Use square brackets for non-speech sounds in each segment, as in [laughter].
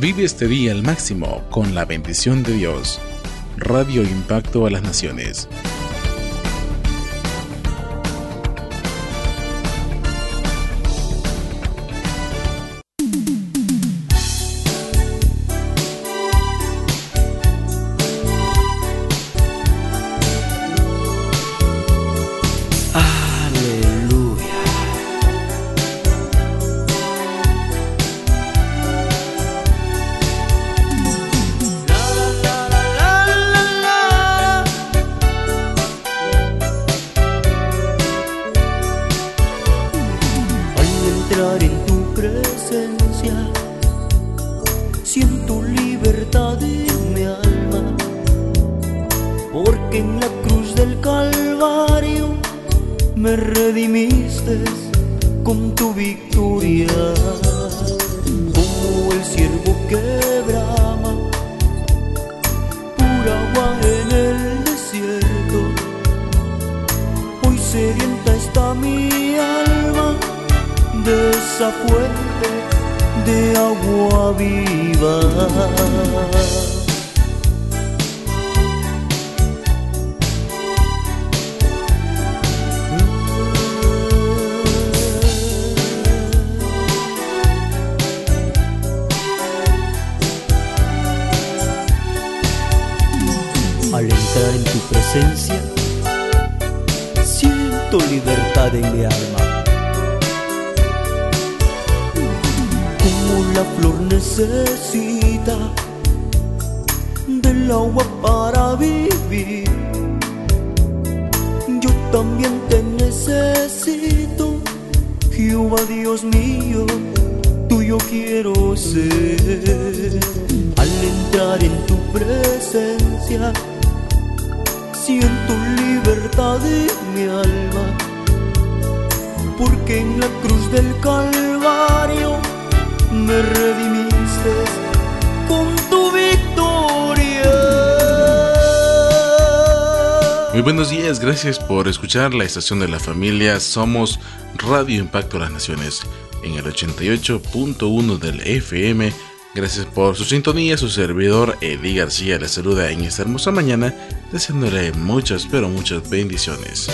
Vive este día al máximo con la bendición de Dios. Radio Impacto a las Naciones. La estación de la familia. Somos Radio Impacto las Naciones en el 88.1 del FM. Gracias por su sintonía. Su servidor Eddie García le saluda en esta hermosa mañana, deseándole muchas, pero muchas bendiciones.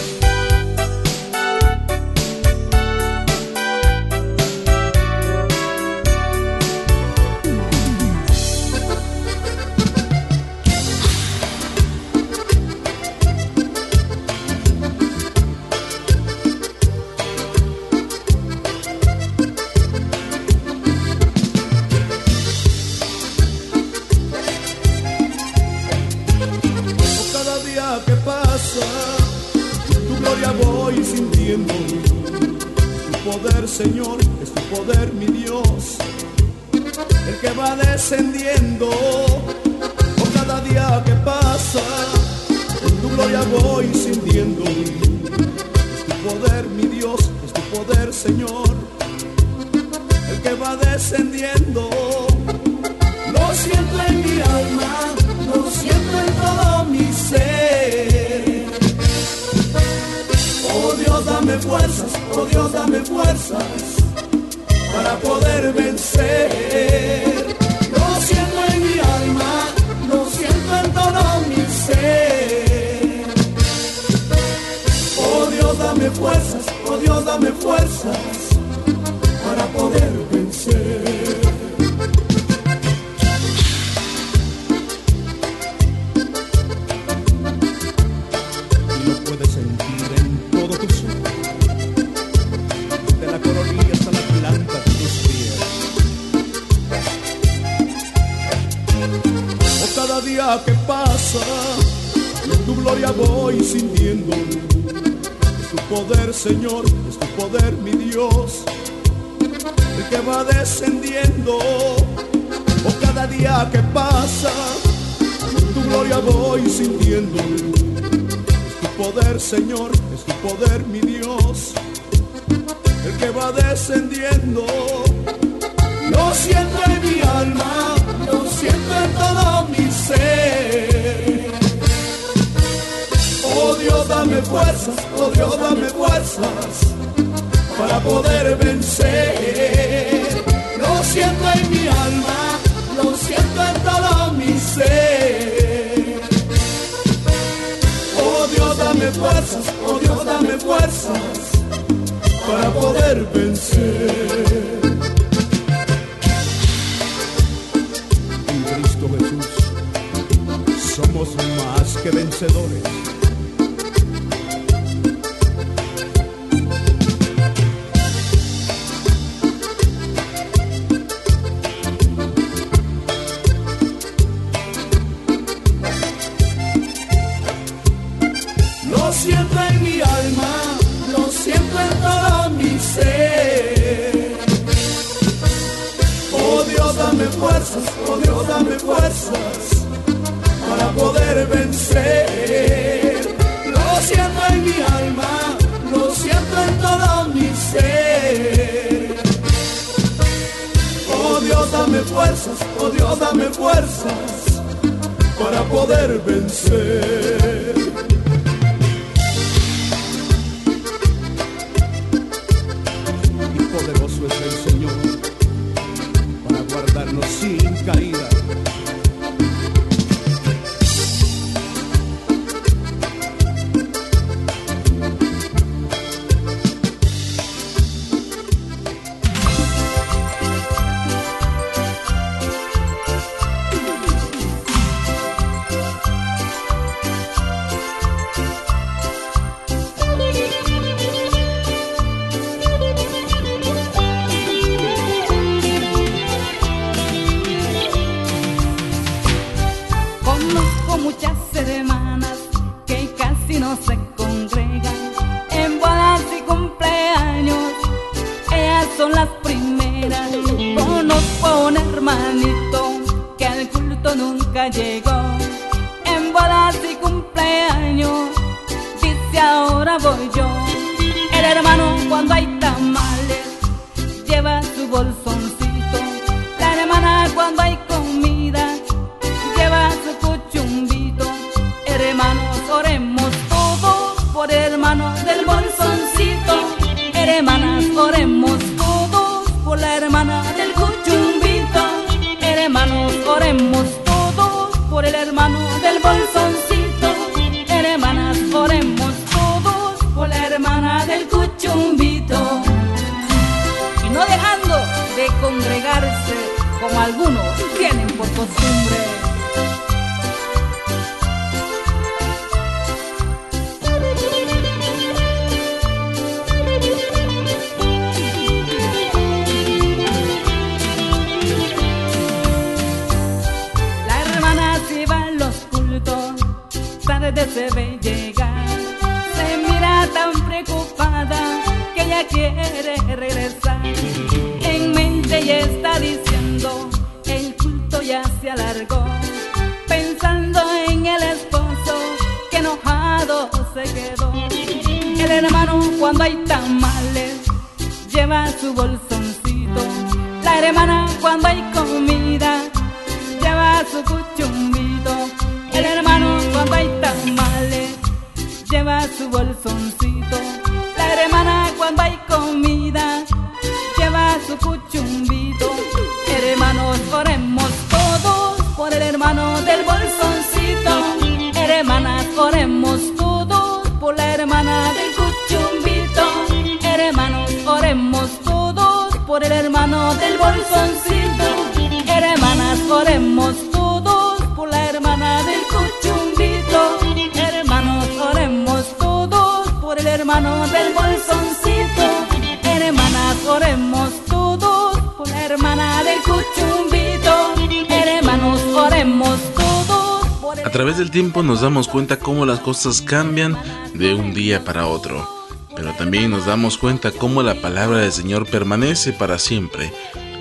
Cambian de un día para otro. Pero también nos damos cuenta cómo la palabra del Señor permanece para siempre.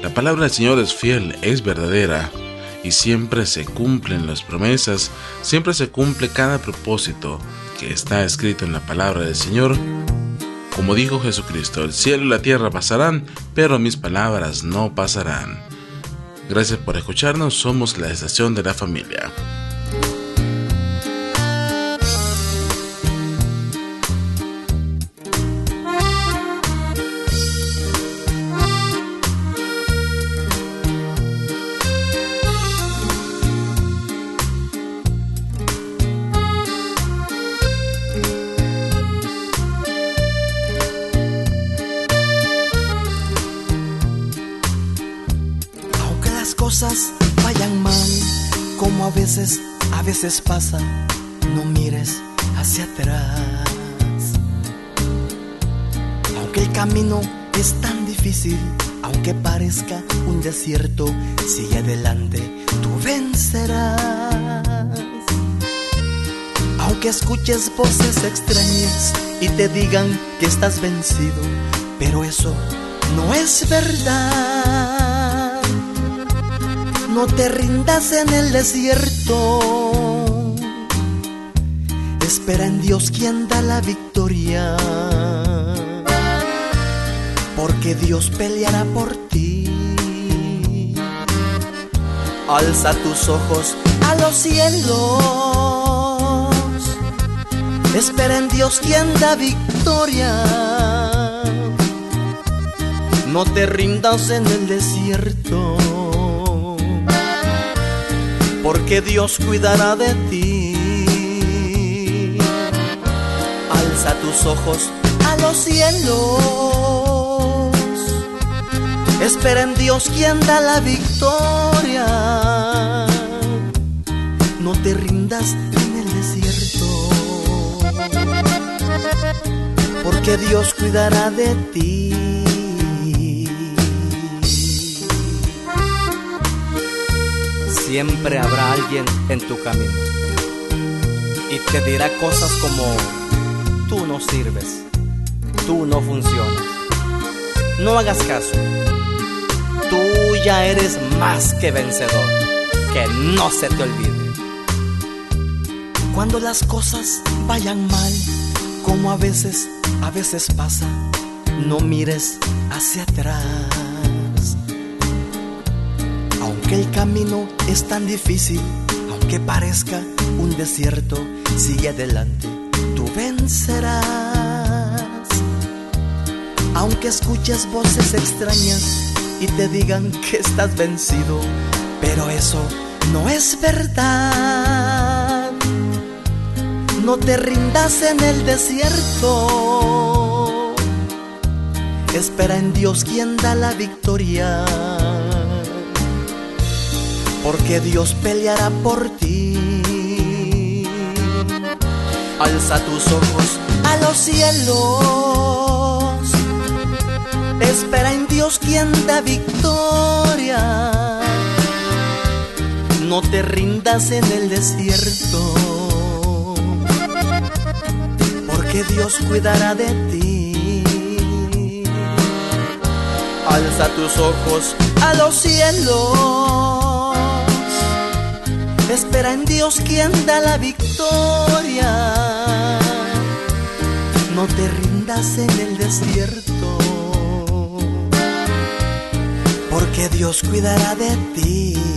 La palabra del Señor es fiel, es verdadera y siempre se cumplen las promesas, siempre se cumple cada propósito que está escrito en la palabra del Señor. Como dijo Jesucristo, el cielo y la tierra pasarán, pero mis palabras no pasarán. Gracias por escucharnos, somos la estación de la familia. Voces extrañas y te digan que estás vencido, pero eso no es verdad. No te rindas en el desierto. Espera en Dios quien da la victoria. Porque Dios peleará por ti. Alza tus ojos a los cielos Espera en Dios quien da victoria. No te rindas en el desierto, porque Dios cuidará de ti. Alza tus ojos a los cielos. Espera en Dios quien da la victoria. No te rindas en porque Dios cuidará de ti. Siempre habrá alguien en tu camino y te dirá cosas como tú no sirves, tú no funcionas. No hagas caso, tú ya eres más que vencedor, que no se te olvide. Cuando las cosas vayan mal, como a veces, a veces pasa, no mires hacia atrás. Aunque el camino es tan difícil, aunque parezca un desierto, sigue adelante, tú vencerás. Aunque escuches voces extrañas y te digan que estás vencido, pero eso no es verdad no te rindas en el desierto. Espera en Dios quien da la victoria. Porque Dios peleará por ti. Alza tus ojos a los cielos. Espera en Dios quien da victoria. No te rindas en el desierto que Dios cuidará de ti. Alza tus ojos a los cielos. Espera en Dios quien da la victoria. No te rindas en el desierto. Porque Dios cuidará de ti.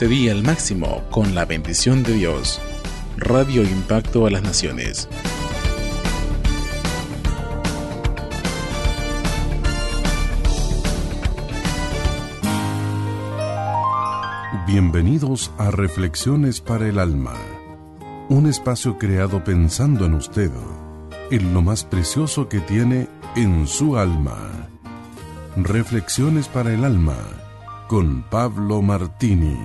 Este día al máximo con la bendición de Dios. Radio Impacto a las Naciones. Bienvenidos a Reflexiones para el Alma, un espacio creado pensando en usted, en lo más precioso que tiene en su alma. Reflexiones para el Alma, con Pablo Martini.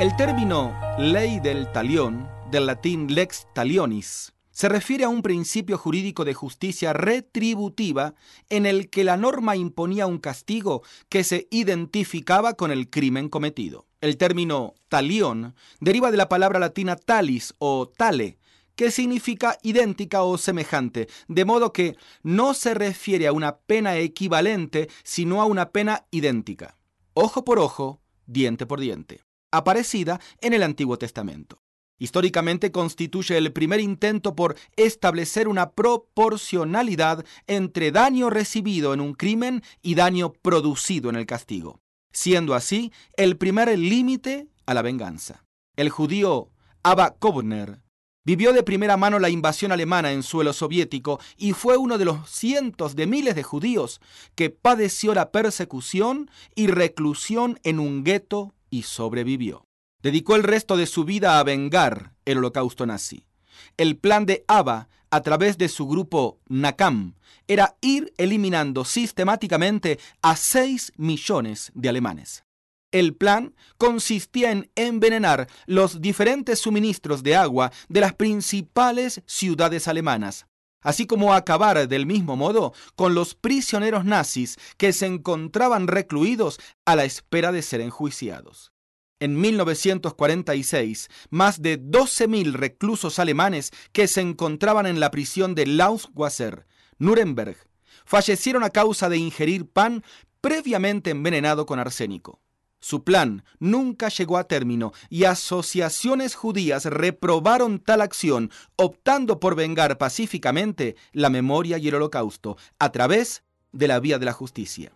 El término ley del talión, del latín lex talionis, se refiere a un principio jurídico de justicia retributiva en el que la norma imponía un castigo que se identificaba con el crimen cometido. El término talión deriva de la palabra latina talis o tale, que significa idéntica o semejante, de modo que no se refiere a una pena equivalente, sino a una pena idéntica. Ojo por ojo, diente por diente, aparecida en el Antiguo Testamento. Históricamente constituye el primer intento por establecer una proporcionalidad entre daño recibido en un crimen y daño producido en el castigo, siendo así el primer límite a la venganza. El judío Abba Kovner vivió de primera mano la invasión alemana en suelo soviético y fue uno de los cientos de miles de judíos que padeció la persecución y reclusión en un gueto y sobrevivió. Dedicó el resto de su vida a vengar el holocausto nazi. El plan de Abba, a través de su grupo Nakam, era ir eliminando sistemáticamente a 6 millones de alemanes. El plan consistía en envenenar los diferentes suministros de agua de las principales ciudades alemanas, así como acabar del mismo modo con los prisioneros nazis que se encontraban recluidos a la espera de ser enjuiciados. En 1946, más de 12.000 reclusos alemanes que se encontraban en la prisión de Lauswasser, Nuremberg, fallecieron a causa de ingerir pan previamente envenenado con arsénico. Su plan nunca llegó a término y asociaciones judías reprobaron tal acción, optando por vengar pacíficamente la memoria y el holocausto a través de la vía de la justicia.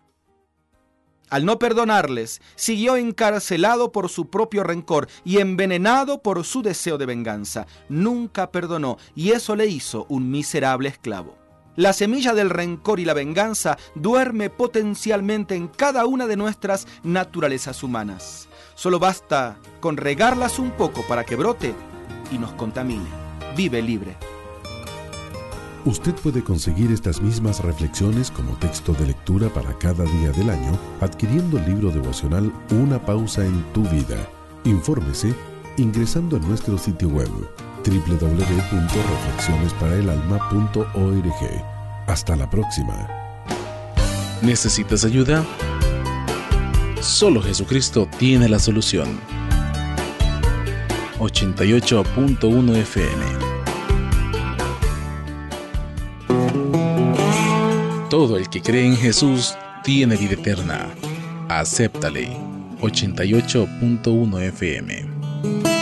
Al no perdonarles, siguió encarcelado por su propio rencor y envenenado por su deseo de venganza. Nunca perdonó y eso le hizo un miserable esclavo. La semilla del rencor y la venganza duerme potencialmente en cada una de nuestras naturalezas humanas. Solo basta con regarlas un poco para que brote y nos contamine. Vive libre. Usted puede conseguir estas mismas reflexiones como texto de lectura para cada día del año adquiriendo el libro devocional Una pausa en tu vida. Infórmese ingresando a nuestro sitio web www.reflexionesparaelalma.org. Hasta la próxima. ¿Necesitas ayuda? Solo Jesucristo tiene la solución. 88.1 FM. Todo el que cree en Jesús tiene vida eterna. Acéptale. 88.1 FM.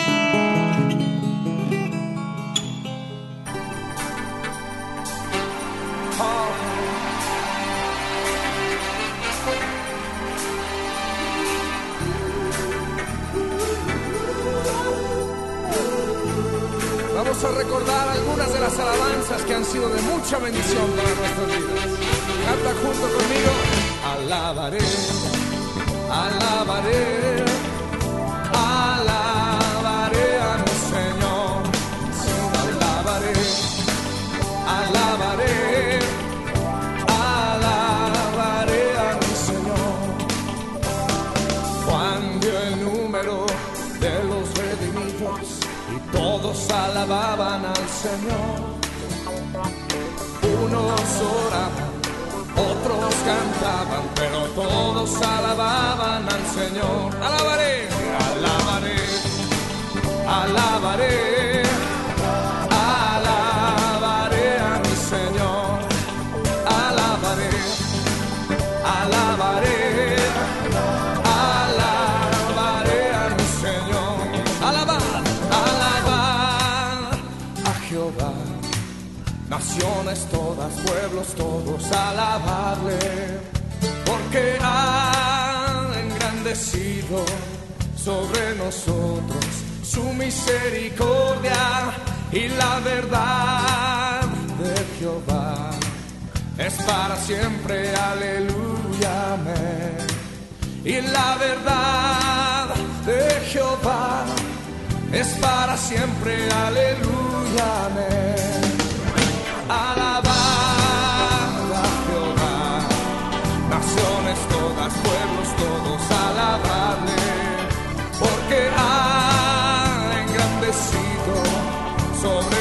Señor. Unos oraban, otros cantaban, pero todos alababan al Señor. Alabaré, alabaré, alabaré. naciones todas, pueblos todos, alabarle, porque ha engrandecido sobre nosotros su misericordia y la verdad de Jehová es para siempre, aleluya, amén. Y la verdad de Jehová es para siempre, aleluya, amén. Alabad a Jehová, naciones todas, pueblos todos, alabadle, porque ha engrandecido sobre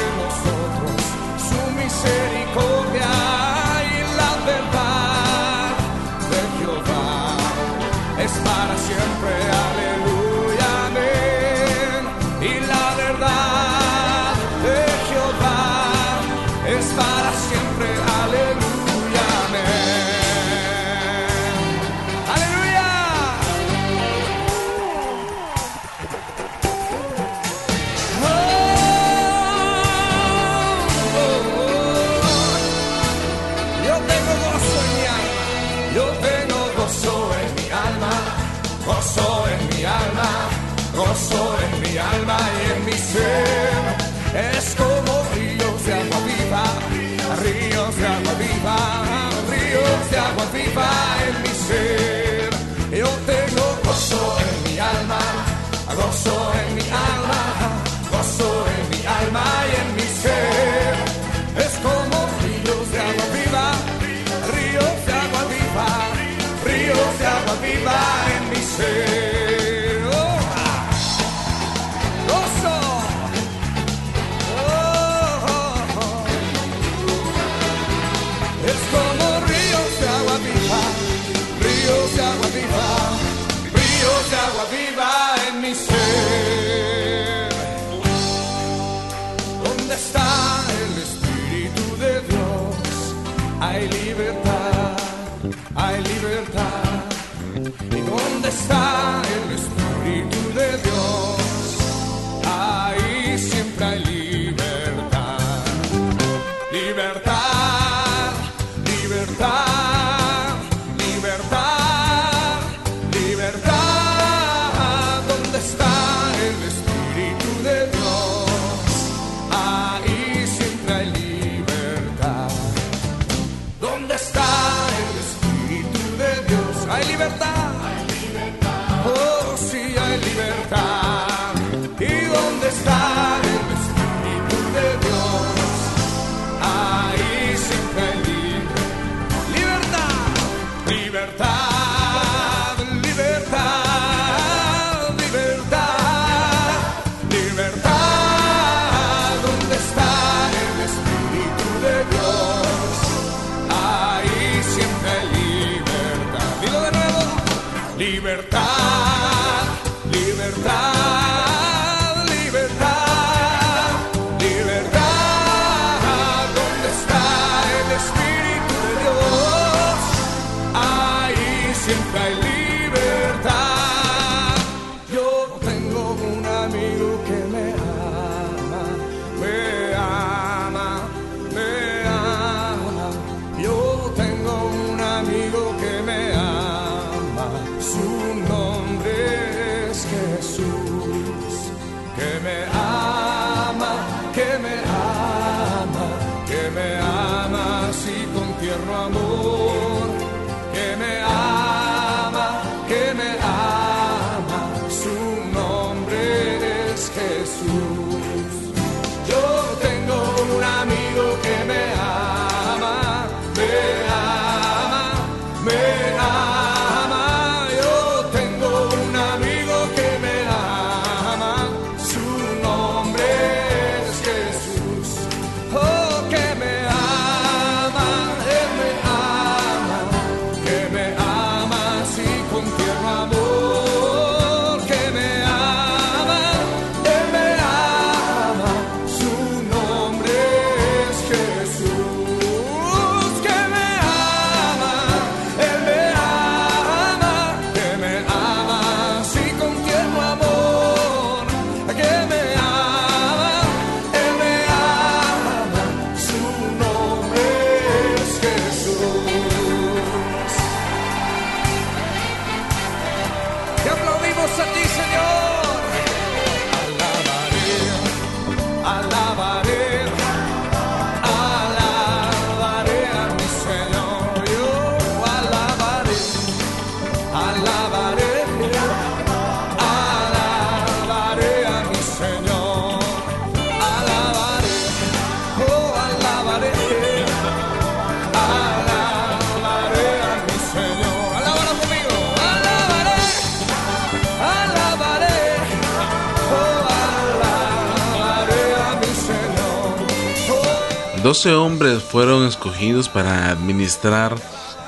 Doce hombres fueron escogidos para administrar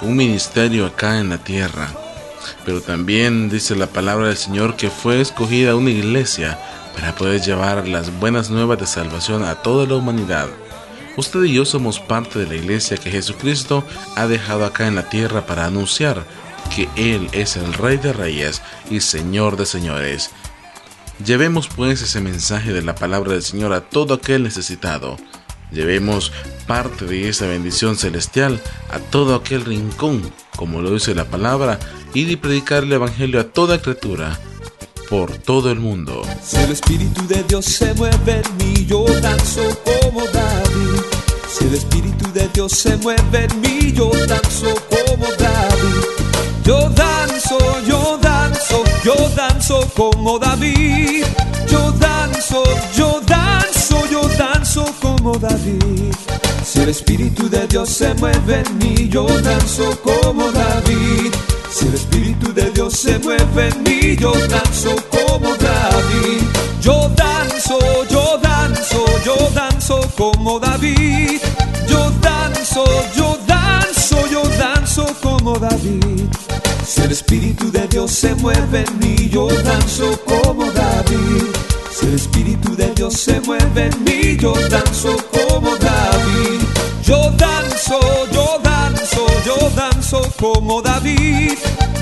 un ministerio acá en la tierra. Pero también dice la palabra del Señor que fue escogida una iglesia para poder llevar las buenas nuevas de salvación a toda la humanidad. Usted y yo somos parte de la iglesia que Jesucristo ha dejado acá en la tierra para anunciar que Él es el Rey de Reyes y Señor de Señores. Llevemos pues ese mensaje de la palabra del Señor a todo aquel necesitado. Llevemos parte de esa bendición celestial a todo aquel rincón, como lo dice la palabra, y de predicar el Evangelio a toda criatura por todo el mundo. Si el Espíritu de Dios se mueve en mí, yo danzo como David. Si el Espíritu de Dios se mueve en mí, yo danzo como David. Yo danzo, yo danzo, yo danzo como David. Yo danzo, yo como David. Si el Espíritu de Dios se mueve en mí, yo danzo como David. Si el Espíritu de Dios se mueve en mí, yo danzo como David. Yo danzo, yo danzo, yo danzo como David. Yo danzo, yo danzo, yo danzo como David. Si el Espíritu de Dios se mueve en mí, yo danzo como David. El Espíritu de Dios se mueve en mí, yo danzo como David. Yo danzo, yo danzo, yo danzo como David.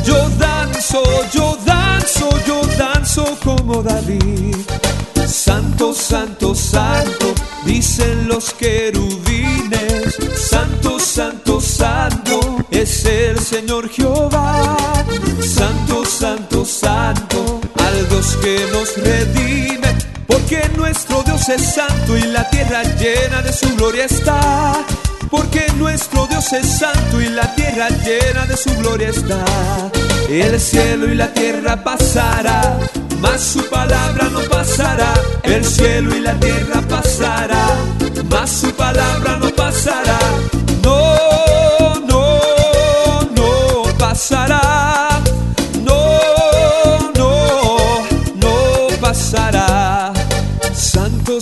Yo danzo, yo danzo, yo danzo como David. Santo, santo, santo, dicen los querubines. Santo, santo, santo, es el Señor Jehová. Santo, santo, santo, Que nos redime. Porque nuestro Dios es santo y la tierra llena de su gloria está. Porque nuestro Dios es santo y la tierra llena de su gloria está. El cielo y la tierra pasará, mas su palabra no pasará. El cielo y la tierra pasará, mas su palabra no pasará. No,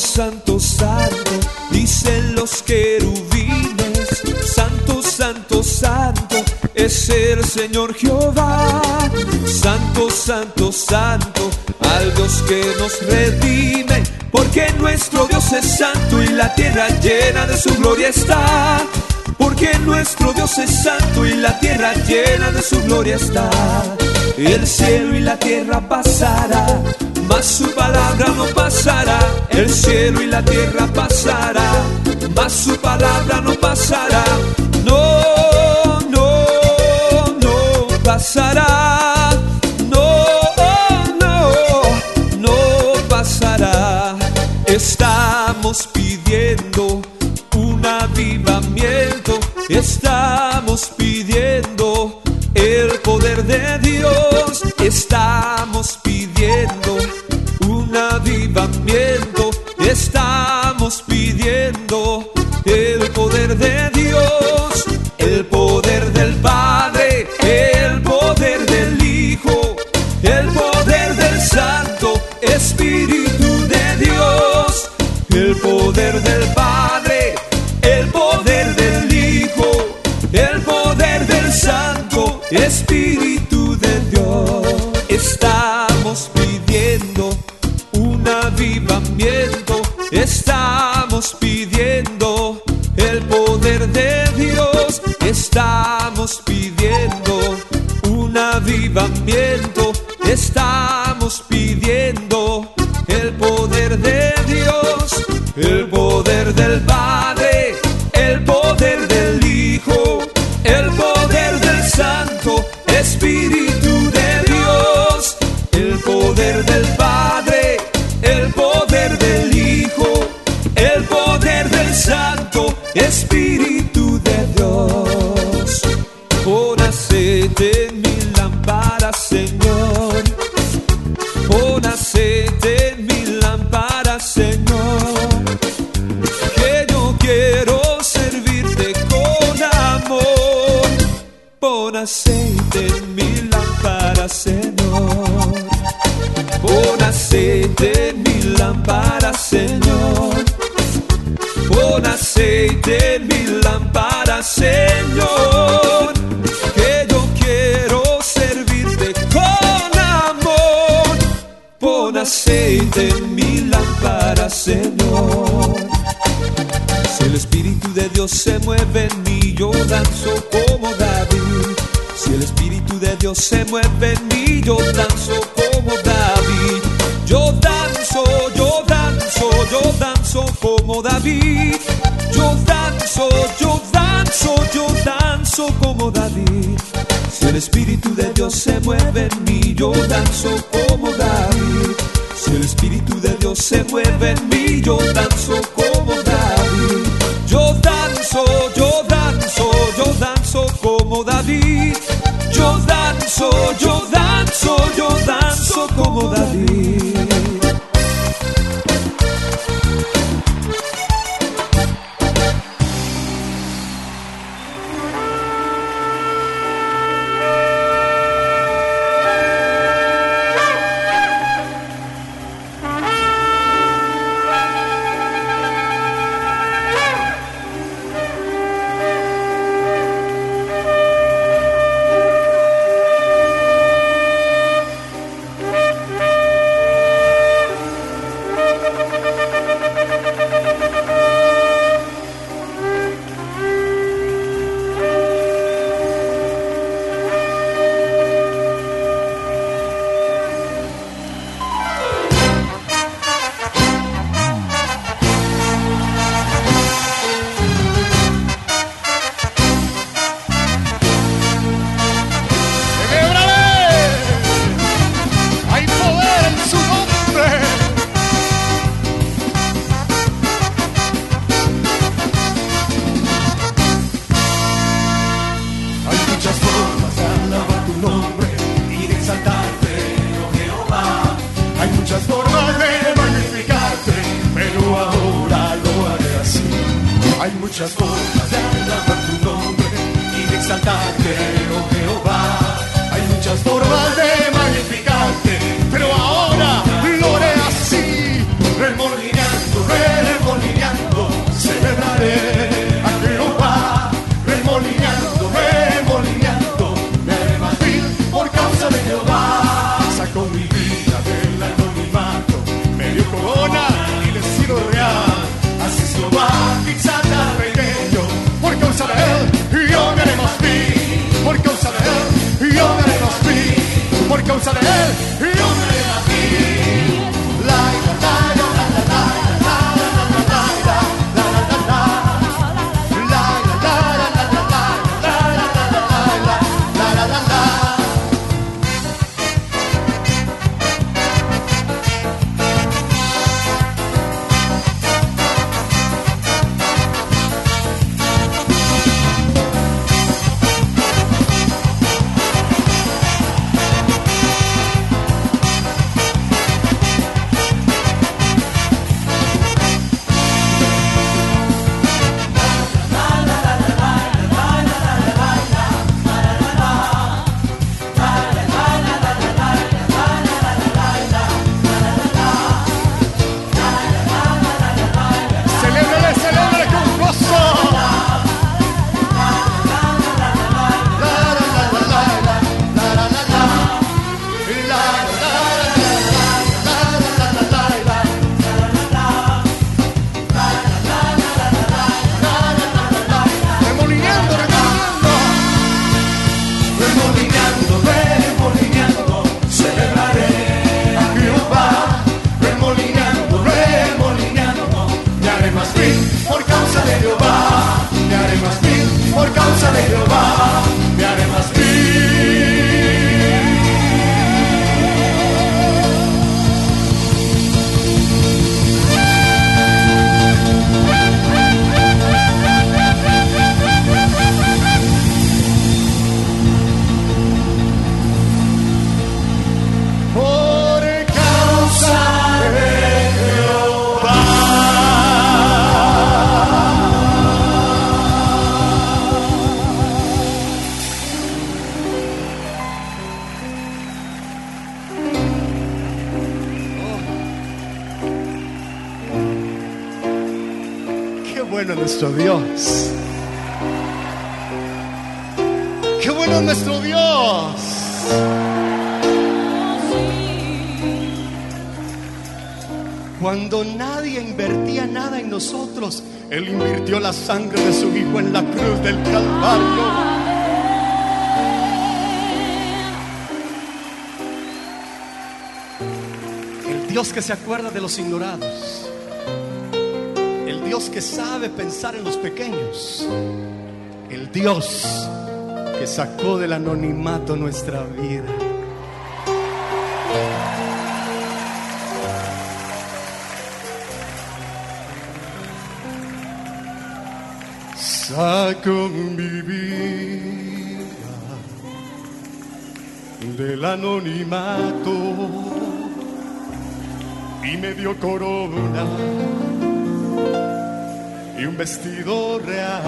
Santo, santo, dicen los querubines. Santo, santo, santo, es el Señor Jehová. Santo, santo, santo, al Dios que nos redime. Porque nuestro Dios es santo y la tierra llena de su gloria está. Porque nuestro Dios es santo y la tierra llena de su gloria está. El cielo y la tierra pasará, mas su palabra no pasará. El cielo y la tierra pasará, mas su palabra no pasará. No, no, no pasará. No, no, pasará. Estamos pidiendo un avivamiento. Estamos pidiendo el poder de Dios. Estamos Estamos pidiendo el poder de Dios. El poder del Padre, el poder del Hijo, el poder del Santo Espíritu de Dios. El poder del Padre, el poder del Hijo, el poder del Santo Espíritu Estamos pidiendo un avivamiento. Estamos pidiendo aceite en mi lámpara, Señor. Pon aceite en mi lámpara, Señor. Pon aceite en mi lámpara, Señor. Que yo quiero servirte con amor. Pon aceite en mi lámpara, Señor. Si el Espíritu de Dios se mueve en mí, yo danzo como David. Si el Espíritu de Dios se mueve en mí, yo danzo como David. Yo danzo, yo danzo, yo danzo como David. Yo danzo, yo danzo, yo danzo como David. Si el Espíritu de Dios se mueve en mí, yo danzo como David. Si el Espíritu de Dios se mueve en mí, yo danzo como David. Yo danzo, yo danzo, yo danzo como David. Yo yo danzo, yo danzo como David. Nuestro Dios. Qué bueno es nuestro Dios. Cuando nadie invertía nada en nosotros, Él invirtió la sangre de su Hijo en la cruz del Calvario. El Dios que se acuerda de los ignorados pensar en los pequeños. El Dios que sacó del anonimato nuestra vida. Sacó mi vida del anonimato y me dio corona y un vestido real.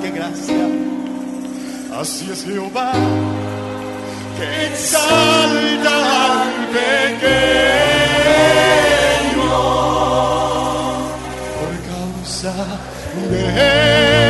¡Qué gracia! Así es Jehová que exalta al pequeño por causa de él.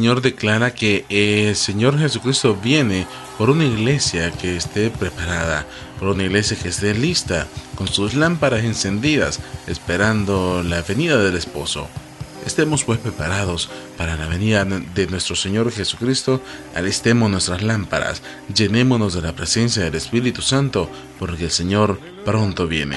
Señor declara que el Señor Jesucristo viene por una iglesia que esté preparada, por una iglesia que esté lista, con sus lámparas encendidas, esperando la venida del esposo. Estemos pues preparados para la venida de nuestro Señor Jesucristo, alistemos nuestras lámparas, llenémonos de la presencia del Espíritu Santo, porque el Señor pronto viene.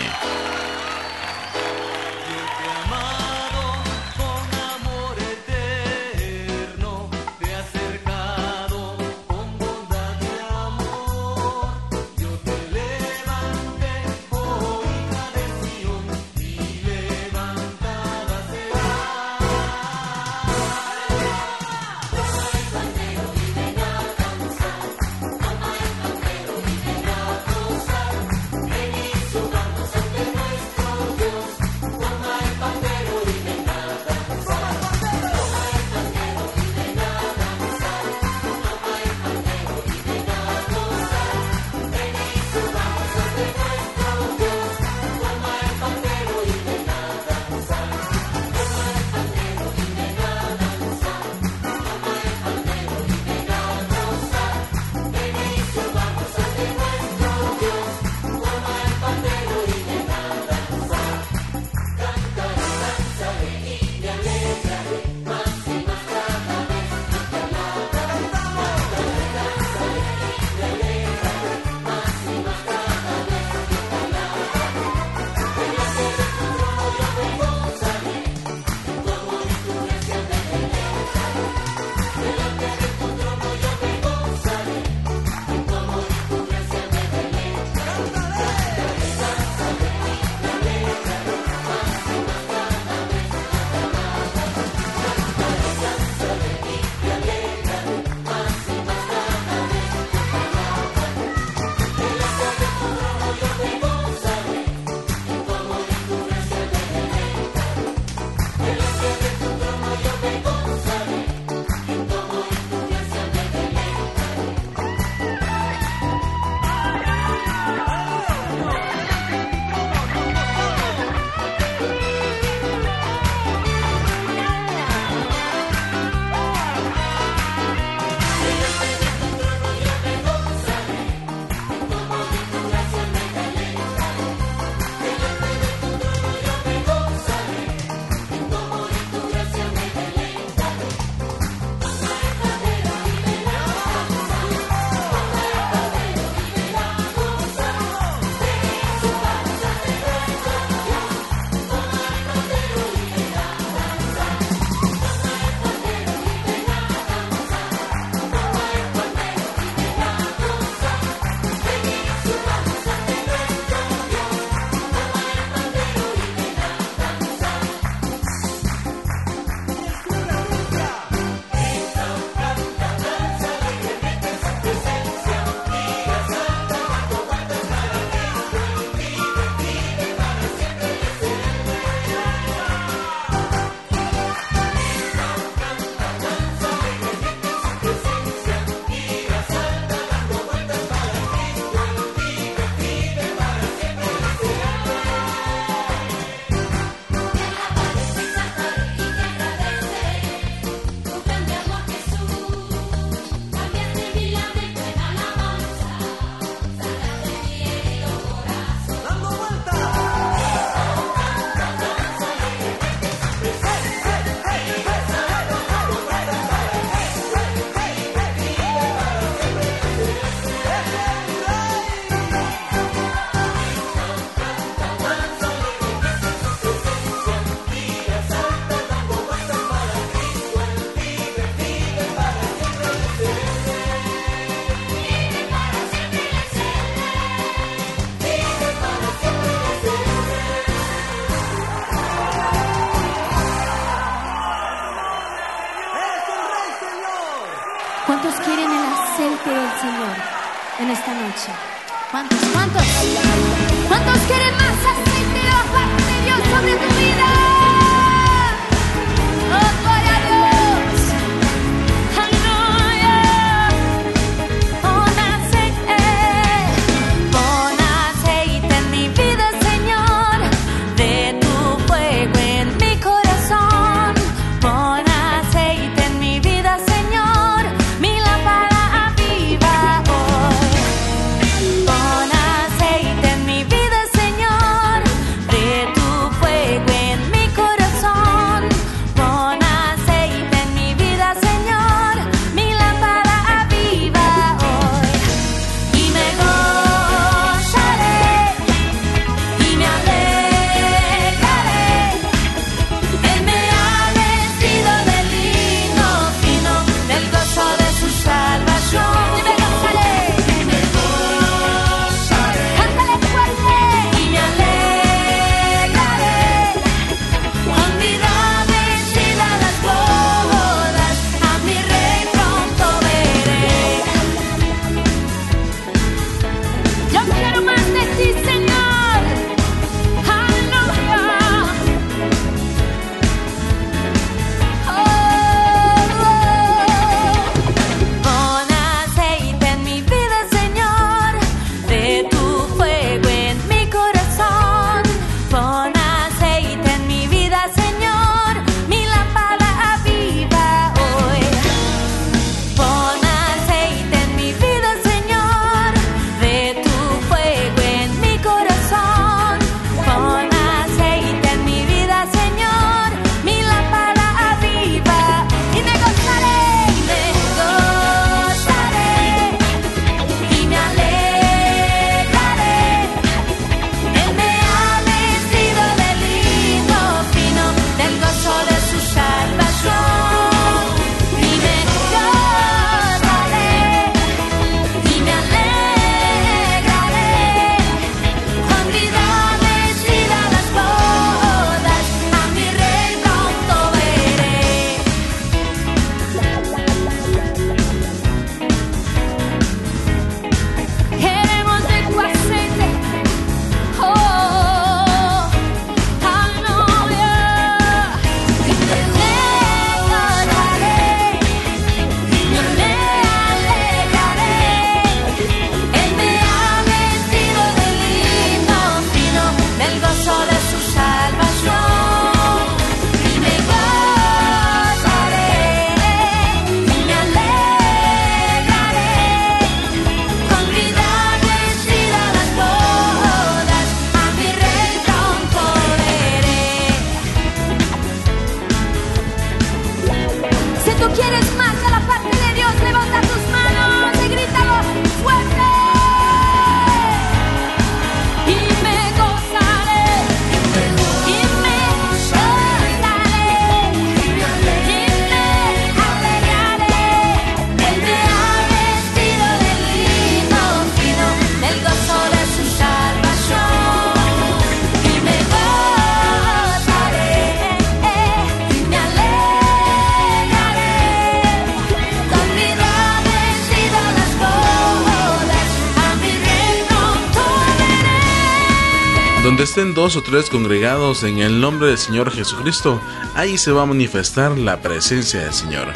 dos o tres congregados en el nombre del Señor Jesucristo, ahí se va a manifestar la presencia del Señor.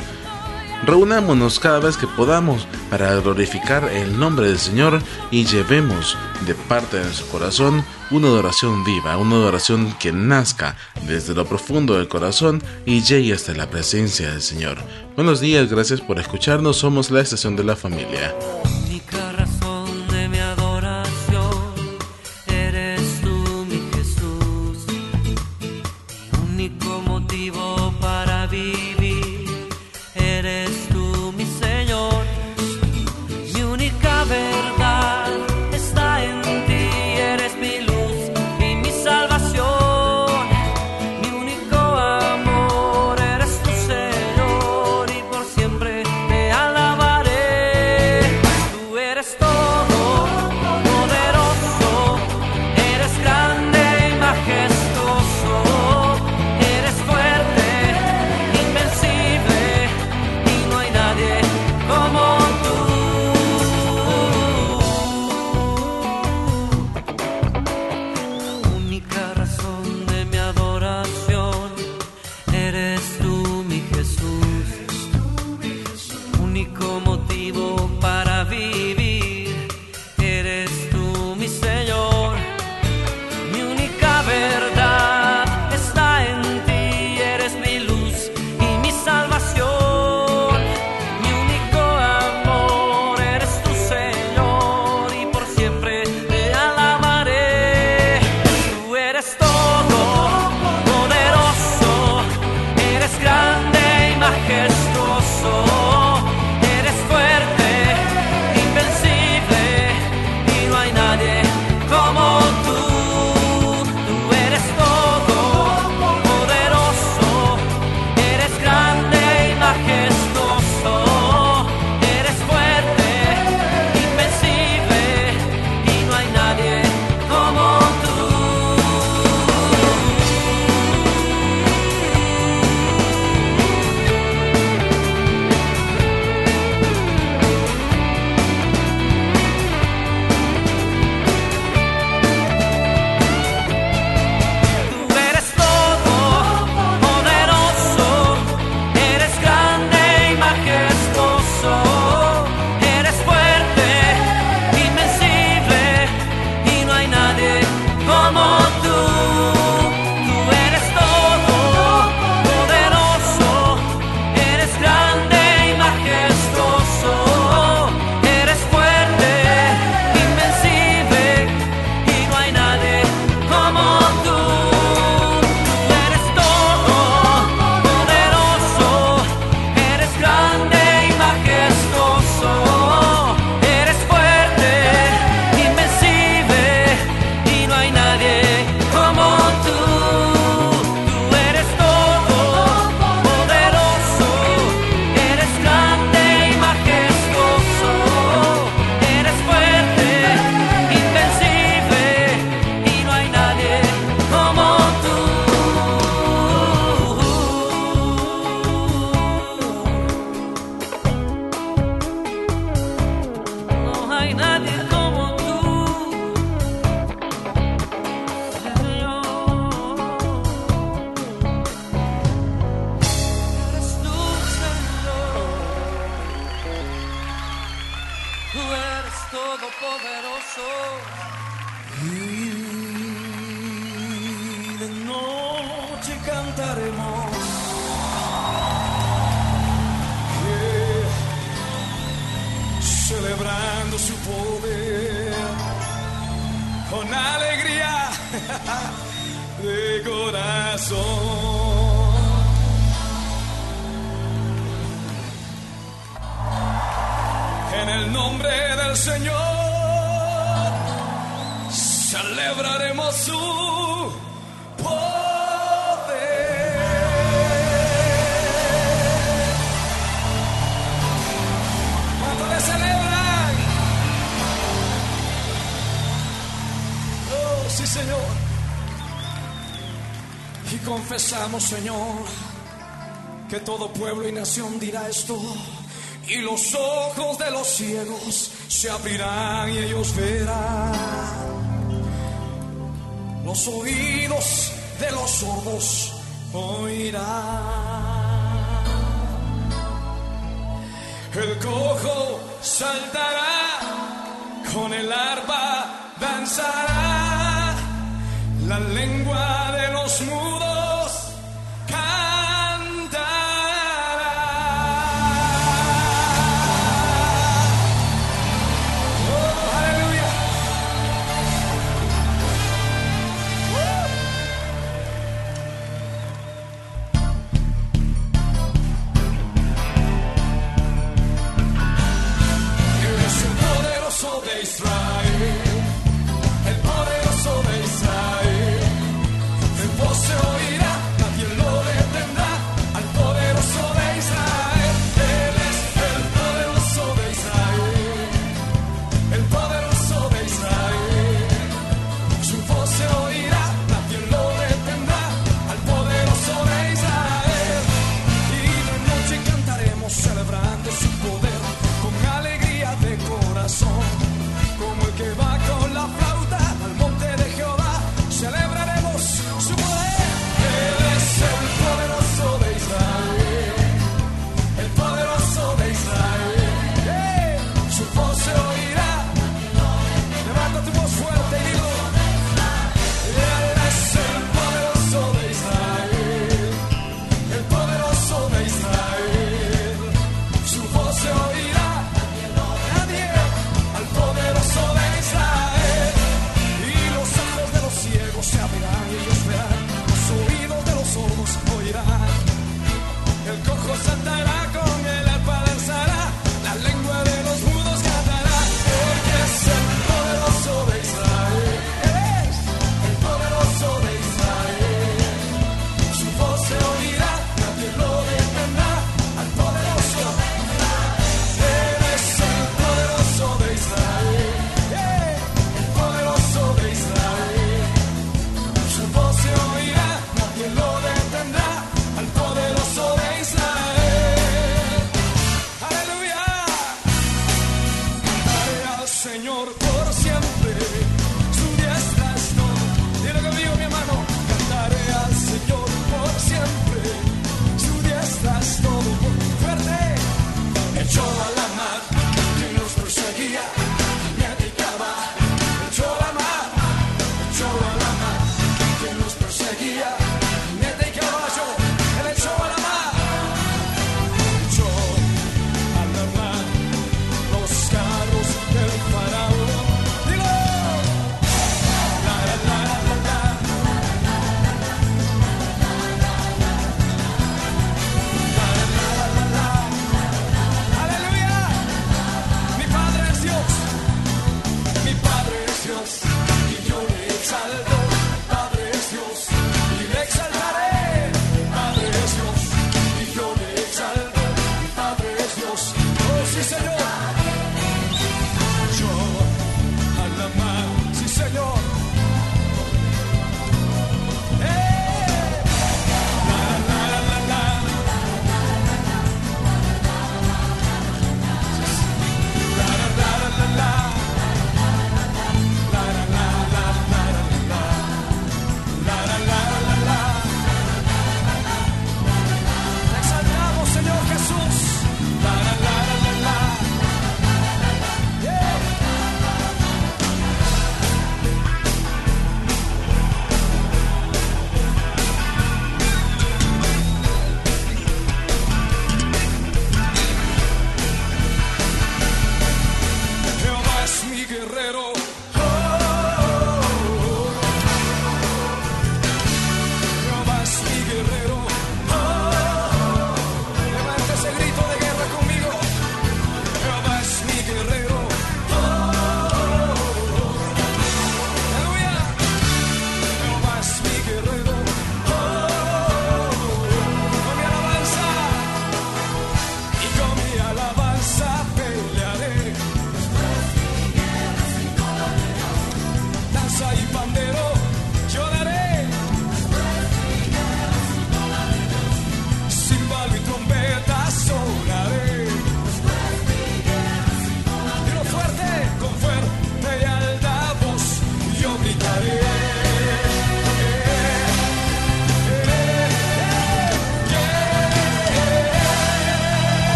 Reunámonos cada vez que podamos para glorificar el nombre del Señor y llevemos de parte de nuestro corazón una adoración viva, una adoración que nazca desde lo profundo del corazón y llegue hasta la presencia del Señor. Buenos días, gracias por escucharnos, somos la estación de la familia.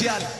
Especial.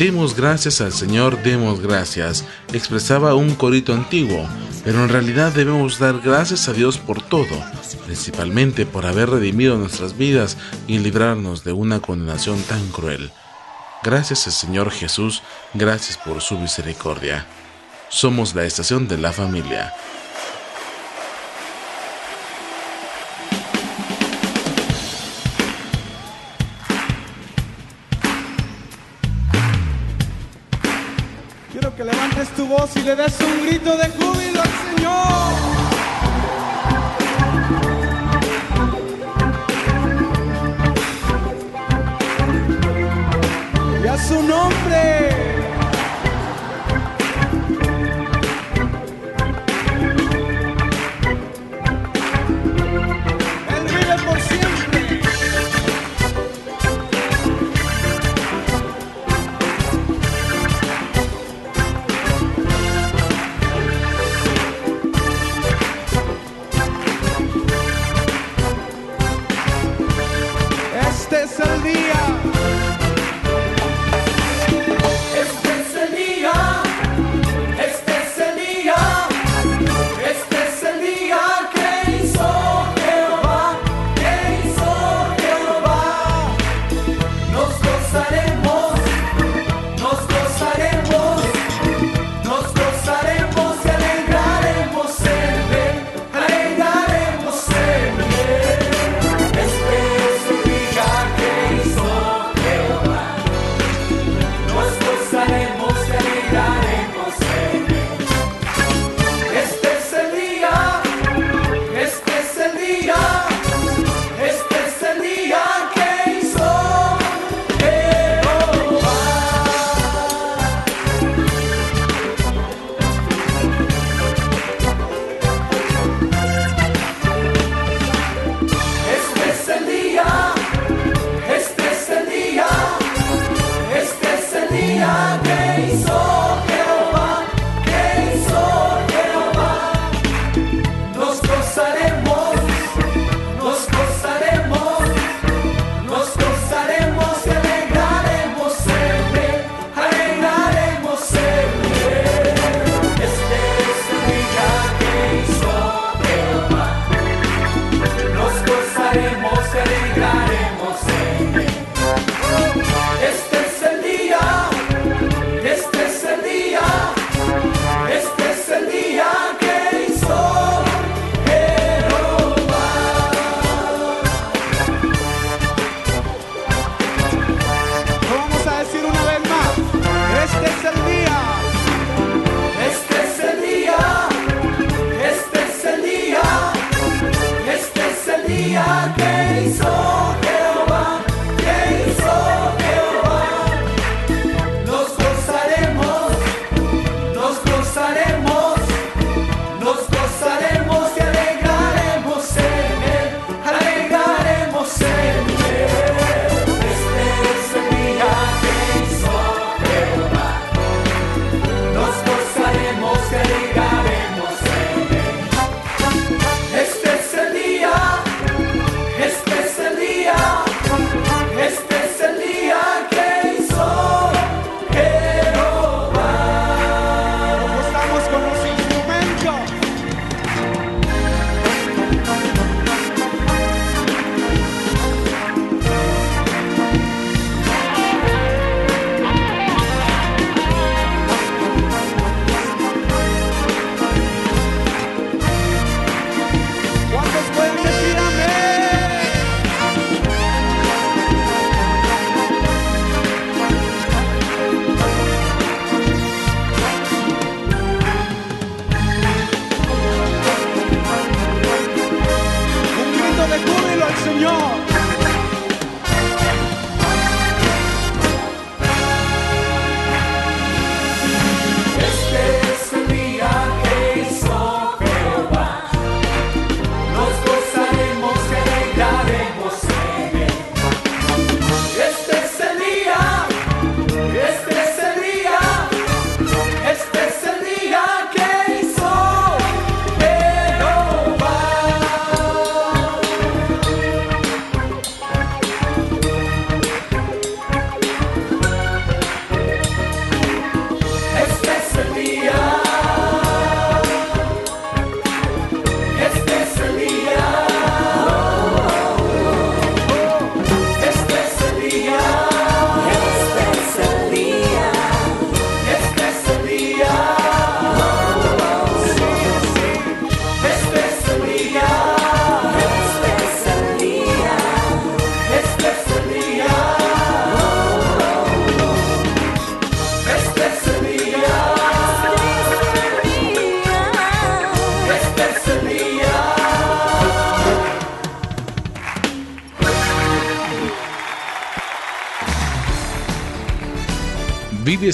Demos gracias al Señor, demos gracias, expresaba un corito antiguo, pero en realidad debemos dar gracias a Dios por todo, principalmente por haber redimido nuestras vidas y librarnos de una condenación tan cruel. Gracias al Señor Jesús, gracias por su misericordia. Somos la estación de la familia. Y le des un grito de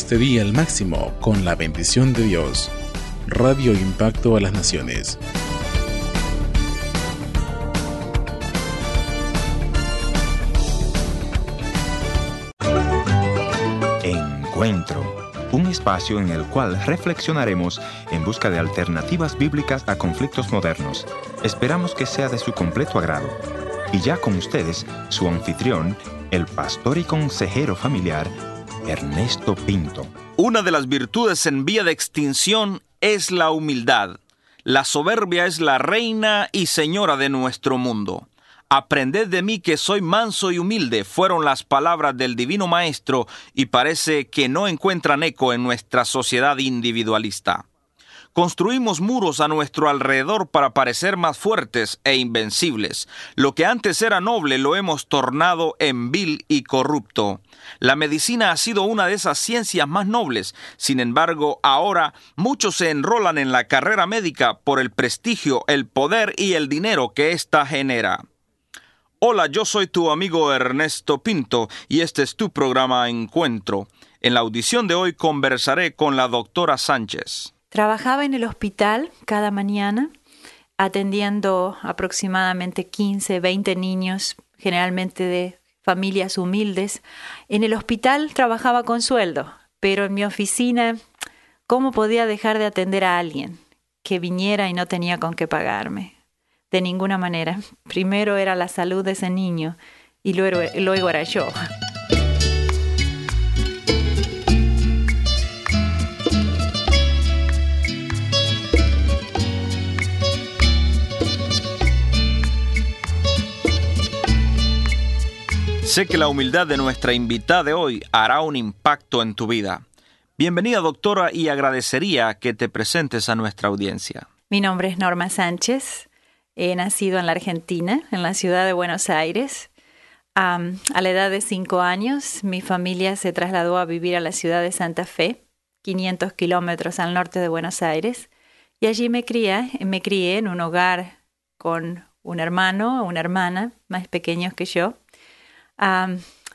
este día al máximo con la bendición de Dios. Radio Impacto a las Naciones. Encuentro un espacio en el cual reflexionaremos en busca de alternativas bíblicas a conflictos modernos. Esperamos que sea de su completo agrado. Y ya con ustedes, su anfitrión, el pastor y consejero familiar, Ernesto Pinto. Una de las virtudes en vía de extinción es la humildad. La soberbia es la reina y señora de nuestro mundo. Aprended de mí que soy manso y humilde, fueron las palabras del Divino Maestro y parece que no encuentran eco en nuestra sociedad individualista. Construimos muros a nuestro alrededor para parecer más fuertes e invencibles. Lo que antes era noble lo hemos tornado en vil y corrupto. La medicina ha sido una de esas ciencias más nobles. Sin embargo, ahora muchos se enrolan en la carrera médica por el prestigio, el poder y el dinero que ésta genera. Hola, yo soy tu amigo Ernesto Pinto y este es tu programa Encuentro. En la audición de hoy conversaré con la doctora Sánchez. Trabajaba en el hospital cada mañana atendiendo aproximadamente 15, 20 niños, generalmente de familias humildes. En el hospital trabajaba con sueldo, pero en mi oficina, ¿cómo podía dejar de atender a alguien que viniera y no tenía con qué pagarme? de ninguna manera. Primero era la salud de ese niño y luego, luego era yo. Sé que la humildad de nuestra invitada de hoy hará un impacto en tu vida. Bienvenida doctora y agradecería que te presentes a nuestra audiencia. Mi nombre es Norma Sánchez. He nacido en la Argentina, en la ciudad de Buenos Aires. a la edad de cinco años, mi familia se trasladó a vivir a la ciudad de Santa Fe, 500 kilómetros al norte de Buenos Aires, y allí me crié, me crié en un hogar con un hermano una hermana más pequeños que yo.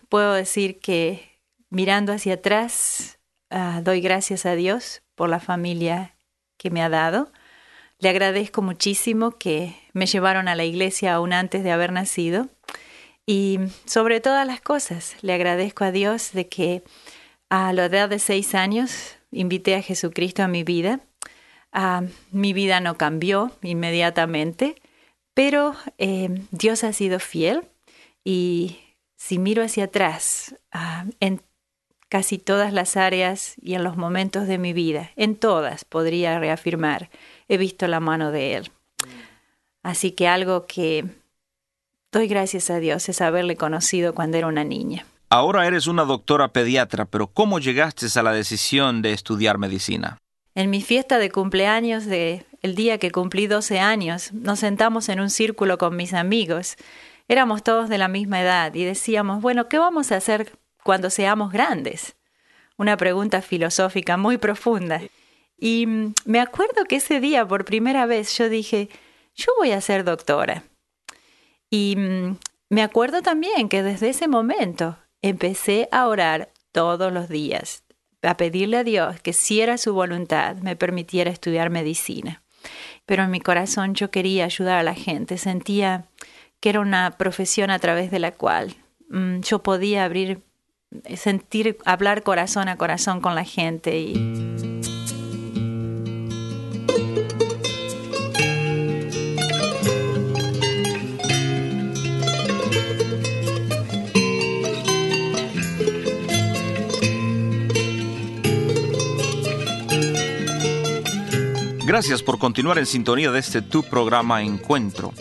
Puedo decir que mirando hacia atrás, ah, doy gracias a Dios por la familia que me ha dado le agradezco muchísimo que me llevaron a la iglesia aún antes de haber nacido. Y sobre todas las cosas, le agradezco a Dios de que a la edad de seis años invité a Jesucristo a mi vida. Ah, mi vida no cambió inmediatamente, pero eh, Dios ha sido fiel y si miro hacia atrás, ah, en casi todas las áreas y en los momentos de mi vida, en todas podría reafirmar he visto la mano de Él. Así que algo que doy gracias a Dios es haberle conocido cuando era una niña. Ahora eres una doctora pediatra, pero ¿cómo llegaste a la decisión de estudiar medicina? En mi fiesta de cumpleaños de el día que cumplí 12 años, nos sentamos en un círculo con mis amigos. Éramos todos de la misma edad y decíamos, bueno, ¿qué vamos a hacer cuando seamos grandes? Una pregunta filosófica muy profunda. Y mm, me acuerdo que ese día, por primera vez, yo dije, yo voy a ser doctora. Y mm, me acuerdo también que desde ese momento empecé a orar todos los días, a pedirle a Dios que si era su voluntad me permitiera estudiar medicina. Pero en mi corazón yo quería ayudar a la gente, sentía que era una profesión a través de la cual mm, yo podía abrir, sentir, hablar corazón a corazón con la gente y Gracias por continuar en sintonía de este tu programa Encuentro.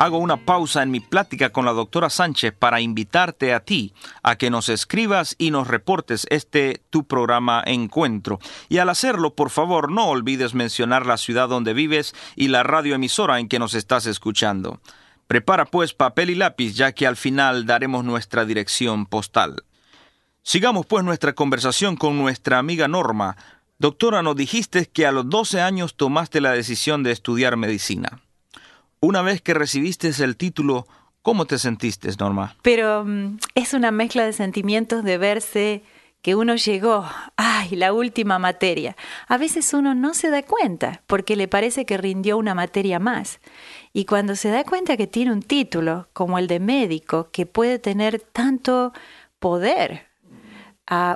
Hago una pausa en mi plática con la doctora Sánchez para invitarte a ti a que nos escribas y nos reportes este tu programa Encuentro. Y al hacerlo, por favor, no olvides mencionar la ciudad donde vives y la radioemisora en que nos estás escuchando. Prepara pues papel y lápiz ya que al final daremos nuestra dirección postal. Sigamos pues nuestra conversación con nuestra amiga Norma, Doctora, nos dijiste que a los 12 años tomaste la decisión de estudiar medicina. Una vez que recibiste el título, ¿cómo te sentiste, Norma? Pero mm, es una mezcla de sentimientos de verse que uno llegó, ay, la última materia. A veces uno no se da cuenta porque le parece que rindió una materia más. Y cuando se da cuenta que tiene un título como el de médico, que puede tener tanto poder,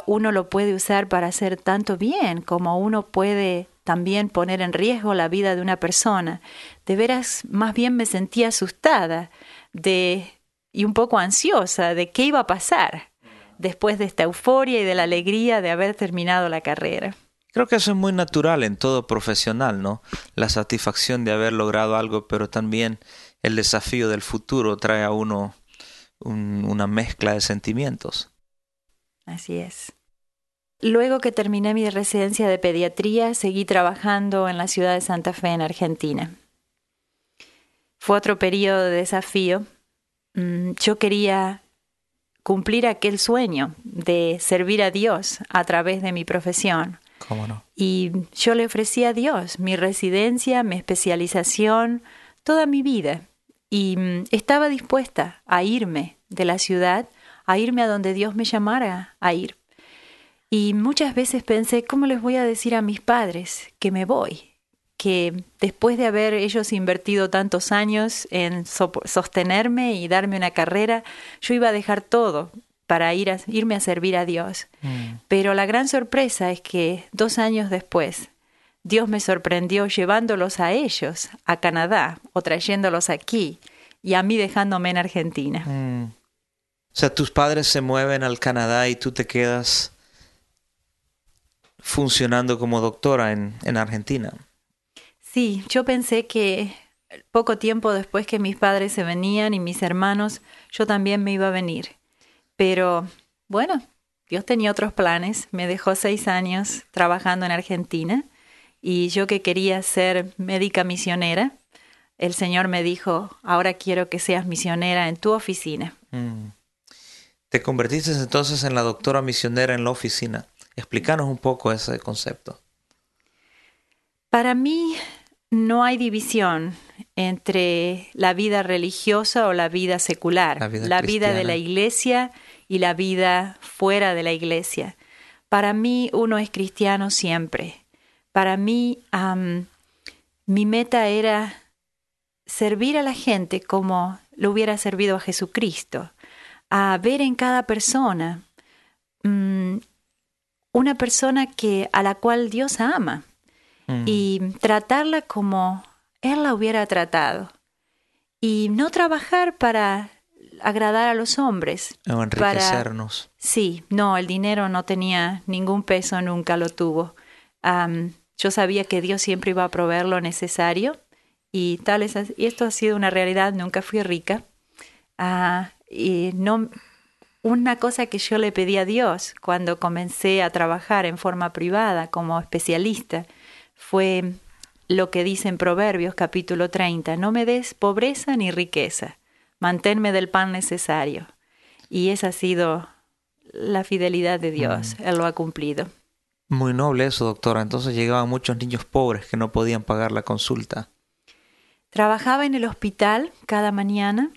uno lo puede usar para hacer tanto bien como uno puede también poner en riesgo la vida de una persona. De veras, más bien me sentía asustada de y un poco ansiosa de qué iba a pasar después de esta euforia y de la alegría de haber terminado la carrera. Creo que eso es muy natural en todo profesional, ¿no? La satisfacción de haber logrado algo, pero también el desafío del futuro trae a uno una mezcla de sentimientos. Así es. Luego que terminé mi residencia de pediatría, seguí trabajando en la ciudad de Santa Fe, en Argentina. Fue otro periodo de desafío. Mm, yo quería cumplir aquel sueño de servir a Dios a través de mi profesión. ¿Cómo no? Y yo le ofrecí a Dios mi residencia, mi especialización, toda mi vida. Y mm, estaba dispuesta a irme de la ciudad, a irme a donde Dios me llamara a ir. Y muchas veces pensé, ¿cómo les voy a decir a mis padres que me voy? que después de haber ellos invertido tantos años en sostenerme y darme una carrera, yo iba a dejar todo para ir a, irme a servir a Dios. Mm. Pero la gran sorpresa es que dos años después, Dios me sorprendió llevándolos a ellos a Canadá o trayéndolos aquí y a mí dejándome en Argentina. Mm. O sea, tus padres se mueven al Canadá y tú te quedas funcionando como doctora en, en Argentina. Sí, yo pensé que poco tiempo después que mis padres se venían y mis hermanos, yo también me iba a venir. Pero bueno, Dios tenía otros planes. Me dejó seis años trabajando en Argentina y yo que quería ser médica misionera, el Señor me dijo, ahora quiero que seas misionera en tu oficina. Mm. Te convertiste entonces en la doctora misionera en la oficina. Explícanos un poco ese concepto. Para mí, no hay división entre la vida religiosa o la vida secular, la vida, de la iglesia y la vida fuera de la iglesia. Para mí uno es cristiano siempre. Para mí mi meta era servir a la gente como lo hubiera servido a Jesucristo, a ver en cada persona mm, una persona que a la cual Dios ama Mm. y tratarla como él la hubiera tratado. Y no trabajar para agradar a los hombres. O enriquecernos. Sí, no, el dinero no tenía ningún peso, nunca lo tuvo. yo sabía que Dios siempre iba a proveer lo necesario y tal es, y esto ha sido una realidad, nunca fui rica. Ah, y no, una cosa que yo le pedí a Dios cuando comencé a trabajar en forma privada como especialista fue lo que dice en Proverbios capítulo 30, no me des pobreza ni riqueza, manténme del pan necesario. Y esa ha sido la fidelidad de Dios, mm. Él lo ha cumplido. Muy noble eso, doctora. Entonces llegaban muchos niños pobres que no podían pagar la consulta. Trabajaba en el hospital cada mañana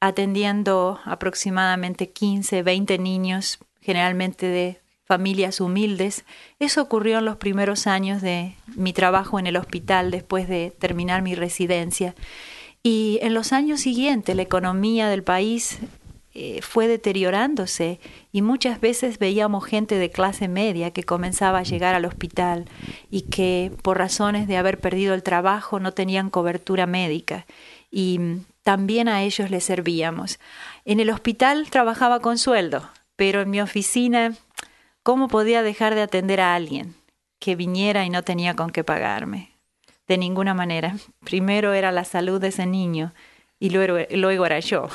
atendiendo aproximadamente 15, 20 niños, generalmente de familias humildes. Eso ocurrió en los primeros años de mi trabajo en el hospital después de terminar mi residencia. Y en los años siguientes la economía del país eh, fue deteriorándose y muchas veces veíamos gente de clase media que comenzaba a llegar al hospital y que por razones de haber perdido el trabajo no tenían cobertura médica y también a ellos les servíamos. En el hospital trabajaba con sueldo, pero en mi oficina ¿Cómo podía dejar de atender a alguien que viniera y no tenía con qué pagarme? De ninguna manera. Primero era la salud de ese niño y luego, luego era yo.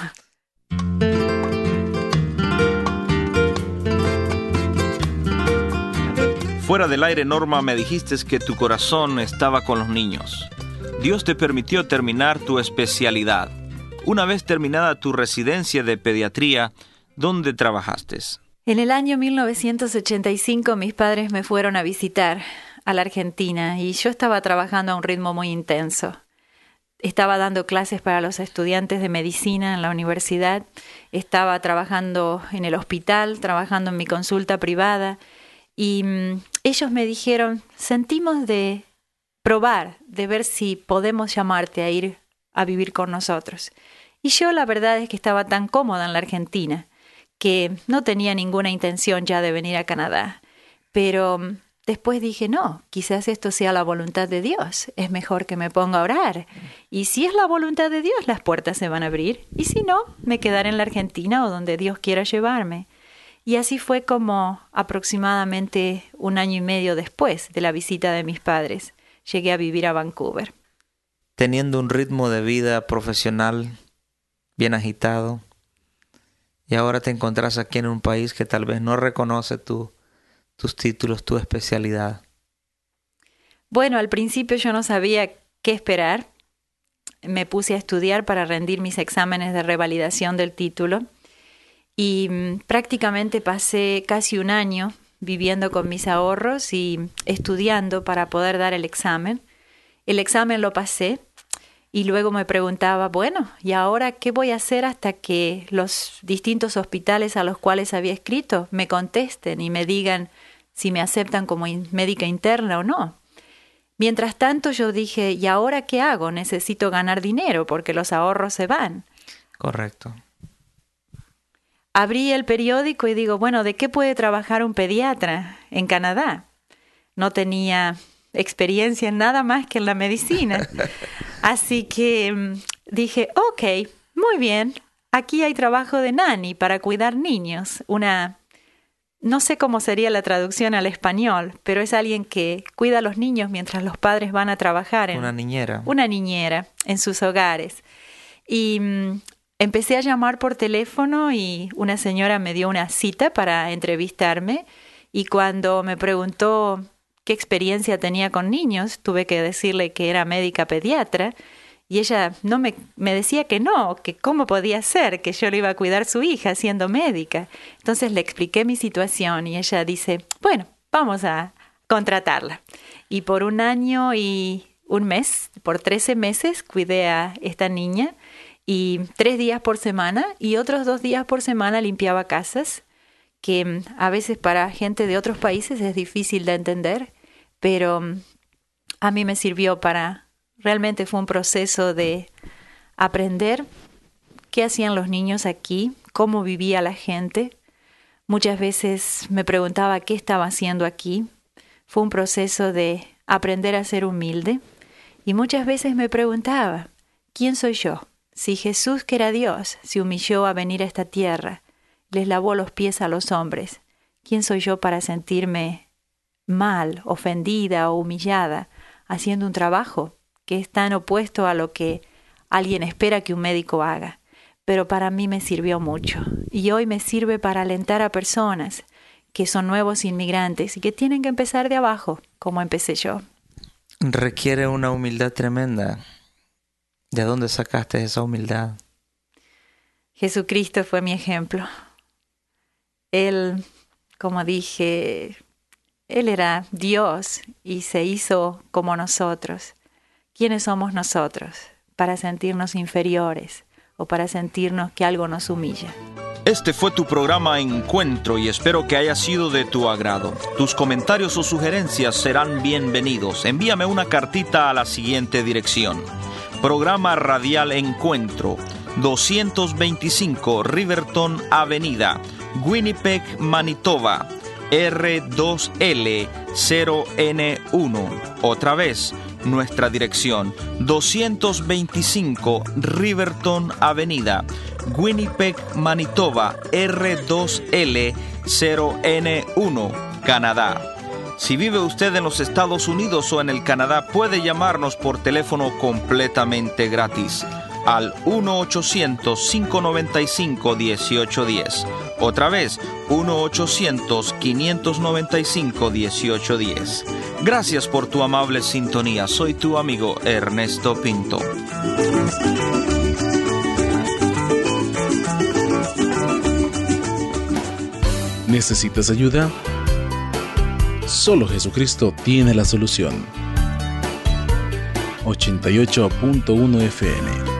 Fuera del aire, Norma, me dijiste que tu corazón estaba con los niños. Dios te permitió terminar tu especialidad. Una vez terminada tu residencia de pediatría, ¿dónde trabajaste? En el año 1985 mis padres me fueron a visitar a la Argentina y yo estaba trabajando a un ritmo muy intenso. estaba dando clases para los estudiantes de medicina en la universidad, estaba trabajando en el hospital, trabajando en mi consulta privada y mm, ellos me dijeron, sentimos de probar, de ver si podemos llamarte a ir a vivir con nosotros. Y yo la verdad es que estaba tan cómoda en la Argentina que no tenía ninguna intención ya de venir a Canadá. Pero mm, después dije, no, quizás esto sea la voluntad de Dios. Es mejor que me ponga a orar. Y si es la voluntad de Dios, las puertas se van a abrir. Y si no, me quedaré en la Argentina o donde Dios quiera llevarme. Y así fue como aproximadamente un año y medio después de la visita de mis padres, llegué a vivir a Vancouver. Teniendo un ritmo de vida profesional bien agitado, y ahora te encontrás aquí en un país que tal vez no reconoce tu, tus títulos, tu especialidad. Bueno, al principio yo no sabía qué esperar. Me puse a estudiar para rendir mis exámenes de revalidación del título y mm, prácticamente pasé casi un año viviendo con mis ahorros y estudiando para poder dar el examen. El examen lo pasé y luego me preguntaba, bueno, ¿y ahora qué voy a hacer hasta que los distintos hospitales a los cuales había escrito me contesten y me digan si me aceptan como médica interna o no? Mientras tanto yo dije, ¿y ahora qué hago? Necesito ganar dinero porque los ahorros se van. Correcto. Abrí el periódico y digo, bueno, ¿de qué puede trabajar un pediatra en Canadá? No tenía experiencia en nada más que en la medicina. [laughs] Así que mm, dije, ok, muy bien, aquí hay trabajo de nani para cuidar niños. Una, no sé cómo sería la traducción al español, pero es alguien que cuida a los niños mientras los padres van a trabajar. En, una niñera. Una niñera en sus hogares. Y mm, empecé a llamar por teléfono y una señora me dio una cita para entrevistarme y cuando me preguntó qué experiencia tenía con niños, tuve que decirle que era médica pediatra y ella no me, me decía que no, que cómo podía ser que yo le iba a cuidar su hija siendo médica. Entonces le expliqué mi situación y ella dice, bueno, vamos a contratarla. Y por un año y un mes, por 13 meses, cuidé a esta niña y tres días por semana y otros dos días por semana limpiaba casas que mm, a veces para gente de otros países es difícil de entender, pero mm, a mí me sirvió para, realmente fue un proceso de aprender qué hacían los niños aquí, cómo vivía la gente. Muchas veces me preguntaba qué estaba haciendo aquí. Fue un proceso de aprender a ser humilde y muchas veces me preguntaba, ¿quién soy yo? Si Jesús, que era Dios, se humilló a venir a esta tierra, les lavó los pies a los hombres. ¿Quién soy yo para sentirme mal, ofendida o humillada, haciendo un trabajo que es tan opuesto a lo que alguien espera que un médico haga? Pero para mí me sirvió mucho y hoy me sirve para alentar a personas que son nuevos inmigrantes y que tienen que empezar de abajo, como empecé yo. Requiere una humildad tremenda. ¿De dónde sacaste esa humildad? Jesucristo fue mi ejemplo. Él, como dije, Él era Dios y se hizo como nosotros. ¿Quiénes somos nosotros para sentirnos inferiores o para sentirnos que algo nos humilla? Este fue tu programa Encuentro y espero que haya sido de tu agrado. Tus comentarios o sugerencias serán bienvenidos. Envíame una cartita a la siguiente dirección. Programa Radial Encuentro, 225 Riverton Avenida, Winnipeg, Manitoba, R2L0N1. Otra vez, nuestra dirección, 225 Riverton Avenida, Winnipeg, Manitoba, R2L0N1, Canadá. Si vive usted en los Estados Unidos o en el Canadá, puede llamarnos por teléfono completamente gratis al 1-800-595-1810. Otra vez, 1-800-595-1810. Gracias por tu amable sintonía. Soy tu amigo Ernesto Pinto. ¿Necesitas ayuda? Solo Jesucristo tiene la solución. 88.1 FM.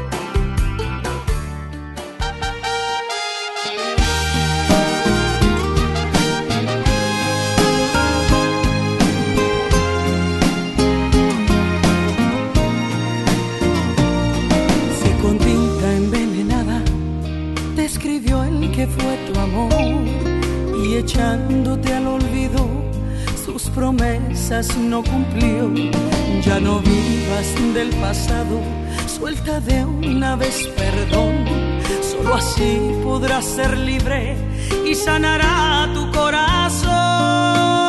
Cumplió. Ya no vivas del pasado, suelta de una vez perdón. Solo así podrás ser libre y sanará tu corazón.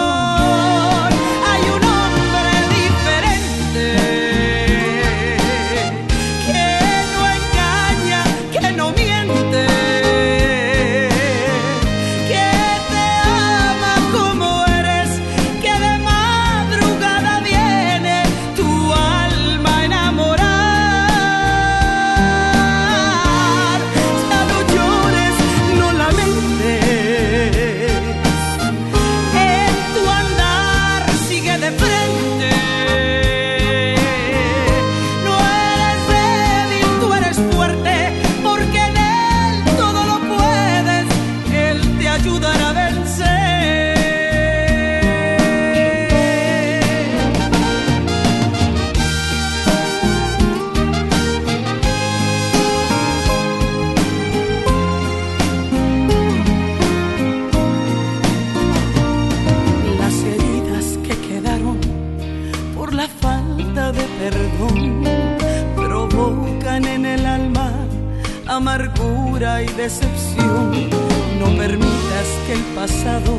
El pasado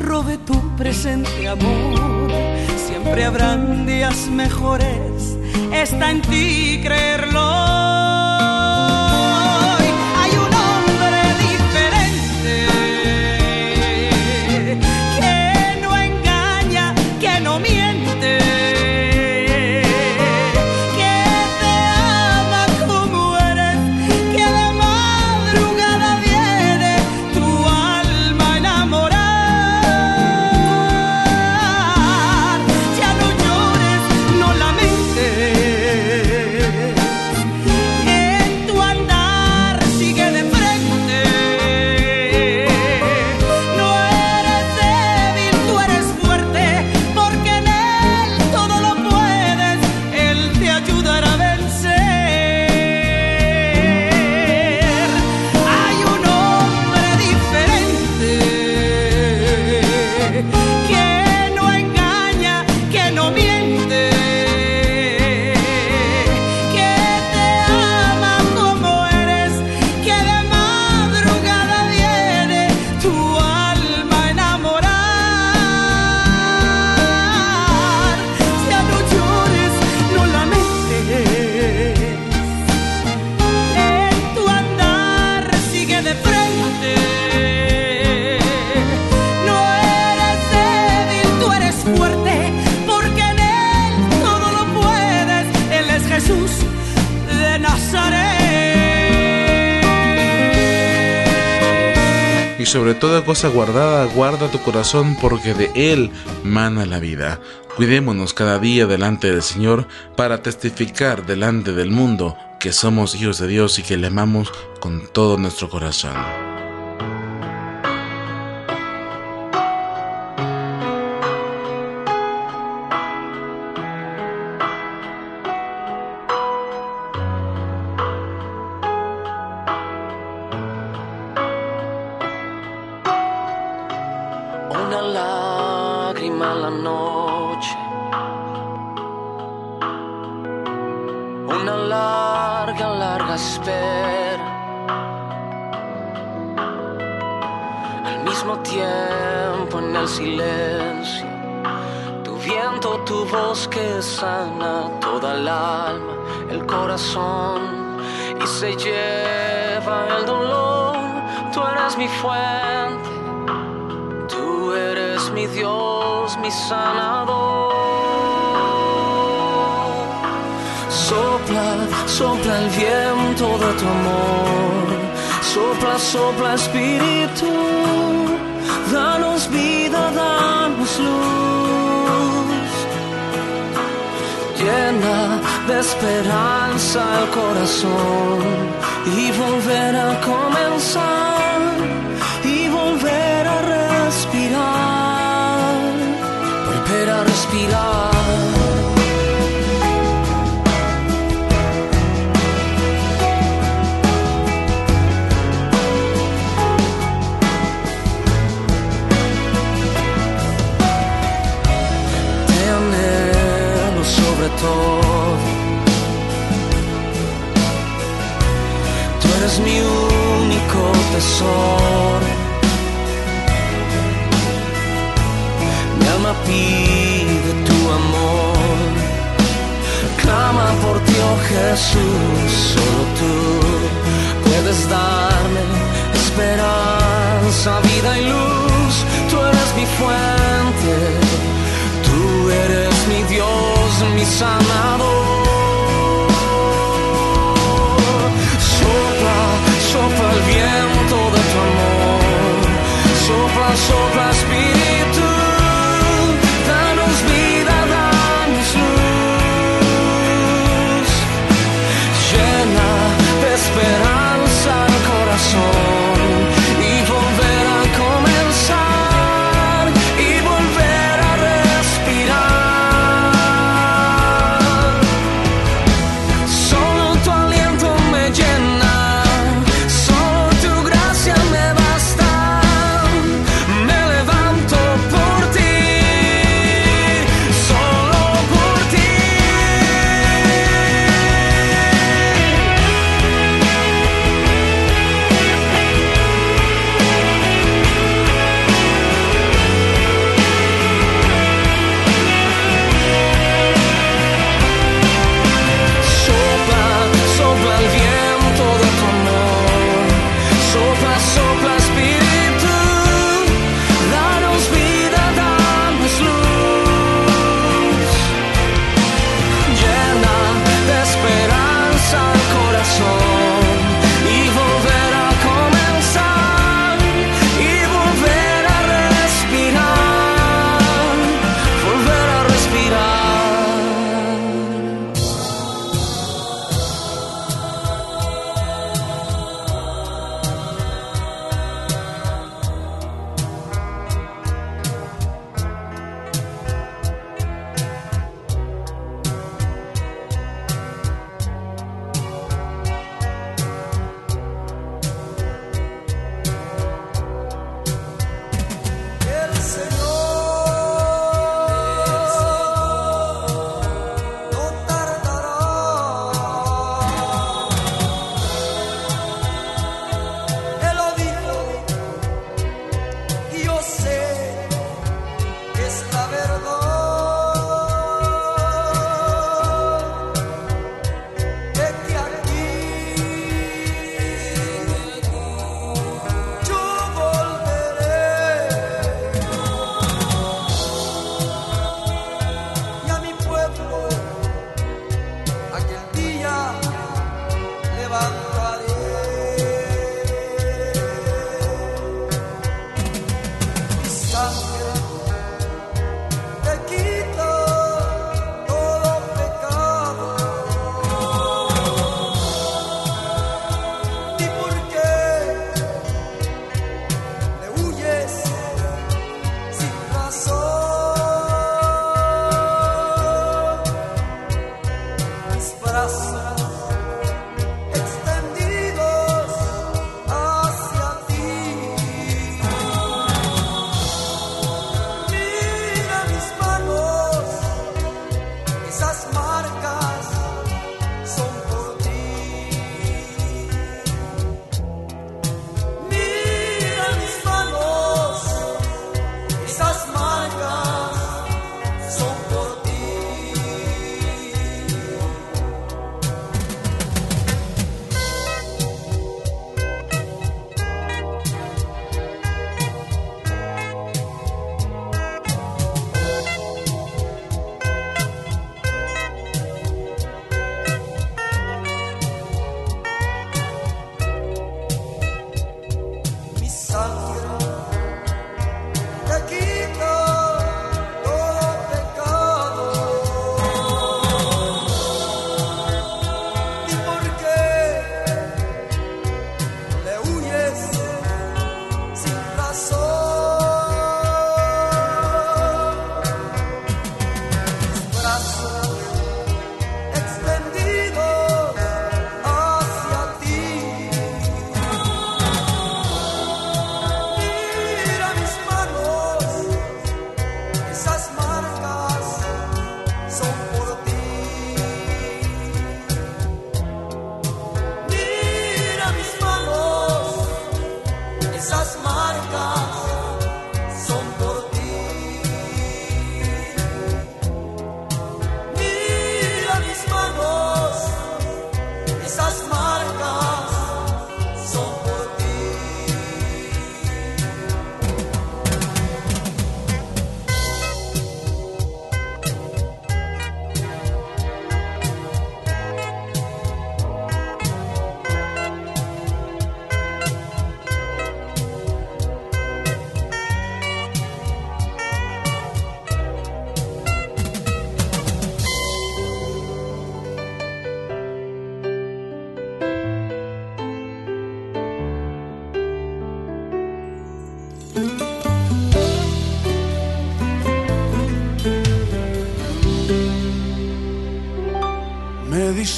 robe tu presente amor. Siempre habrán días mejores, está en ti creerlo. Sobre toda cosa guardada, guarda tu corazón porque de él mana la vida. Cuidémonos cada día delante del Señor para testificar delante del mundo que somos hijos de Dios y que le amamos con todo nuestro corazón. mala noche. Una larga, larga espera. Al mismo tiempo en el silencio, tu viento, tu voz que sana toda el alma, el corazón y se lleva el dolor. Tú eres mi fuente, tú eres mi Dios. Mi sanador. Sopla, sopla el viento de tu amor. Sopla, sopla espíritu. Danos vida, danos luz. Llena de esperanza el corazón y volver a comenzar. Respirar. Te anhelo sobre todo. Tú eres mi único tesoro. Mi oh Jesús. Solo tú puedes darme esperanza, vida y luz. Tú eres mi fuente. Tú eres mi Dios, mi sanador. Sopla, sopla el viento de tu amor. Sopla, sopla espíritu.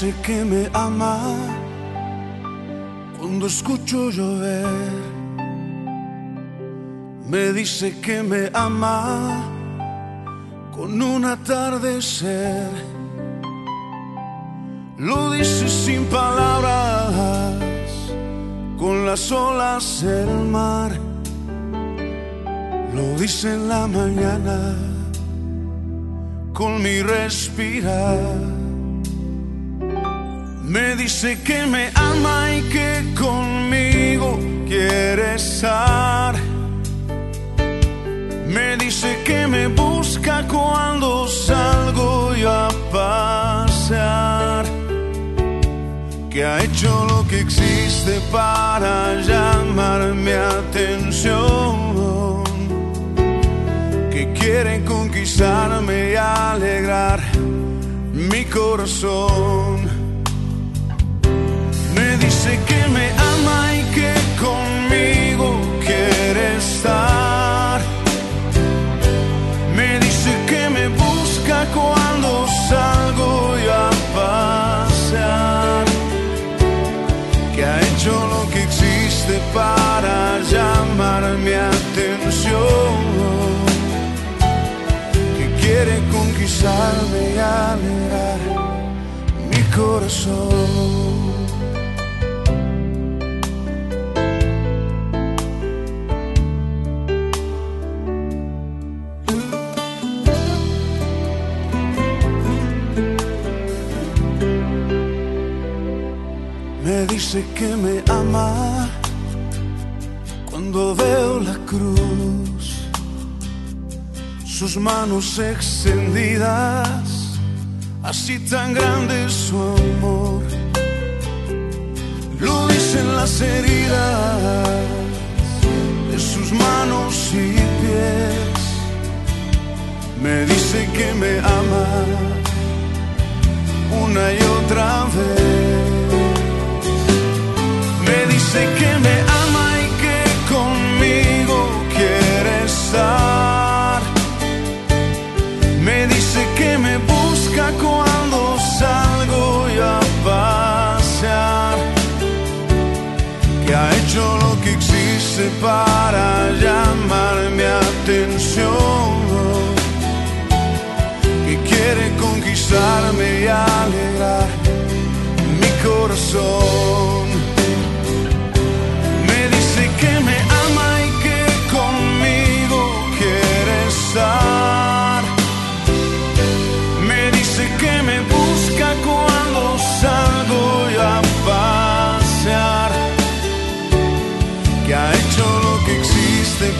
Dice que me ama cuando escucho llover. Me dice que me ama con un atardecer. Lo dice sin palabras, con las olas del mar. Lo dice en la mañana, con mi respirar. Dice que me ama y que conmigo quiere estar. Me dice que me busca cuando salgo yo a pasear. Que ha hecho lo que existe para llamar mi atención. Que quiere conquistarme y alegrar mi corazón. Cuando salgo yo a pasear. Que ha hecho lo que existe para llamar mi atención. Que quiere conquistarme y alegrar mi corazón. Dice que me ama cuando veo la cruz, sus manos extendidas, así tan grande su amor. Lo dicen las heridas de sus manos y pies. Me dice que me ama una y otra vez. Dice que me ama y que conmigo quiere estar. Me dice que me busca cuando salgo yo a pasear. Que ha hecho lo que existe para llamar mi atención. Que quiere conquistarme y alegrar mi corazón.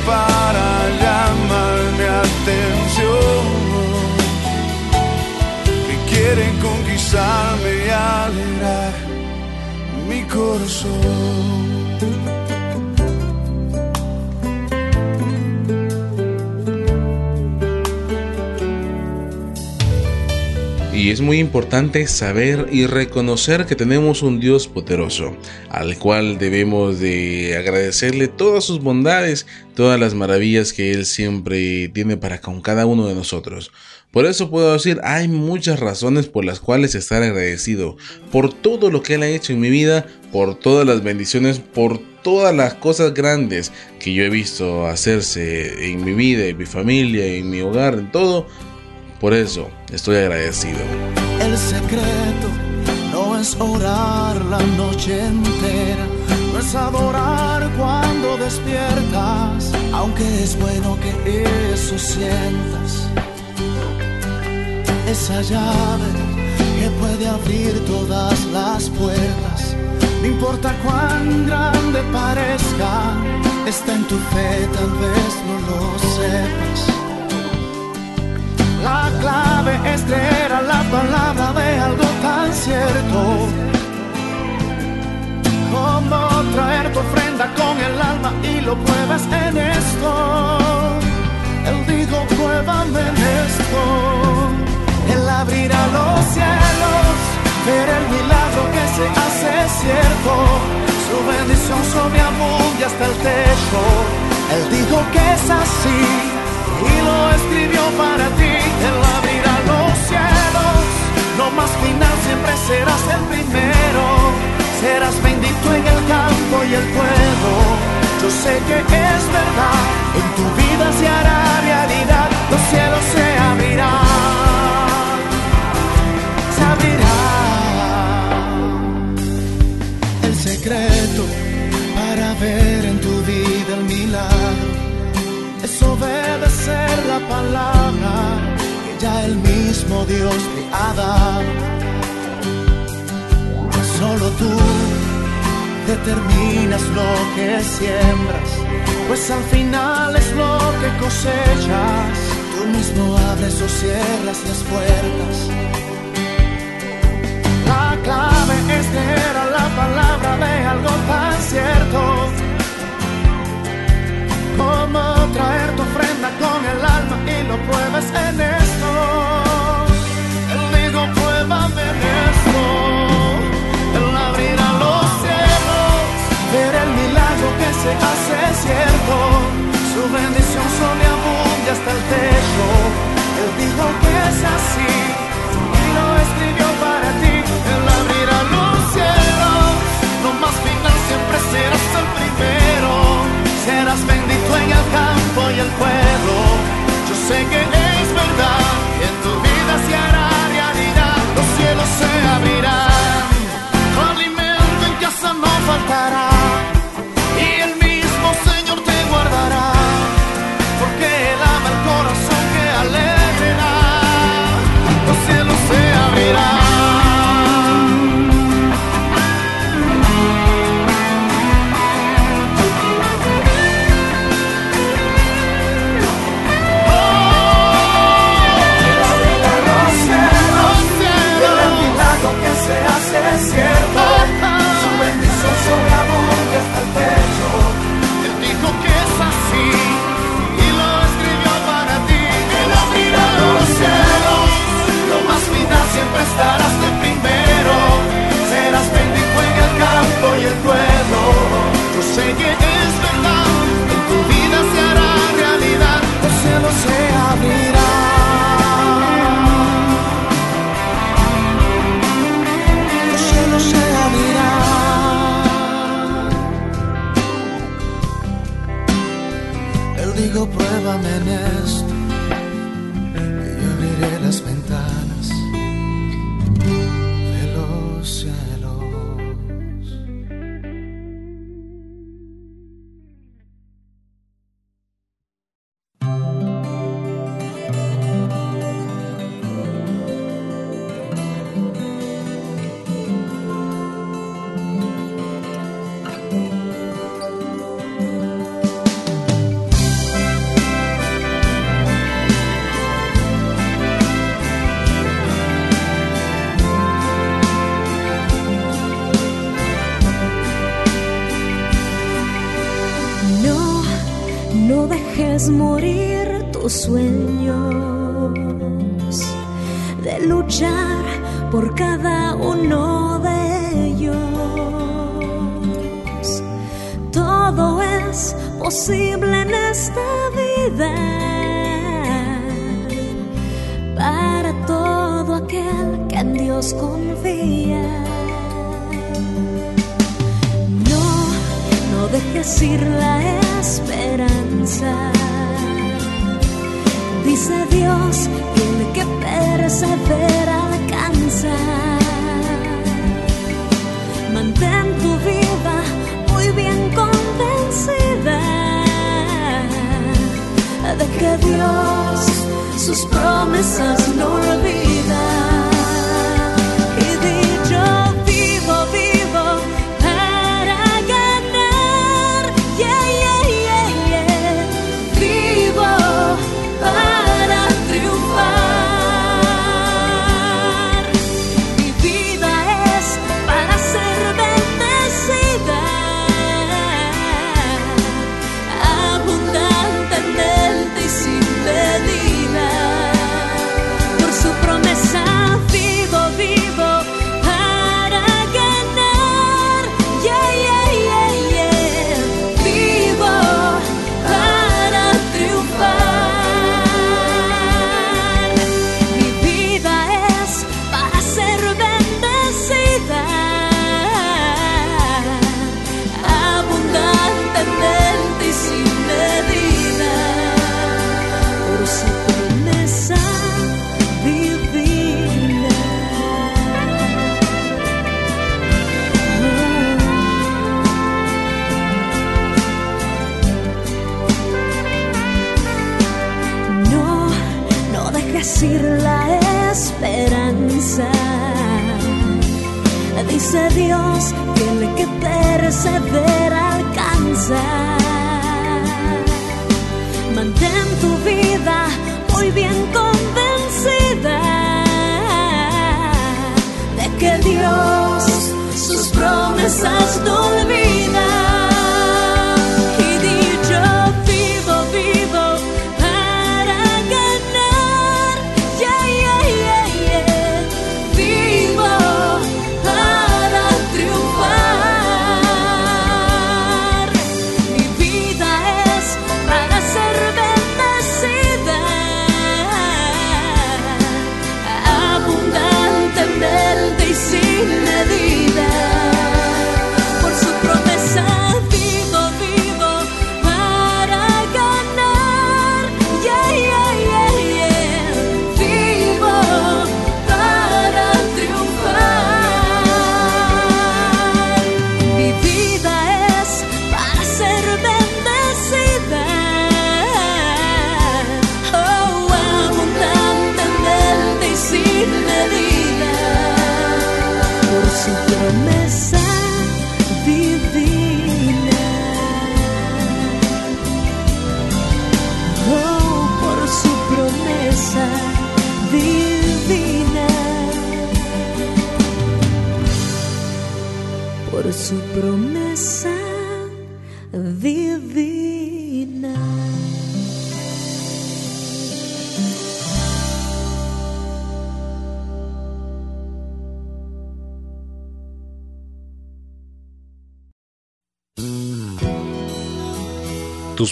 Para llamar mi atención. Que quiere conquistarme y alegrar mi corazón. Y es muy importante saber y reconocer que tenemos un Dios poderoso, al cual debemos de agradecerle todas sus bondades, todas las maravillas que Él siempre tiene para con cada uno de nosotros. Por eso puedo decir, hay muchas razones por las cuales estar agradecido, por todo lo que Él ha hecho en mi vida, por todas las bendiciones, por todas las cosas grandes que yo he visto hacerse en mi vida, en mi familia, en mi hogar, en todo. Por eso estoy agradecido. El secreto no es orar la noche entera, adorar cuando despiertas, aunque es bueno que eso sientas. Esa llave que puede abrir todas las puertas, no importa cuán grande parezca, está en tu fe, tal vez no lo sepas. La clave es creer la palabra de algo tan cierto. Como traer tu ofrenda con el alma y lo pruebas en esto. Él dijo, pruébame en esto. Él abrirá los cielos, ver el milagro que se hace cierto. Su bendición sobreabunde hasta el techo. Él dijo que es así y lo escribió para ti. Él abrirá los cielos, no más final siempre serás bendito en el campo y el pueblo. Yo sé que es verdad, en tu vida se hará realidad, los cielos se abrirán, se abrirán. El secreto para ver en tu vida el milagro es obedecer la palabra que ya el mismo Dios te ha dado Tú determinas lo que siembras, pues al final es lo que cosechas. Tú mismo abres o cierras las puertas. La clave es leer a la palabra de algo tan cierto como traer tu ofrenda con el alma y lo pruebes en esto. Él dijo, pruébame en esto. Que se hace cierto. Su bendición sobreabunde hasta el techo. Él dijo que es así y lo escribió para ti. Él abrirá los cielos, lo más final siempre serás el primero. Serás bendito en el campo y el pueblo. Yo sé que es verdad, abrirán. Él dijo, pruébame en esto.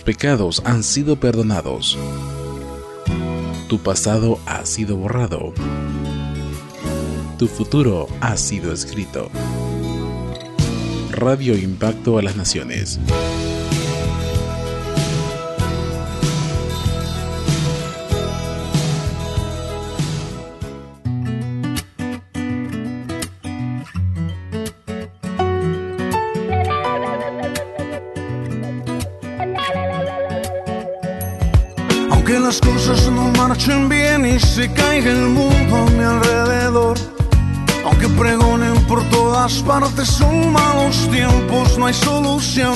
Pecados han sido perdonados. Tu pasado ha sido borrado. Tu futuro ha sido escrito. Radio Impacto a las Naciones. Partes son malos tiempos, no hay solución.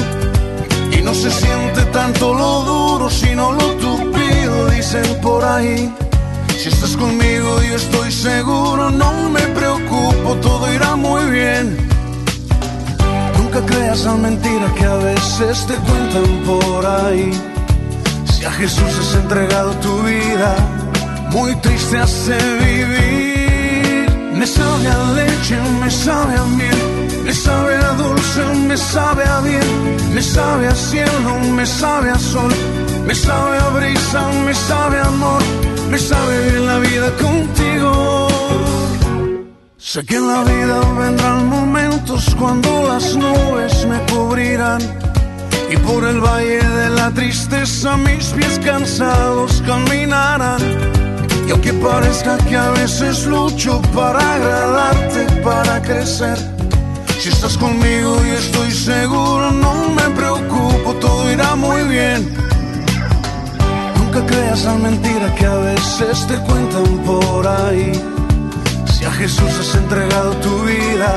Y no se siente tanto lo duro, sino lo tupido, dicen por ahí. Si estás conmigo yo estoy seguro, no me preocupo, todo irá muy bien. Nunca creas la mentira que a veces te cuentan por ahí. Si a Jesús has entregado tu vida, muy triste hace vivir. Me sabe a leche, me sabe a miel, me sabe a dulce, me sabe a bien, me sabe a cielo, me sabe a sol, me sabe a brisa, me sabe a amor, me sabe bien la vida contigo. Sé que en la vida vendrán momentos cuando las nubes me cubrirán. Y por el valle de la tristeza mis pies cansados caminarán. Y aunque parezca que a veces lucho para agradarte, para crecer, si estás conmigo y estoy seguro, no me preocupo, todo irá muy bien. Nunca creas la mentira que a veces te cuentan por ahí. Si a Jesús has entregado tu vida,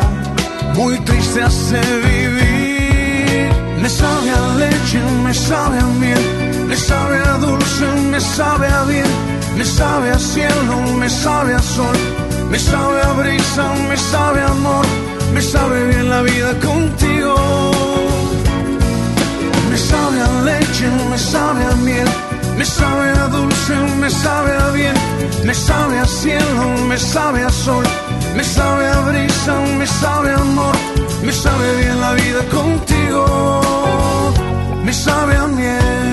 muy triste hace vivir. Me sabe a leche, me sabe a miel, me sabe a dulce, me sabe a bien, me sabe a cielo, me sabe a sol, me sabe a brisa, me sabe a amor, me sabe bien la vida contigo. Me sabe a leche, me sabe a miel, me sabe a dulce, me sabe a bien, me sabe a cielo, me sabe a sol, me sabe a brisa, me sabe a amor, me sabe bien la vida contigo, me sabe a miel.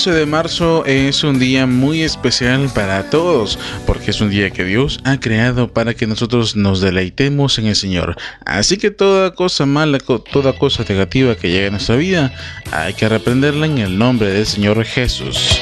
11 de marzo es un día muy especial para todos, porque es un día que Dios ha creado para que nosotros nos deleitemos en el Señor. Así que toda cosa mala, toda cosa negativa que llegue a nuestra vida, hay que reprenderla en el nombre del Señor Jesús.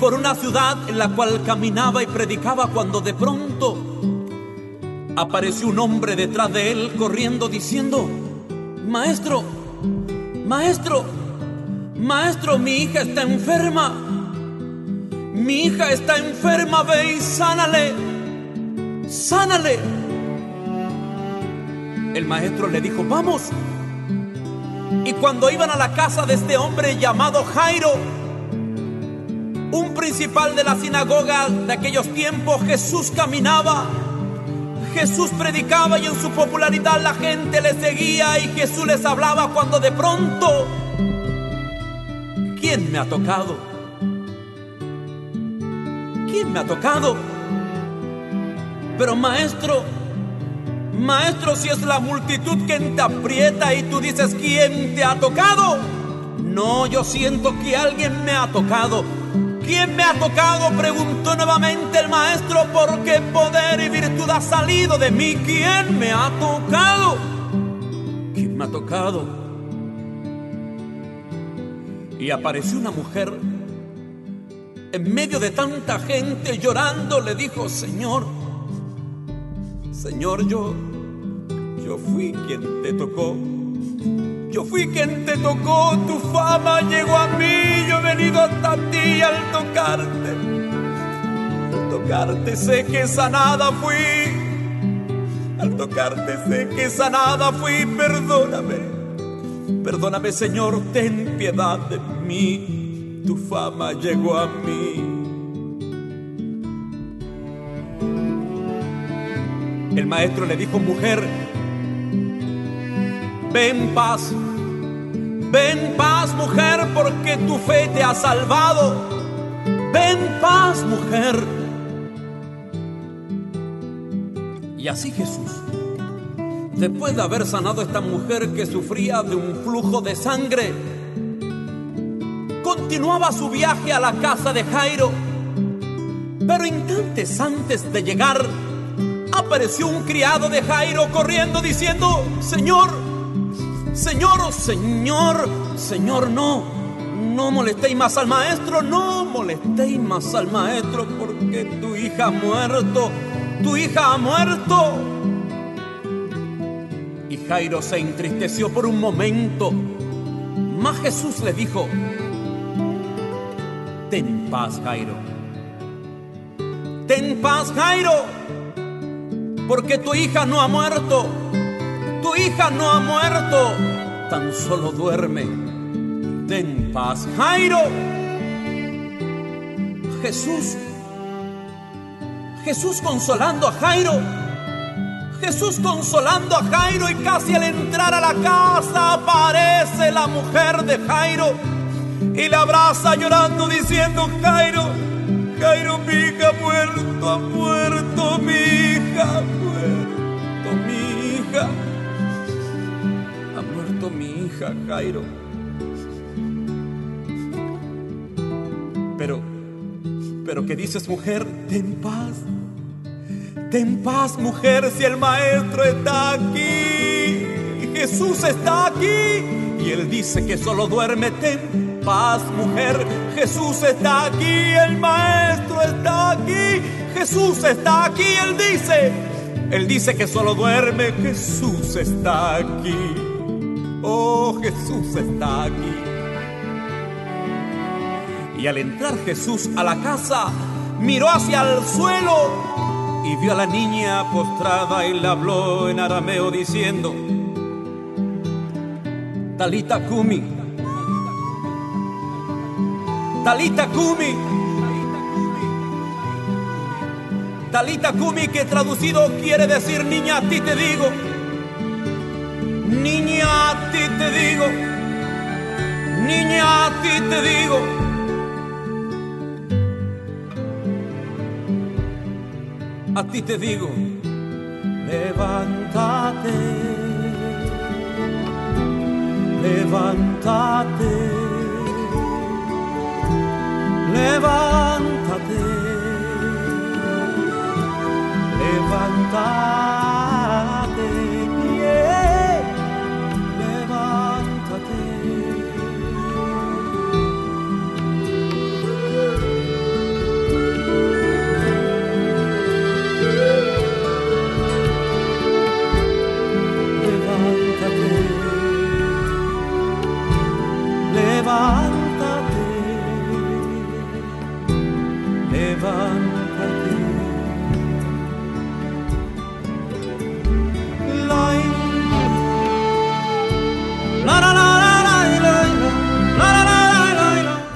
Por una ciudad en la cual caminaba y predicaba cuando de pronto apareció un hombre detrás de él corriendo diciendo, Maestro, maestro, maestro, mi hija está enferma. Mi hija está enferma, ve y sánale. Sánale. El maestro le dijo, vamos. Y cuando iban a la casa de este hombre llamado Jairo, principal de la sinagoga de aquellos tiempos, Jesús caminaba, Jesús predicaba y en su popularidad la gente le seguía y Jesús les hablaba cuando de pronto, ¿quién me ha tocado? ¿Quién me ha tocado? Pero maestro, maestro, si es la multitud quien te aprieta y tú dices, ¿quién te ha tocado? No, yo siento que alguien me ha tocado. ¿Quién me ha tocado? Preguntó nuevamente el maestro, porque poder y virtud ha salido de mí. ¿Quién me ha tocado? ¿Quién me ha tocado? Y apareció una mujer en medio de tanta gente llorando, le dijo, Señor, Señor, yo, yo fui quien te tocó. Yo fui quien te tocó, tu fama llegó a mí, yo he venido hasta ti al tocarte. Al tocarte sé que sanada fui. Al tocarte sé que sanada fui, perdóname. Perdóname, Señor, ten piedad de mí. Tu fama llegó a mí. El maestro le dijo, mujer, ven paz, ven paz, mujer, porque tu fe te ha salvado. Ven paz, mujer. Y así Jesús, después de haber sanado a esta mujer que sufría de un flujo de sangre, continuaba su viaje a la casa de Jairo. Pero instantes antes de llegar, apareció un criado de Jairo corriendo diciendo, Señor, Señor, Señor, Señor, no, no molestéis más al maestro, no molestéis más al maestro porque tu hija ha muerto, tu hija ha muerto. Y Jairo se entristeció por un momento, mas Jesús le dijo, ten paz, Jairo. Ten paz, Jairo, porque tu hija no ha muerto. Tu hija no ha muerto, tan solo duerme. Ten paz, Jairo. Jesús, Jesús consolando a Jairo. Jesús consolando a Jairo y casi al entrar a la casa aparece la mujer de Jairo y la abraza llorando diciendo, Jairo, Jairo, mi hija muerto, ha muerto, mi hija muerto, mi hija. Mi hija, Jairo. Pero, pero ¿qué dices mujer? Ten paz. Ten paz mujer si el maestro está aquí. Jesús está aquí. Y él dice que solo duerme. Ten paz mujer. Jesús está aquí. El maestro está aquí. Jesús está aquí. Él dice. Él dice que solo duerme. Jesús está aquí. Oh, Jesús está aquí. Y al entrar Jesús a la casa, miró hacia el suelo y vio a la niña postrada y le habló en arameo diciendo, Talita Kumi, Talita Kumi, Talita Kumi que traducido quiere decir niña a ti te digo, niña a ti te digo, niña a ti te digo. a ti te digo, levántate, levántate, levántate, levántate, levántate, levántate.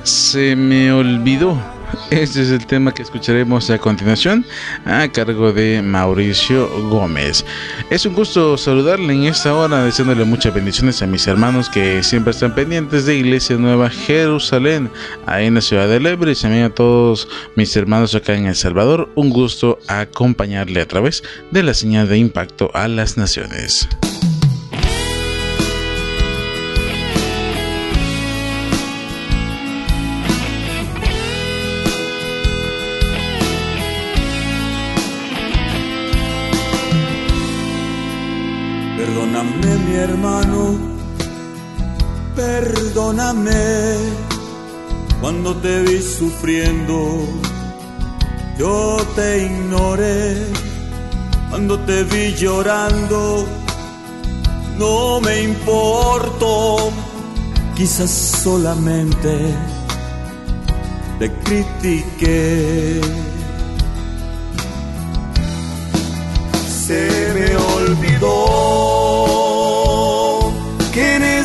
Se me olvidó este es el tema que escucharemos a continuación a cargo de Mauricio Gómez. Es un gusto saludarle en esta hora, deseándole muchas bendiciones a mis hermanos que siempre están pendientes de Iglesia Nueva Jerusalén, ahí en la ciudad de Lebre, y también a todos mis hermanos acá en El Salvador. Un gusto acompañarle a través de la señal de impacto a las naciones. Hermano, perdóname. Cuando te vi sufriendo, yo te ignoré, cuando te vi llorando, no me importó, quizás solamente te critiqué. Se me olvidó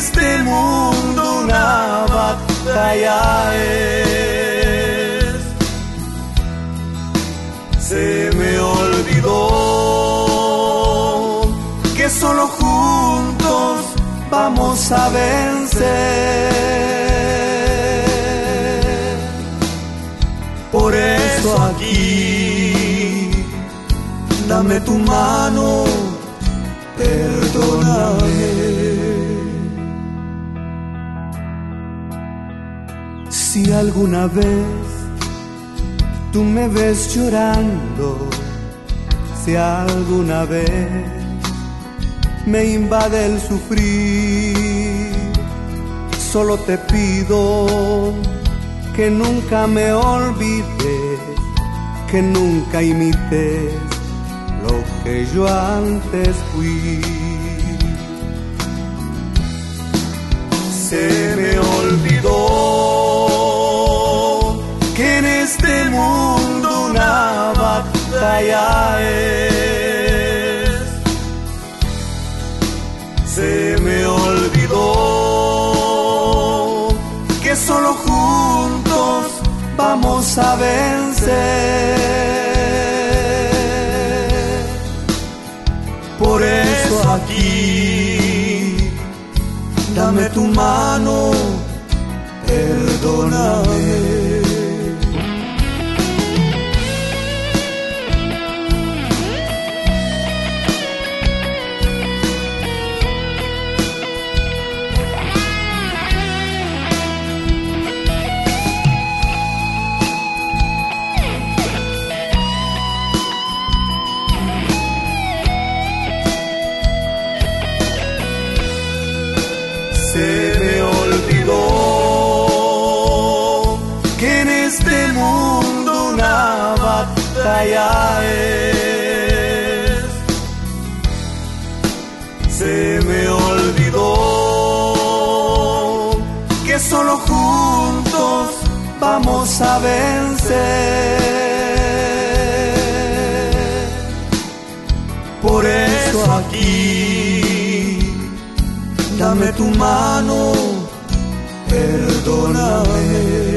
este mundo una batalla es. Se me olvidó que solo juntos vamos a vencer. Por eso aquí dame tu mano, perdóname. Si alguna vez tú me ves llorando, si alguna vez me invade el sufrir, solo te pido que nunca me olvides, que nunca imites lo que yo antes fui. Se me olvidó este mundo una batalla es. Se me olvidó que solo juntos vamos a vencer. Por eso aquí, dame tu mano, perdóname. Es. Se me olvidó que solo juntos vamos a vencer. Por eso aquí, dame tu mano, perdóname.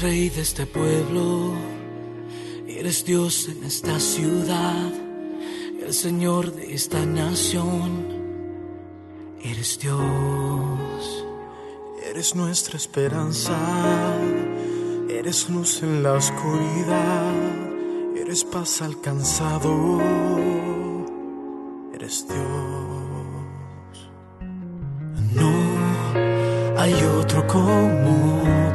Rey de este pueblo, eres Dios en esta ciudad, el Señor de esta nación, eres Dios. Eres nuestra esperanza, eres luz en la oscuridad, eres paz al cansado, eres Dios. No hay otro como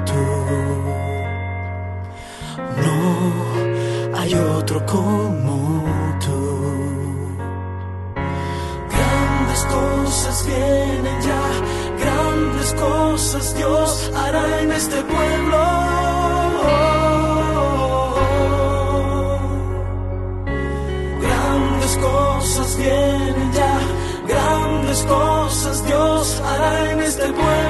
como tú. Grandes cosas vienen ya, grandes cosas Dios hará en este pueblo. Grandes cosas vienen ya, grandes cosas Dios hará en este pueblo.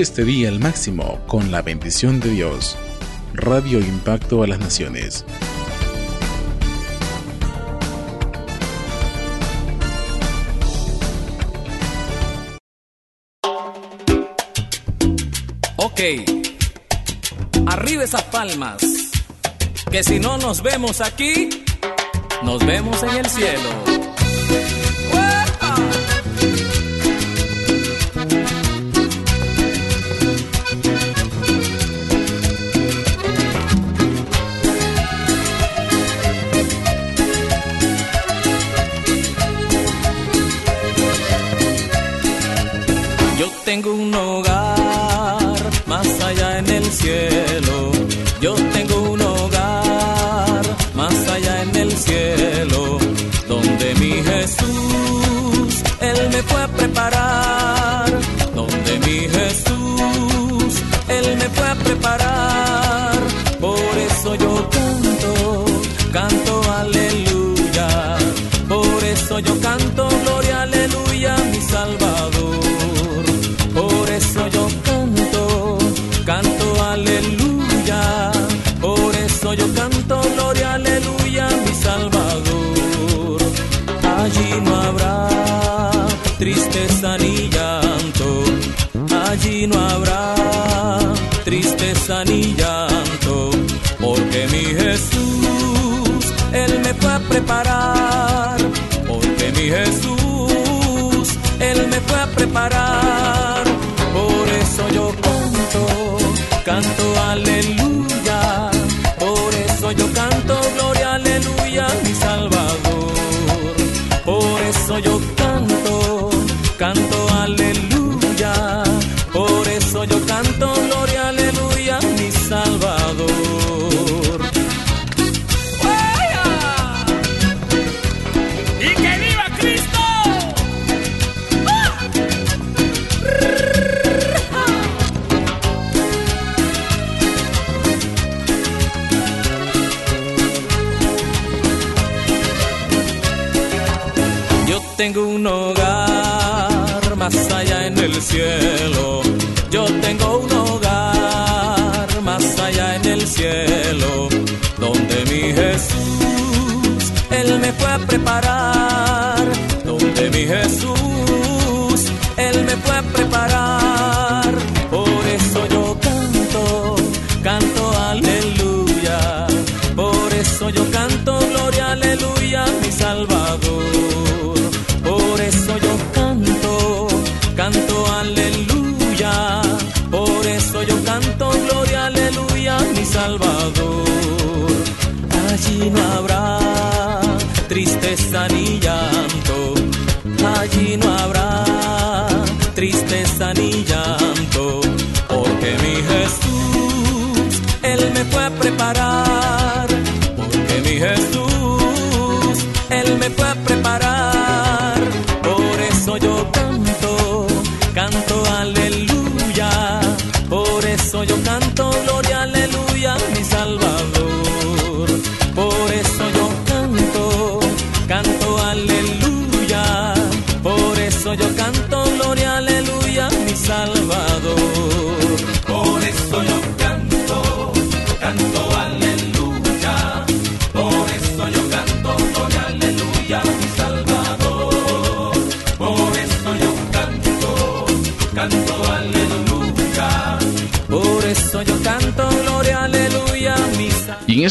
Este día al máximo con la bendición de Dios. Radio Impacto a las Naciones. Ok, arriba esas palmas, que si no nos vemos aquí, nos vemos en el cielo.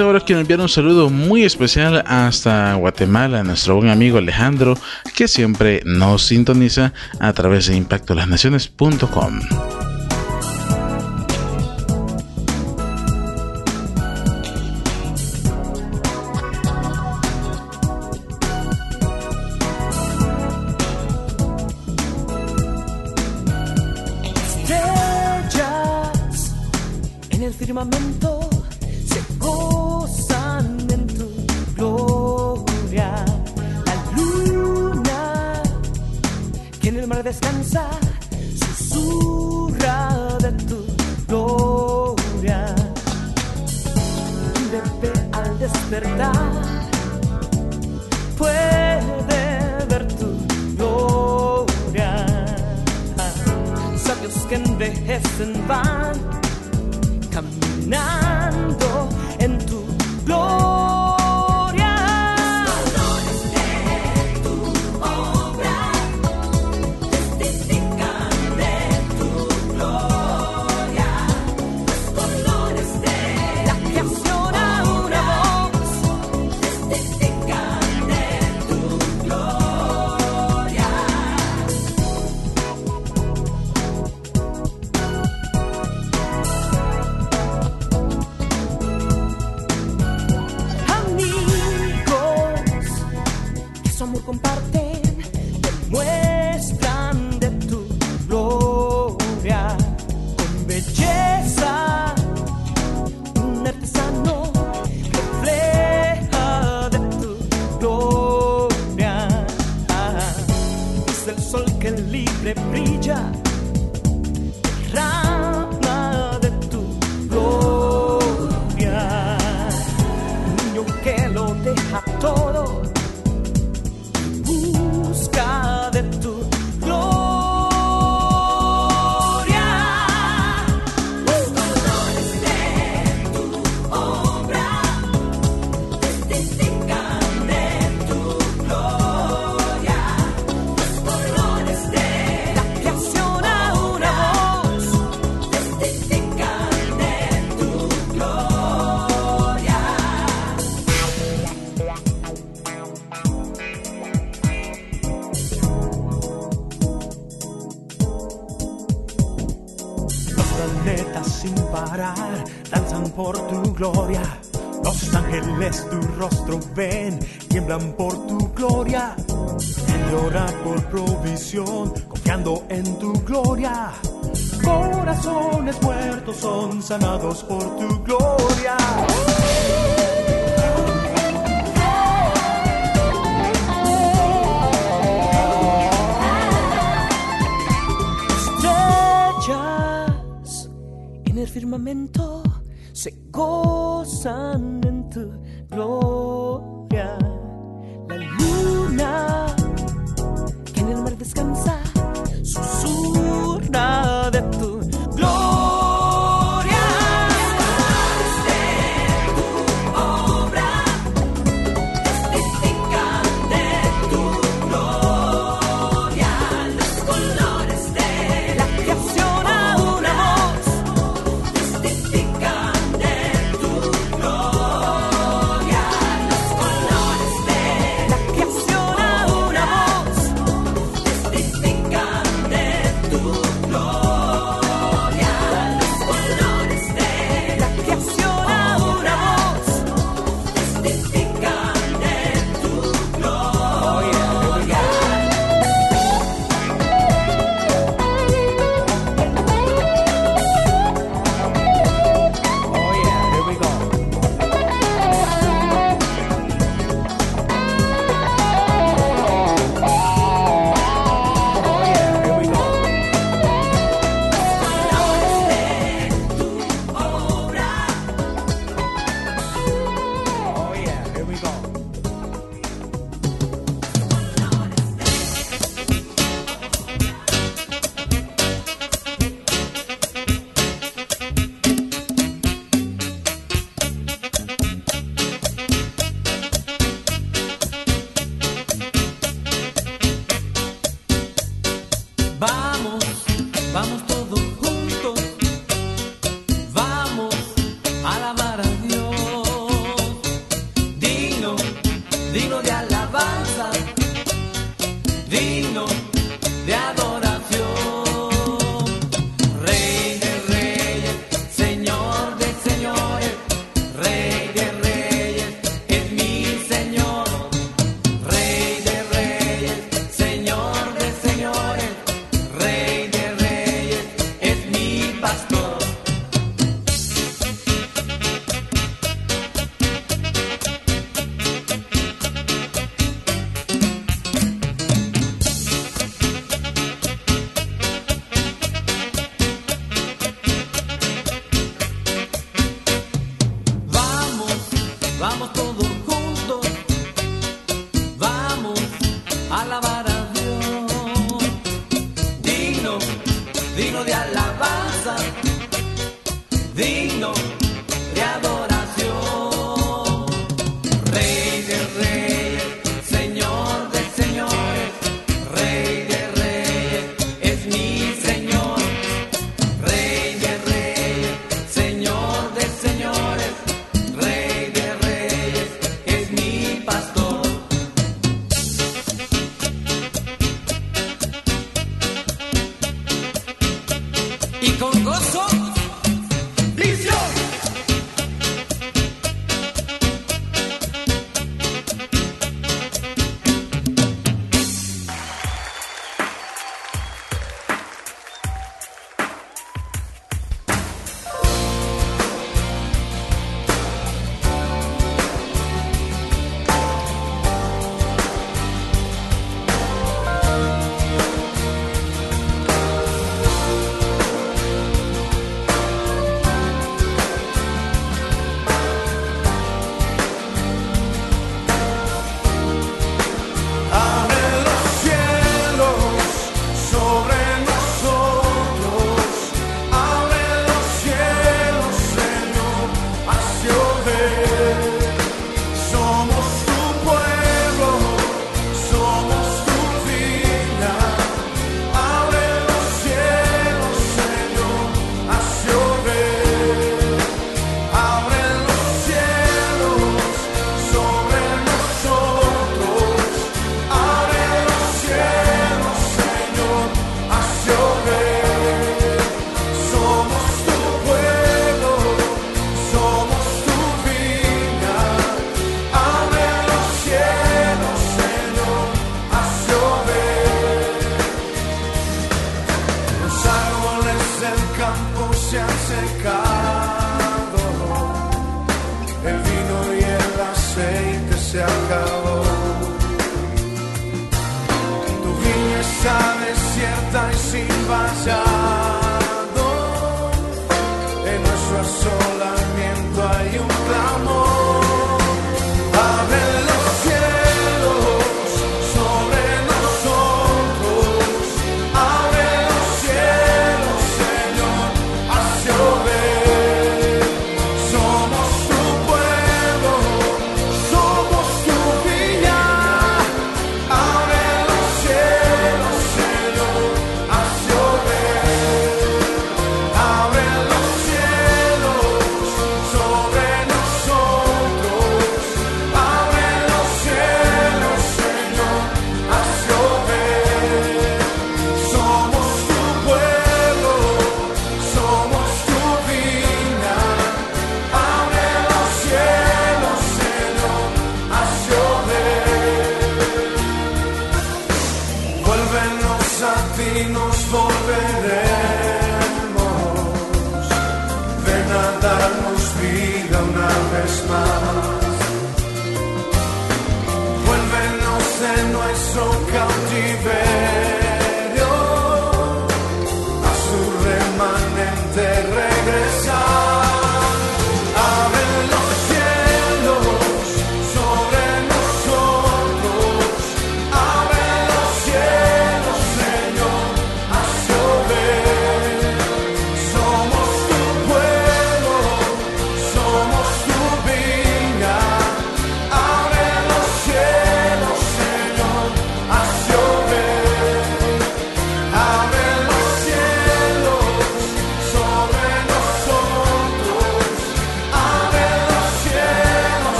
ahora quiero enviar un saludo muy especial hasta Guatemala a nuestro buen amigo Alejandro, que siempre nos sintoniza a través de impactolaznaciones.com.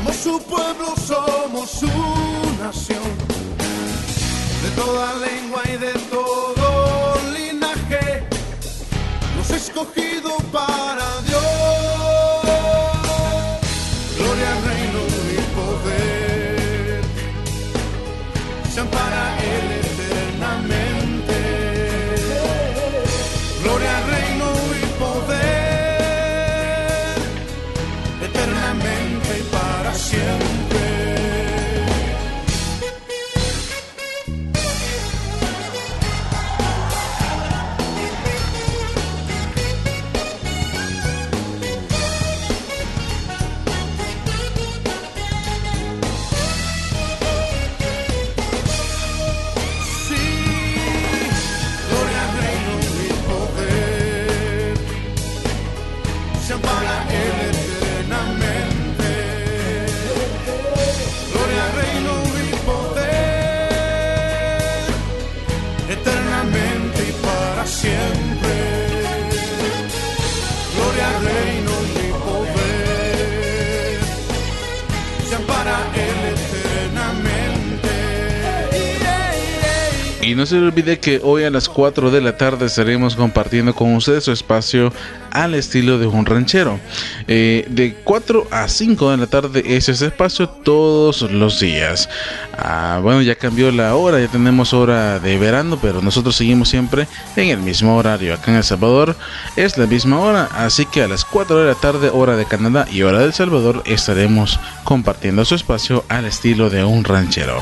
Somos su pueblo, somos su nación. De toda lengua y de todo linaje, nos escogido para Dios. Gloria reino y poder, sean no se olvide que hoy a las 4 de la tarde estaremos compartiendo con ustedes su espacio al estilo de un ranchero. Eh, de 4 a 5 de la tarde es ese espacio todos los días. Ah, bueno, ya cambió la hora, ya tenemos hora de verano, pero nosotros seguimos siempre en el mismo horario. Acá en El Salvador es la misma hora, así que a las 4 de la tarde, hora de Canadá y hora del Salvador, estaremos compartiendo su espacio al estilo de un ranchero.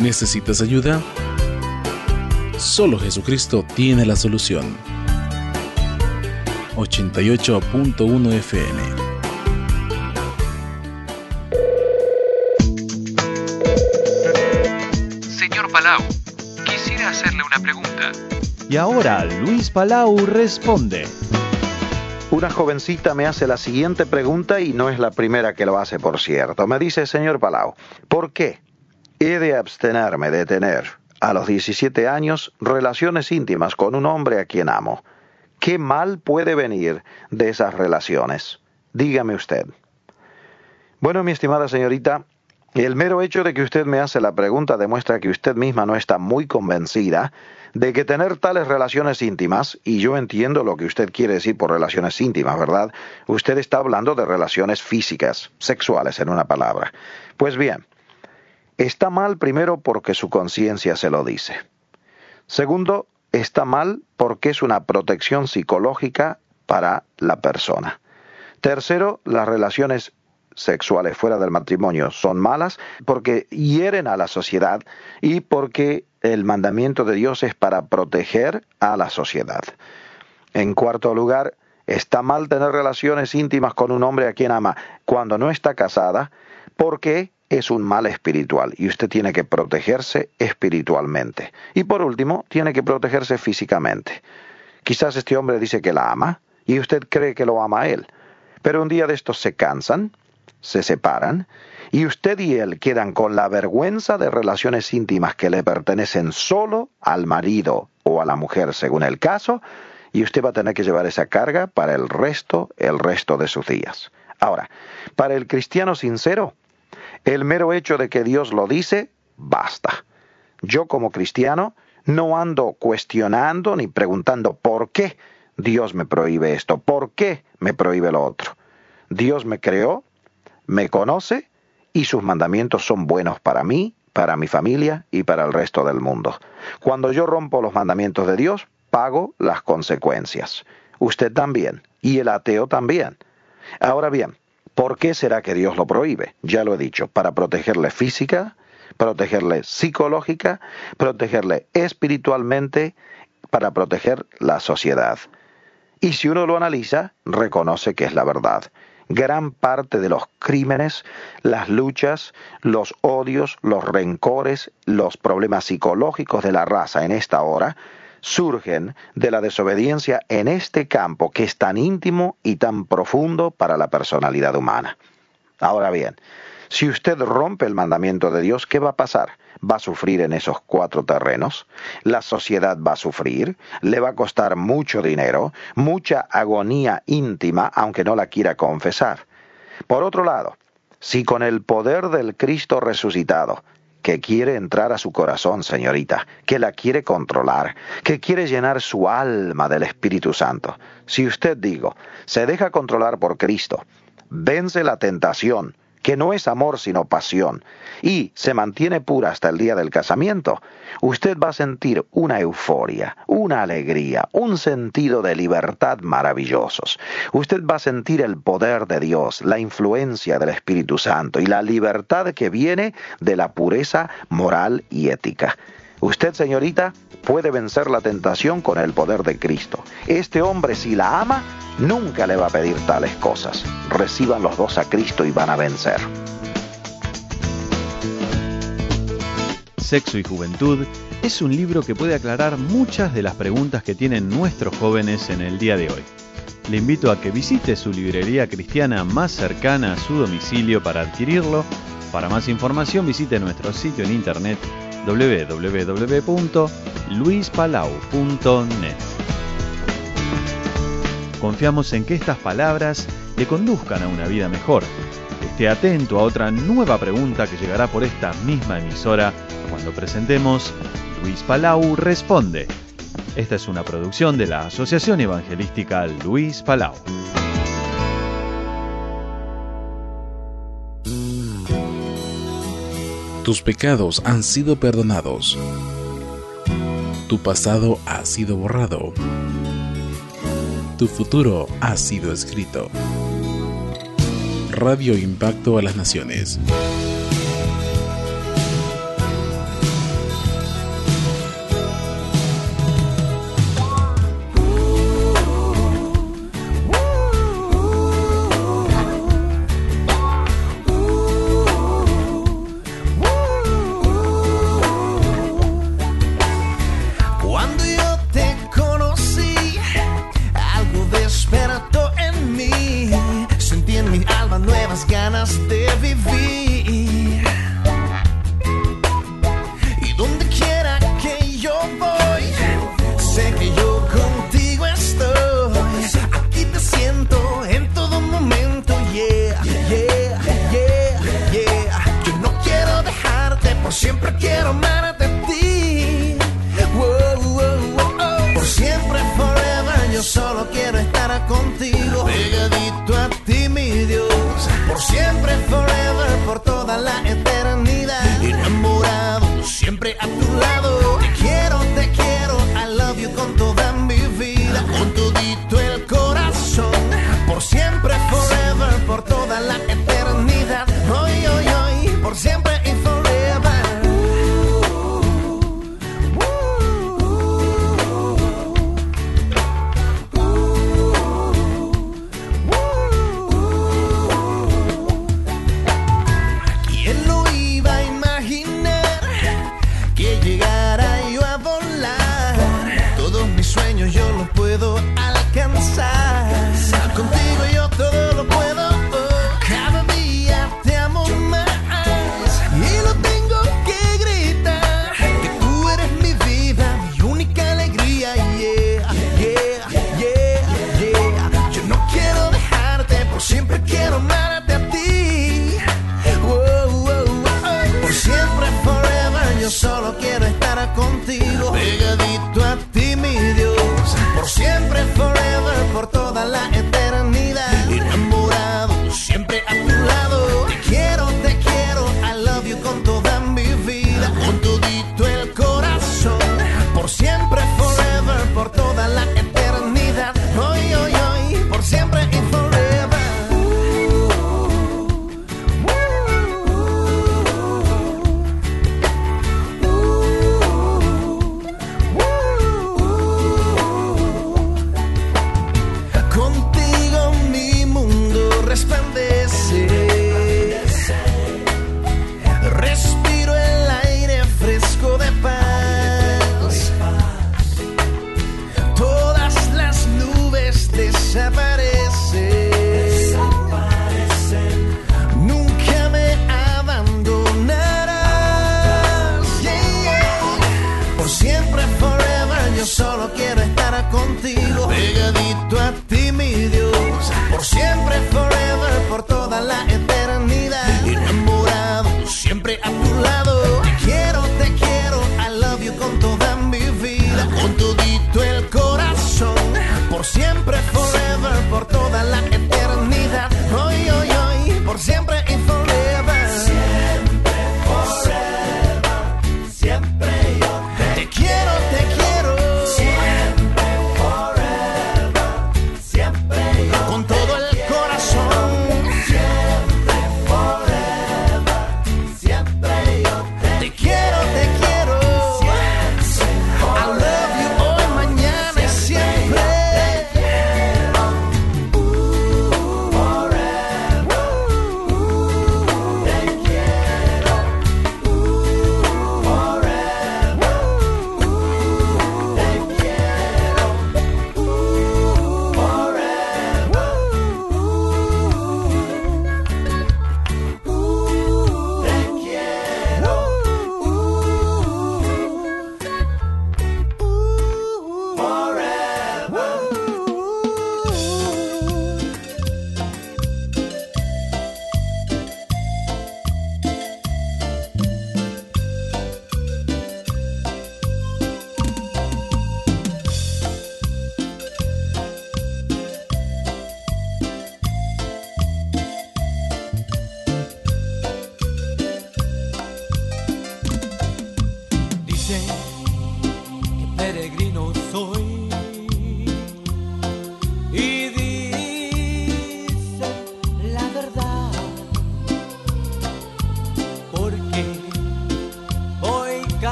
¿Necesitas ayuda? Solo Jesucristo tiene la solución. 88.1 FM Señor Palau, quisiera hacerle una pregunta. Y ahora Luis Palau responde. Una jovencita me hace la siguiente pregunta y no es la primera que lo hace, por cierto. Me dice, señor Palau, ¿por qué de abstenerme de tener a los 17 años relaciones íntimas con un hombre a quien amo? ¿Qué mal puede venir de esas relaciones? Dígame usted. Bueno, mi estimada señorita, el mero hecho de que usted me hace la pregunta demuestra que usted misma no está muy convencida de que tener tales relaciones íntimas, y yo entiendo lo que usted quiere decir por relaciones íntimas, ¿verdad? Usted está hablando de relaciones físicas, sexuales en una palabra. Pues bien, está mal primero porque su conciencia se lo dice. Segundo, está mal porque es una protección psicológica para la persona. Tercero, las relaciones sexuales fuera del matrimonio son malas porque hieren a la sociedad y porque el mandamiento de Dios es para proteger a la sociedad. En cuarto lugar, está mal tener relaciones íntimas con un hombre a quien ama cuando no está casada porque es un mal espiritual y usted tiene que protegerse espiritualmente. Y por último, tiene que protegerse físicamente. Quizás este hombre dice que la ama y usted cree que lo ama a él. Pero un día de estos se cansan, se separan y usted y él quedan con la vergüenza de relaciones íntimas que le pertenecen solo al marido o a la mujer según el caso, y usted va a tener que llevar esa carga para el resto, el resto de sus días. Ahora, para el cristiano sincero, el mero hecho de que Dios lo dice, basta. Yo como cristiano no ando cuestionando ni preguntando por qué Dios me prohíbe esto, por qué me prohíbe lo otro. Dios me creó, me conoce y sus mandamientos son buenos para mí, para mi familia y para el resto del mundo. Cuando yo rompo los mandamientos de Dios, pago las consecuencias. Usted también, y el ateo también. Ahora bien, ¿Por qué será que Dios lo prohíbe? Ya lo he dicho, para protegerle física, protegerle psicológica, protegerle espiritualmente, para proteger la sociedad. Y si uno lo analiza, reconoce que es la verdad. Gran parte de los crímenes, las luchas, los odios, los rencores, los problemas psicológicos de la raza en esta hora surgen de la desobediencia en este campo que es tan íntimo y tan profundo para la personalidad humana. Ahora bien, si usted rompe el mandamiento de Dios, ¿qué va a pasar? Va a sufrir en esos cuatro terrenos, la sociedad va a sufrir, le va a costar mucho dinero, mucha agonía íntima, aunque no la quiera confesar. Por otro lado, si con el poder del Cristo resucitado que quiere entrar a su corazón, señorita, que la quiere controlar, que quiere llenar su alma del Espíritu Santo. Si usted, digo, se deja controlar por Cristo, vence la tentación, que no es amor sino pasión, y se mantiene pura hasta el día del casamiento, usted va a sentir una euforia, una alegría, un sentido de libertad maravillosos. Usted va a sentir el poder de Dios, la influencia del Espíritu Santo y la libertad que viene de la pureza moral y ética. Usted, señorita, puede vencer la tentación con el poder de Cristo. Este hombre, si la ama, nunca le va a pedir tales cosas. Reciban los dos a Cristo y van a vencer. Sexo y Juventud es un libro que puede aclarar muchas de las preguntas que tienen nuestros jóvenes en el día de hoy. Le invito a que visite su librería cristiana más cercana a su domicilio para adquirirlo. Para más información visite nuestro sitio en internet www.luispalau.net. Confiamos en que estas palabras le conduzcan a una vida mejor. Esté atento a otra nueva pregunta que llegará por esta misma emisora cuando presentemos Luis Palau Responde. Esta es una producción de la Asociación Evangelística Luis Palau. Tus pecados han sido perdonados. Tu pasado ha sido borrado. Tu futuro ha sido escrito. Radio Impacto a las Naciones.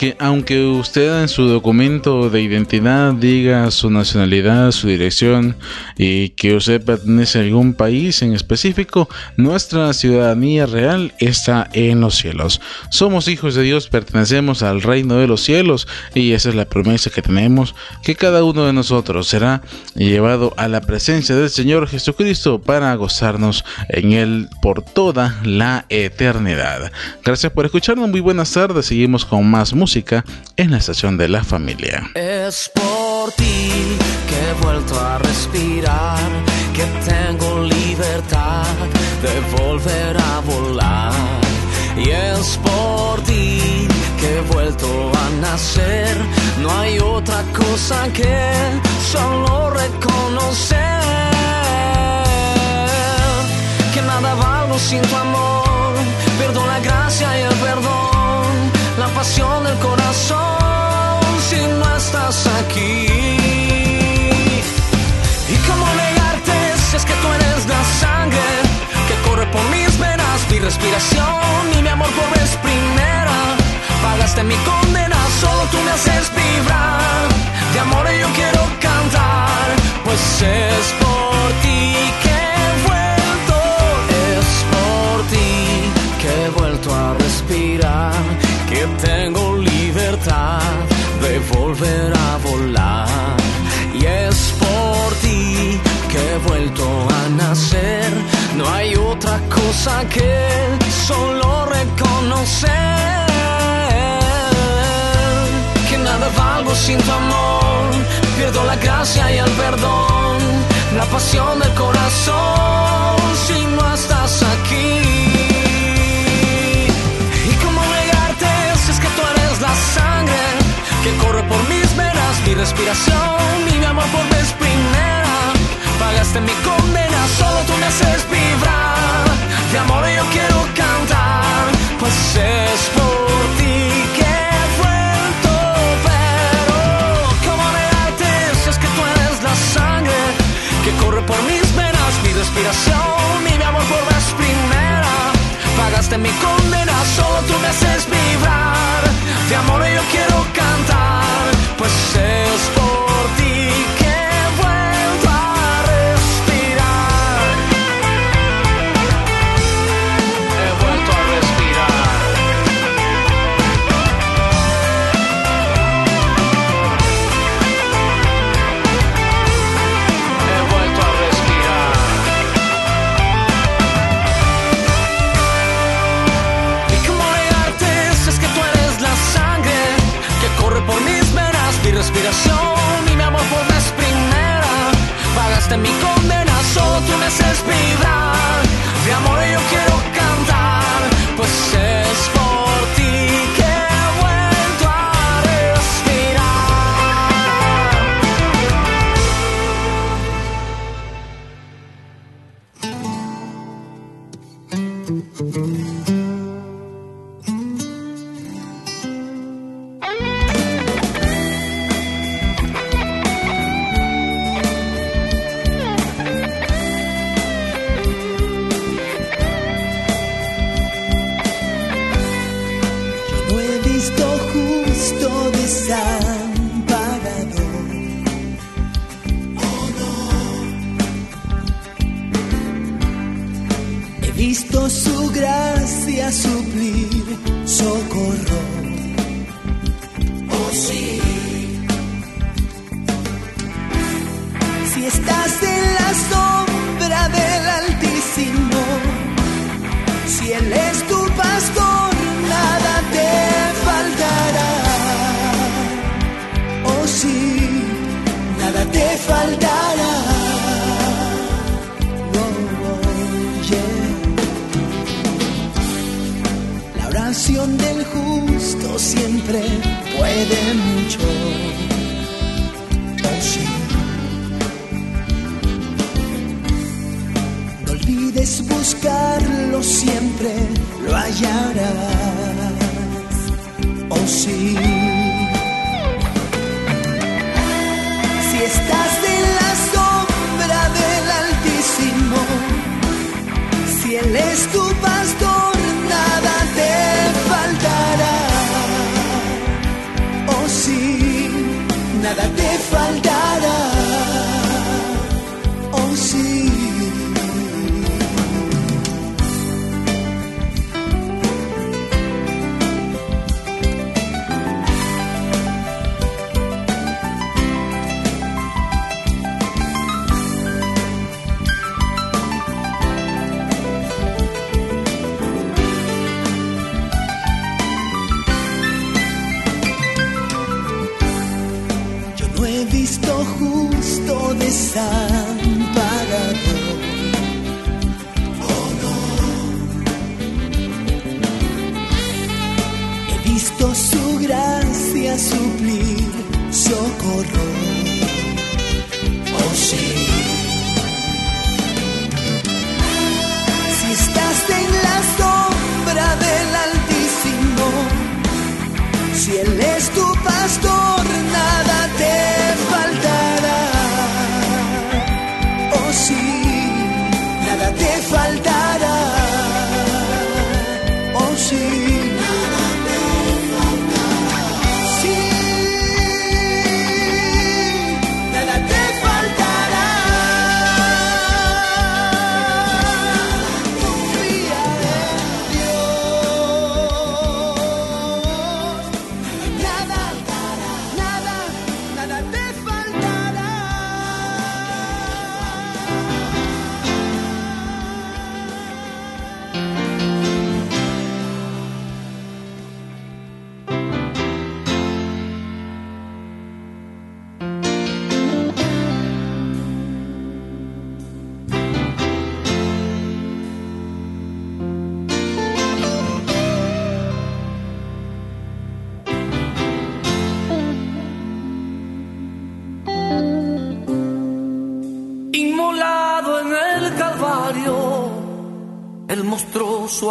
Porque aunque usted en su documento de identidad diga su nacionalidad, su dirección y que usted pertenece a algún país en específico, nuestra ciudadanía real está en los cielos. Somos hijos de Dios, pertenecemos al reino de los cielos y esa es la promesa que tenemos, que cada uno de nosotros será llevado a la presencia del Señor Jesucristo para gozarnos en Él por toda la eternidad. Gracias por escucharnos, muy buenas tardes, seguimos con más música en la estación de la familia. Que tengo libertad de volver a volar. Y es por ti que he vuelto a nacer, no hay otra cosa que solo reconocer que nada valgo sin tu amor, pierdo la gracia y el perdón, la pasión del corazón si no estás aquí. ¿Y cómo negarte si es que tú eres la sangre que corre por mis venas, mi respiración y mi amor por vez primera? Pagaste mi condena, solo tú me haces vibrar. De amor yo quiero que solo reconocer que nada valgo sin tu amor, pierdo la gracia y el perdón, la pasión del corazón si no estás aquí. ¿Y cómo negarte si es que tú eres la sangre que corre por mis venas, mi respiración y mi amor por vez primera? Pagaste mi condena, solo tú me haces vibrar. Amor yo quiero cantar, pues es por ti que vuelto. Pero, ¿cómo negarte si es que tú eres la sangre que corre por mis venas, mi respiración mi amor por vez primera? Pagaste mi condena, solo tú me haces vibrar. De amor yo quiero cantar, pues es por mi condena, solo tú me haces vibrar. De amor yo quiero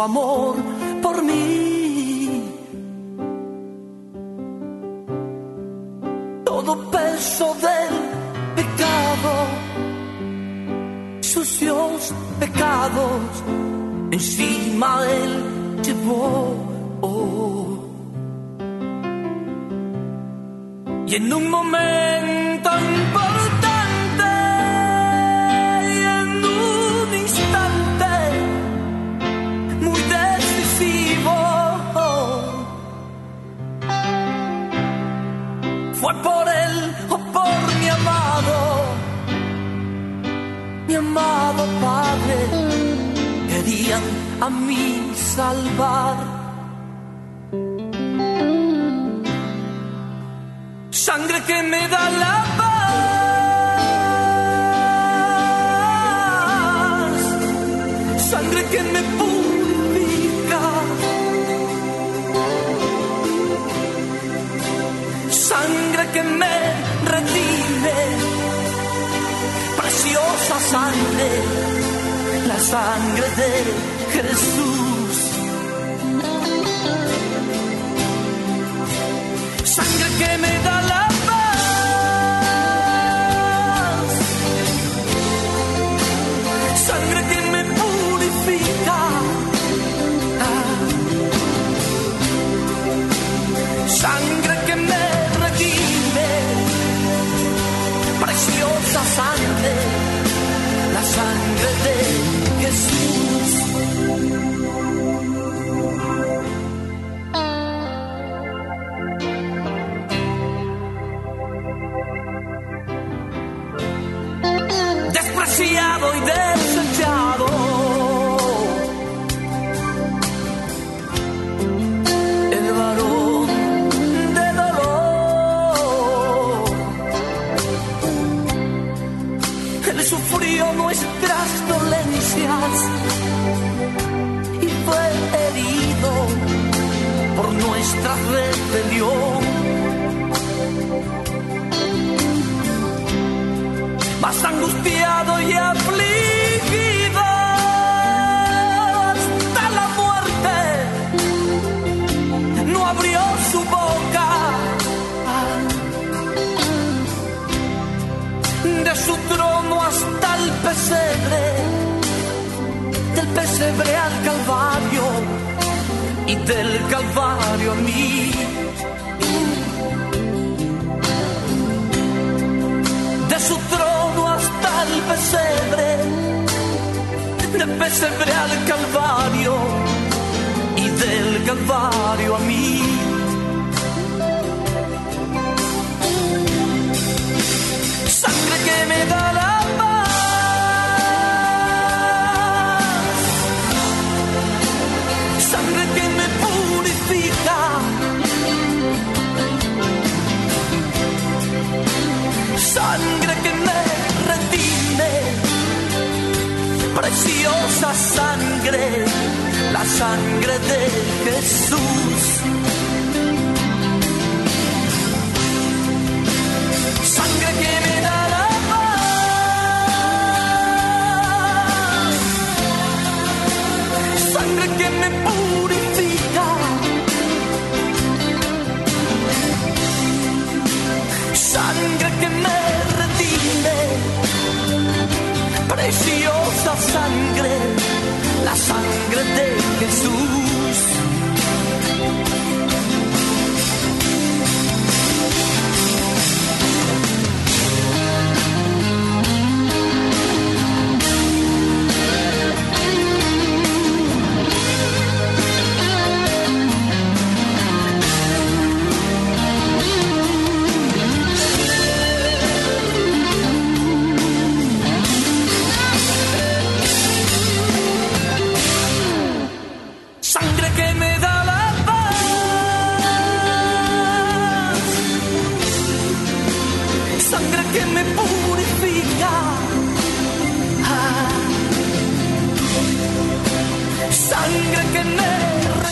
amor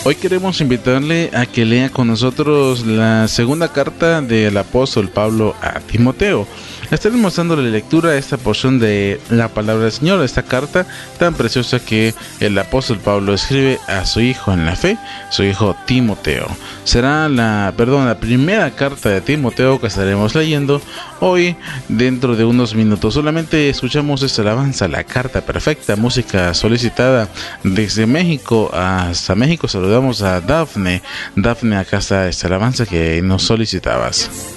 Hoy queremos invitarle a que lea con nosotros la segunda carta del apóstol Pablo a Timoteo. Estaremos mostrándole lectura a esta porción de la palabra del Señor, esta carta tan preciosa que el apóstol Pablo escribe a su hijo en la fe, su hijo Timoteo. Será la, perdón, la primera carta de Timoteo que estaremos leyendo hoy dentro de unos minutos. Solamente escuchamos esta alabanza, la carta perfecta, música solicitada desde México hasta México. Saludamos a Dafne. Dafne, acá está esta alabanza que nos solicitabas.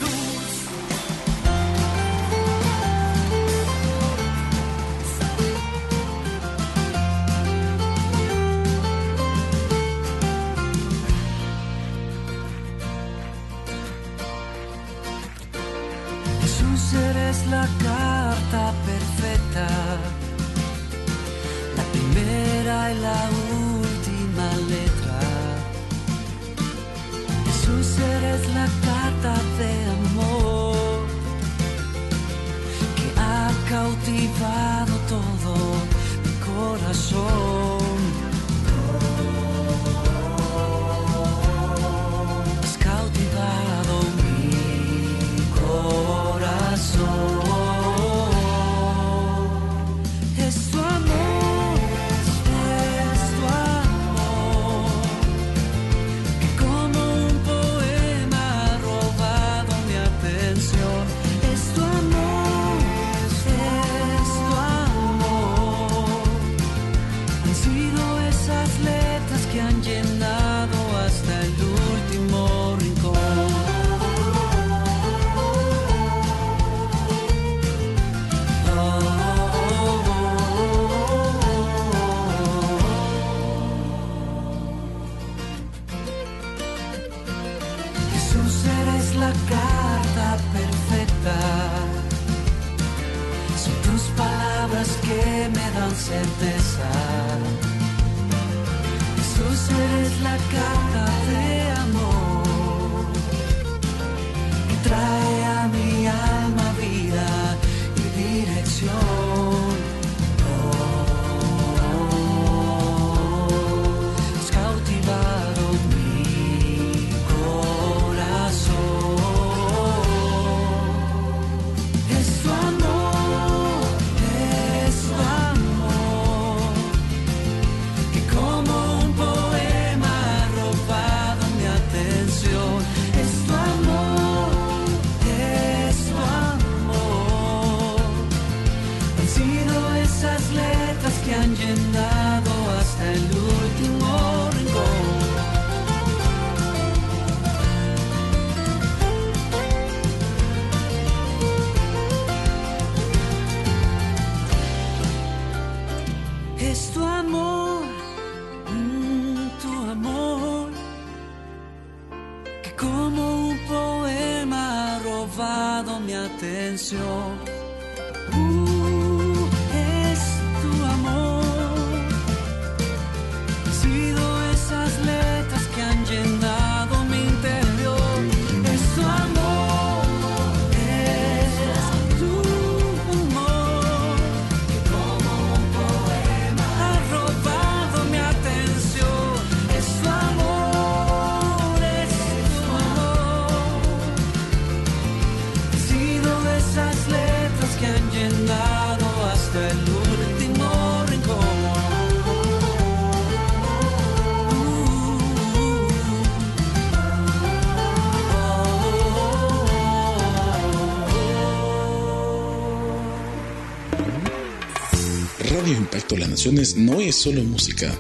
Impacto a las Naciones no es solo música.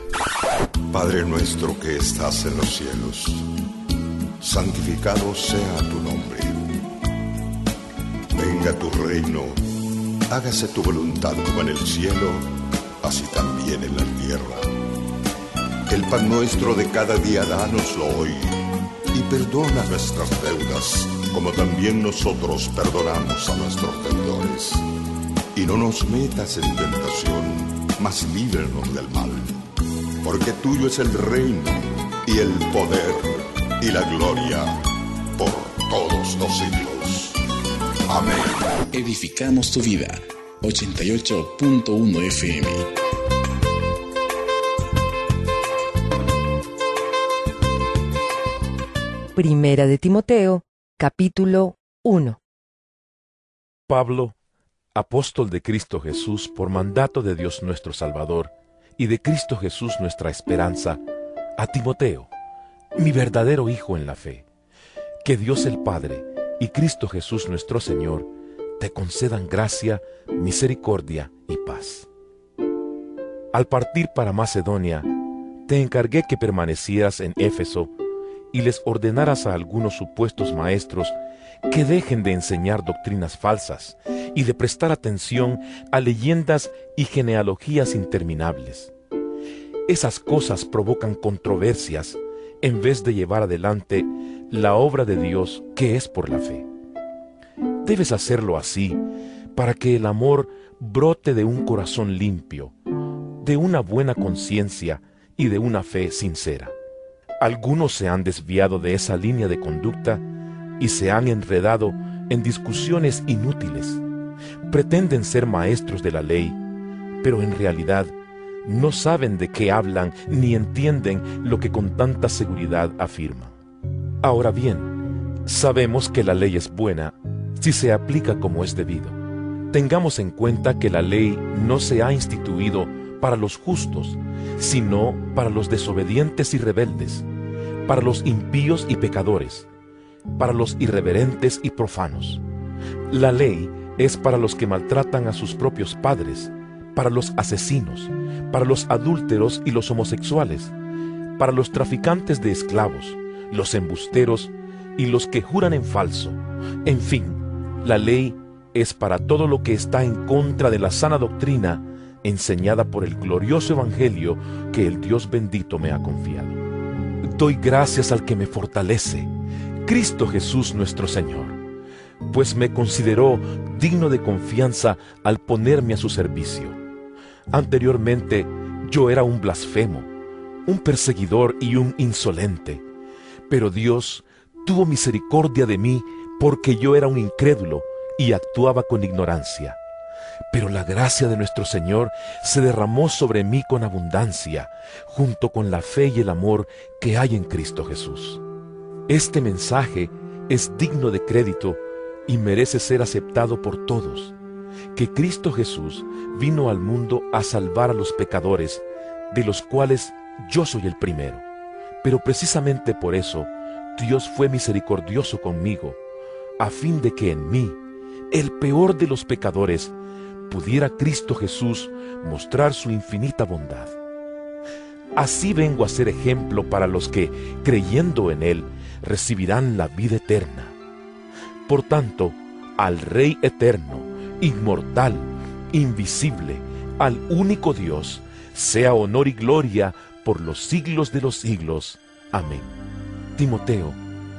Padre nuestro que estás en los cielos, santificado sea tu nombre. Venga tu reino, hágase tu voluntad como en el cielo, así también en la tierra. El pan nuestro de cada día danoslo hoy, y perdona nuestras deudas, como también nosotros perdonamos a nuestros deudores. Y no nos metas en tentación, mas líbranos del mal. Porque tuyo es el reino, y el poder, y la gloria, por todos los siglos. Amén. Edificamos tu vida. 88.1 FM. Primera de Timoteo, capítulo 1. Pablo, apóstol de Cristo Jesús por mandato de Dios nuestro Salvador y de Cristo Jesús nuestra esperanza, a Timoteo, mi verdadero Hijo en la fe. Que Dios el Padre y Cristo Jesús nuestro Señor te concedan gracia, misericordia y paz. Al partir para Macedonia, te encargué que permanecieras en Éfeso y les ordenaras a algunos supuestos maestros que dejen de enseñar doctrinas falsas y de prestar atención a leyendas y genealogías interminables. Esas cosas provocan controversias en vez de llevar adelante la obra de Dios que es por la fe. Debes hacerlo así para que el amor brote de un corazón limpio, de una buena conciencia y de una fe sincera. Algunos se han desviado de esa línea de conducta y se han enredado en discusiones inútiles. Pretenden ser maestros de la ley, pero en realidad no saben de qué hablan ni entienden lo que con tanta seguridad afirman. Ahora bien, sabemos que la ley es buena si se aplica como es debido. Tengamos en cuenta que la ley no se ha instituido para los justos, sino para los desobedientes y rebeldes, para los impíos y pecadores, para los irreverentes y profanos. La ley es para los que maltratan a sus propios padres, para los asesinos, para los adúlteros y los homosexuales, para los traficantes de esclavos, los embusteros y los que juran en falso. En fin, la ley es para todo lo que está en contra de la sana doctrina enseñada por el glorioso Evangelio que el Dios bendito me ha confiado. Doy gracias al que me fortalece, Cristo Jesús nuestro Señor, pues me consideró digno de confianza al ponerme a su servicio. Anteriormente yo era un blasfemo, un perseguidor y un insolente, pero Dios tuvo misericordia de mí porque yo era un incrédulo y actuaba con ignorancia. Pero la gracia de nuestro Señor se derramó sobre mí con abundancia, junto con la fe y el amor que hay en Cristo Jesús. Este mensaje es digno de crédito y merece ser aceptado por todos, que Cristo Jesús vino al mundo a salvar a los pecadores, de los cuales yo soy el primero. Pero precisamente por eso Dios fue misericordioso conmigo, a fin de que en mí, el peor de los pecadores, pudiera Cristo Jesús mostrar su infinita bondad. Así vengo a ser ejemplo para los que, creyendo en Él, recibirán la vida eterna. Por tanto, al Rey eterno, inmortal, invisible, al único Dios, sea honor y gloria por los siglos de los siglos. Amén. Timoteo,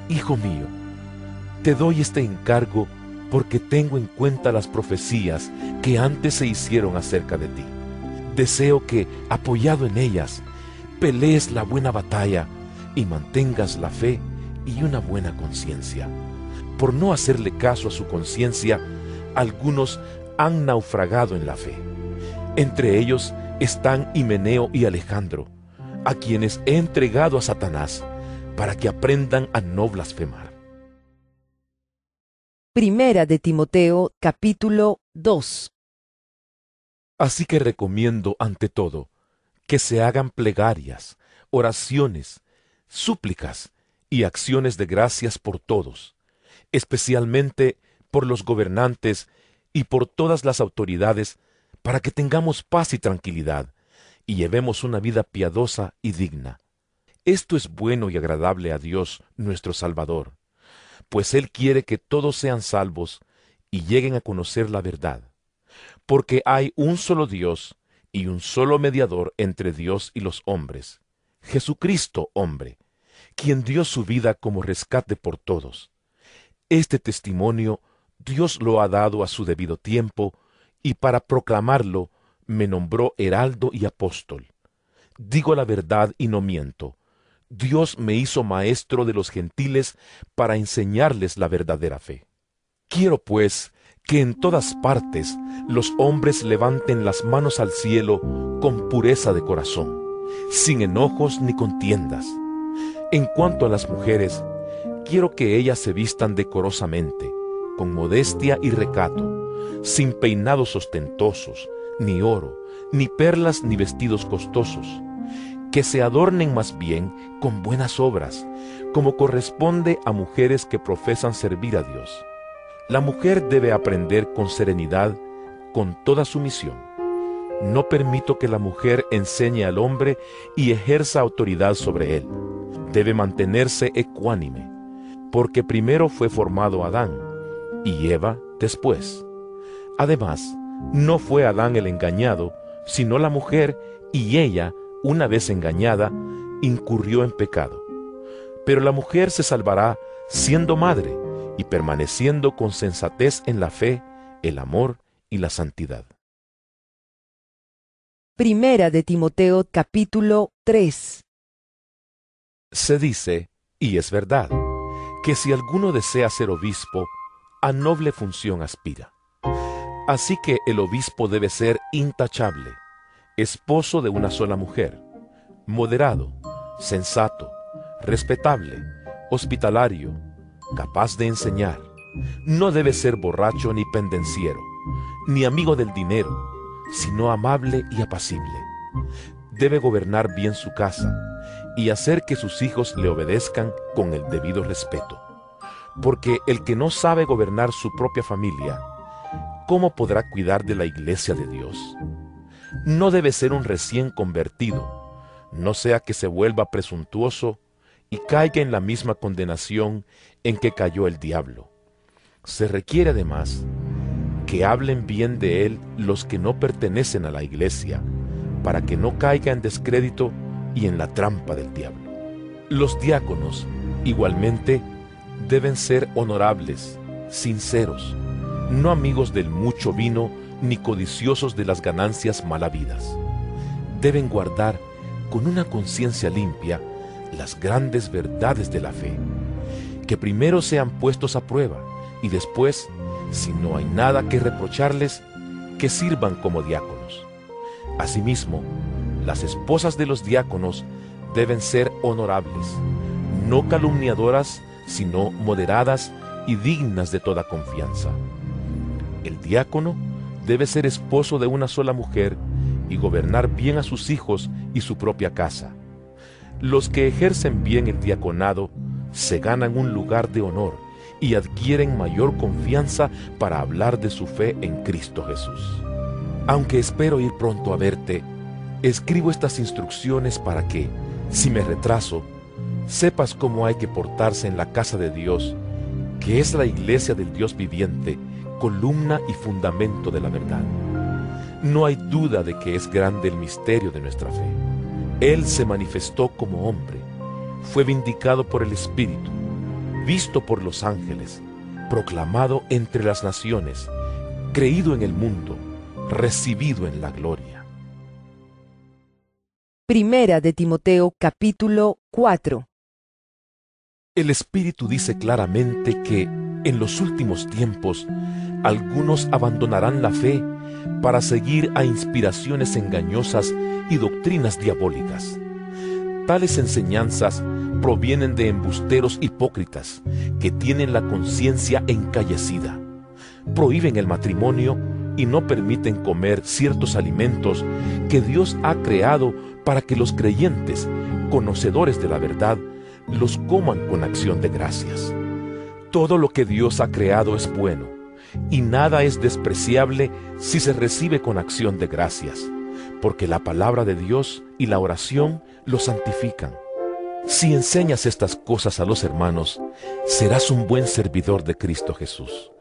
hijo mío, te doy este encargo porque tengo en cuenta las profecías que antes se hicieron acerca de ti. Deseo que, apoyado en ellas, pelees la buena batalla y mantengas la fe y una buena conciencia. Por no hacerle caso a su conciencia, algunos han naufragado en la fe. Entre ellos están Himeneo y Alejandro, a quienes he entregado a Satanás para que aprendan a no blasfemar. Primera de Timoteo capítulo 2 Así que recomiendo ante todo que se hagan plegarias, oraciones, súplicas y acciones de gracias por todos, especialmente por los gobernantes y por todas las autoridades, para que tengamos paz y tranquilidad y llevemos una vida piadosa y digna. Esto es bueno y agradable a Dios, nuestro Salvador, pues Él quiere que todos sean salvos y lleguen a conocer la verdad, porque hay un solo Dios y un solo mediador entre Dios y los hombres, Jesucristo hombre, quien dio su vida como rescate por todos. Este testimonio Dios lo ha dado a su debido tiempo, y para proclamarlo me nombró heraldo y apóstol. Digo la verdad y no miento. Dios me hizo maestro de los gentiles para enseñarles la verdadera fe. Quiero, pues, que en todas partes los hombres levanten las manos al cielo con pureza de corazón, sin enojos ni contiendas. En cuanto a las mujeres, quiero que ellas se vistan decorosamente, con modestia y recato, sin peinados ostentosos, ni oro, ni perlas, ni vestidos costosos, que se adornen más bien con buenas obras, como corresponde a mujeres que profesan servir a Dios. La mujer debe aprender con serenidad, con toda sumisión. No permito que la mujer enseñe al hombre y ejerza autoridad sobre él. Debe mantenerse ecuánime, porque primero fue formado Adán, y Eva después. Además, no fue Adán el engañado, sino la mujer, y ella, una vez engañada, incurrió en pecado. Pero la mujer se salvará siendo madre y permaneciendo con sensatez en la fe, el amor y la santidad. Primera de Timoteo capítulo 3 Se dice, y es verdad, que si alguno desea ser obispo, a noble función aspira. Así que el obispo debe ser intachable, esposo de una sola mujer, moderado, sensato, respetable, hospitalario, capaz de enseñar. No debe ser borracho ni pendenciero, ni amigo del dinero, sino amable y apacible. Debe gobernar bien su casa y hacer que sus hijos le obedezcan con el debido respeto. Porque el que no sabe gobernar su propia familia, ¿cómo podrá cuidar de la iglesia de Dios? No debe ser un recién convertido, no sea que se vuelva presuntuoso y caiga en la misma condenación en que cayó el diablo. Se requiere además que hablen bien de él los que no pertenecen a la iglesia, para que no caiga en descrédito y en la trampa del diablo. Los diáconos, igualmente, deben ser honorables, sinceros, no amigos del mucho vino ni codiciosos de las ganancias malavidas. Deben guardar con una conciencia limpia las grandes verdades de la fe, que primero sean puestos a prueba y después, si no hay nada que reprocharles, que sirvan como diáconos. Asimismo, las esposas de los diáconos deben ser honorables, no calumniadoras, sino moderadas y dignas de toda confianza. El diácono debe ser esposo de una sola mujer y gobernar bien a sus hijos y su propia casa. Los que ejercen bien el diaconado se ganan un lugar de honor y adquieren mayor confianza para hablar de su fe en Cristo Jesús. Aunque espero ir pronto a verte, escribo estas instrucciones para que, si me retraso, sepas cómo hay que portarse en la casa de Dios, que es la iglesia del Dios viviente, columna y fundamento de la verdad. No hay duda de que es grande el misterio de nuestra fe. Él se manifestó como hombre, fue vindicado por el Espíritu, visto por los ángeles, proclamado entre las naciones, creído en el mundo, recibido en la gloria. Primera de Timoteo capítulo 4 El Espíritu dice claramente que en los últimos tiempos algunos abandonarán la fe para seguir a inspiraciones engañosas y doctrinas diabólicas. Tales enseñanzas provienen de embusteros hipócritas que tienen la conciencia encallecida. Prohíben el matrimonio y no permiten comer ciertos alimentos que Dios ha creado para que los creyentes, conocedores de la verdad, los coman con acción de gracias. Todo lo que Dios ha creado es bueno, y nada es despreciable si se recibe con acción de gracias, porque la palabra de Dios y la oración lo santifican. Si enseñas estas cosas a los hermanos, serás un buen servidor de Cristo Jesús,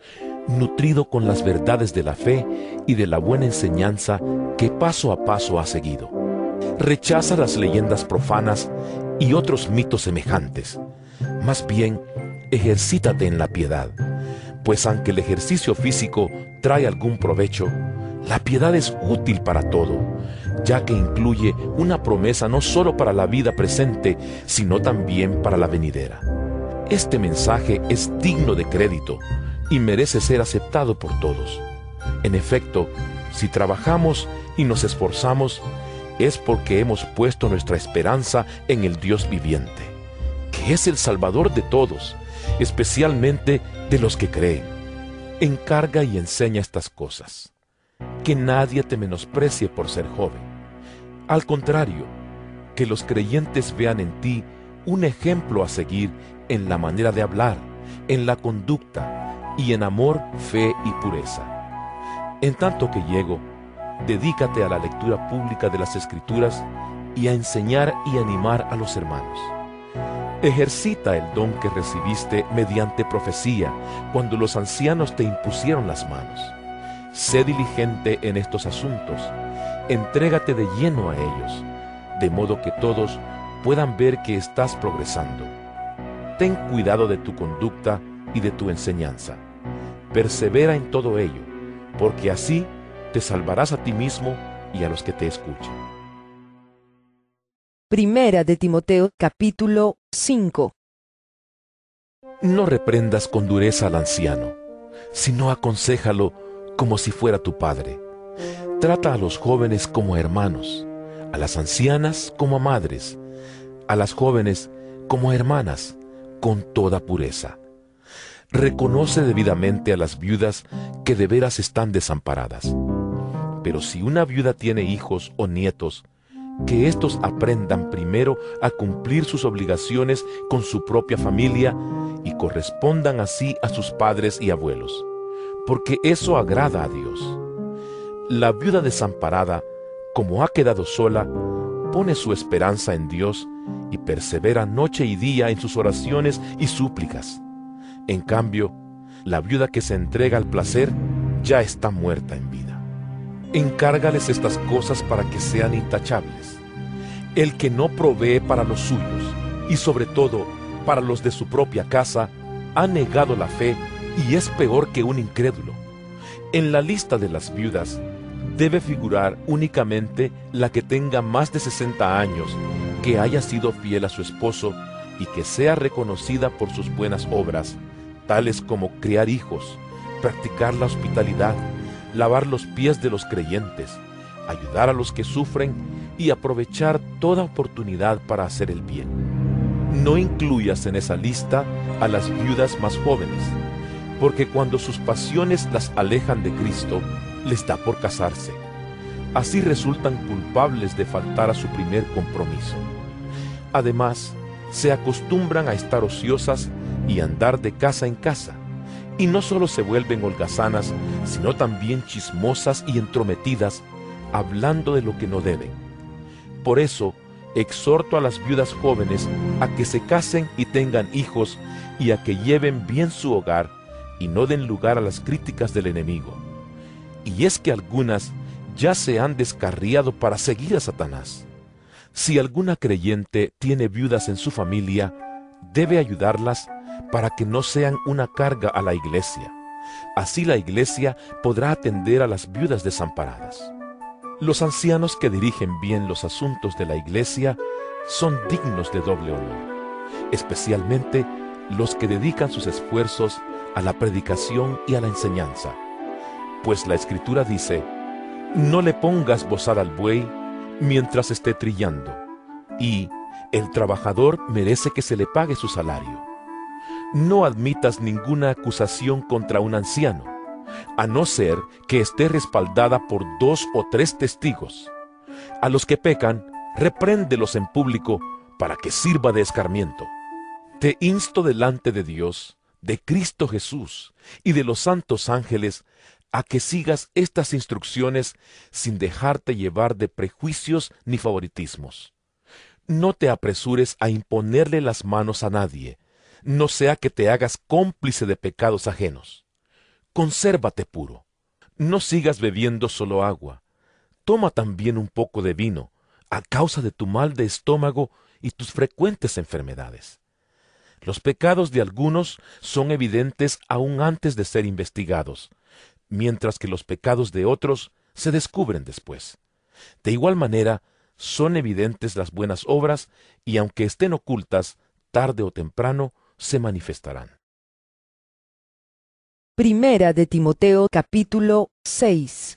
nutrido con las verdades de la fe y de la buena enseñanza que paso a paso ha seguido. Rechaza las leyendas profanas y otros mitos semejantes. Más bien, ejercítate en la piedad, pues aunque el ejercicio físico trae algún provecho, la piedad es útil para todo, ya que incluye una promesa no solo para la vida presente, sino también para la venidera. Este mensaje es digno de crédito y merece ser aceptado por todos. En efecto, si trabajamos y nos esforzamos, es porque hemos puesto nuestra esperanza en el Dios viviente, que es el Salvador de todos, especialmente de los que creen. Encarga y enseña estas cosas. Que nadie te menosprecie por ser joven. Al contrario, que los creyentes vean en ti un ejemplo a seguir en la manera de hablar, en la conducta y en amor, fe y pureza. En tanto que llego, dedícate a la lectura pública de las Escrituras y a enseñar y animar a los hermanos. Ejercita el don que recibiste mediante profecía cuando los ancianos te impusieron las manos. Sé diligente en estos asuntos, entrégate de lleno a ellos, de modo que todos puedan ver que estás progresando. Ten cuidado de tu conducta y de tu enseñanza. Persevera en todo ello, porque así te salvarás a ti mismo y a los que te escuchan. Primera de Timoteo capítulo 5 No reprendas con dureza al anciano, sino aconséjalo como si fuera tu padre. Trata a los jóvenes como hermanos, a las ancianas como a madres, a las jóvenes como hermanas, con toda pureza. Reconoce debidamente a las viudas que de veras están desamparadas. Pero si una viuda tiene hijos o nietos, que éstos aprendan primero a cumplir sus obligaciones con su propia familia y correspondan así a sus padres y abuelos, porque eso agrada a Dios. La viuda desamparada, como ha quedado sola, pone su esperanza en Dios y persevera noche y día en sus oraciones y súplicas. En cambio, la viuda que se entrega al placer ya está muerta en vida. Encárgales estas cosas para que sean intachables. El que no provee para los suyos, y sobre todo para los de su propia casa, ha negado la fe y es peor que un incrédulo. En la lista de las viudas debe figurar únicamente la que tenga más de 60 años, que haya sido fiel a su esposo y que sea reconocida por sus buenas obras, tales como criar hijos, practicar la hospitalidad, lavar los pies de los creyentes, ayudar a los que sufren y aprovechar toda oportunidad para hacer el bien. No incluyas en esa lista a las viudas más jóvenes, porque cuando sus pasiones las alejan de Cristo, les da por casarse. Así resultan culpables de faltar a su primer compromiso. Además, se acostumbran a estar ociosas y andar de casa en casa, y no solo se vuelven holgazanas, sino también chismosas y entrometidas, hablando de lo que no deben. Por eso, exhorto a las viudas jóvenes a que se casen y tengan hijos y a que lleven bien su hogar y no den lugar a las críticas del enemigo. Y es que algunas ya se han descarriado para seguir a Satanás. Si alguna creyente tiene viudas en su familia, debe ayudarlas para que no sean una carga a la iglesia. Así la iglesia podrá atender a las viudas desamparadas. Los ancianos que dirigen bien los asuntos de la iglesia son dignos de doble honor, especialmente los que dedican sus esfuerzos a la predicación y a la enseñanza. Pues la escritura dice, no le pongas bozal al buey mientras esté trillando, y el trabajador merece que se le pague su salario. No admitas ninguna acusación contra un anciano, a no ser que esté respaldada por dos o tres testigos. A los que pecan, repréndelos en público para que sirva de escarmiento. Te insto delante de Dios, de Cristo Jesús y de los santos ángeles a que sigas estas instrucciones sin dejarte llevar de prejuicios ni favoritismos. No te apresures a imponerle las manos a nadie, no sea que te hagas cómplice de pecados ajenos. Consérvate puro. No sigas bebiendo solo agua. Toma también un poco de vino, a causa de tu mal de estómago y tus frecuentes enfermedades. Los pecados de algunos son evidentes aún antes de ser investigados, mientras que los pecados de otros se descubren después. De igual manera, son evidentes las buenas obras y aunque estén ocultas, tarde o temprano se manifestarán. Primera de Timoteo capítulo 6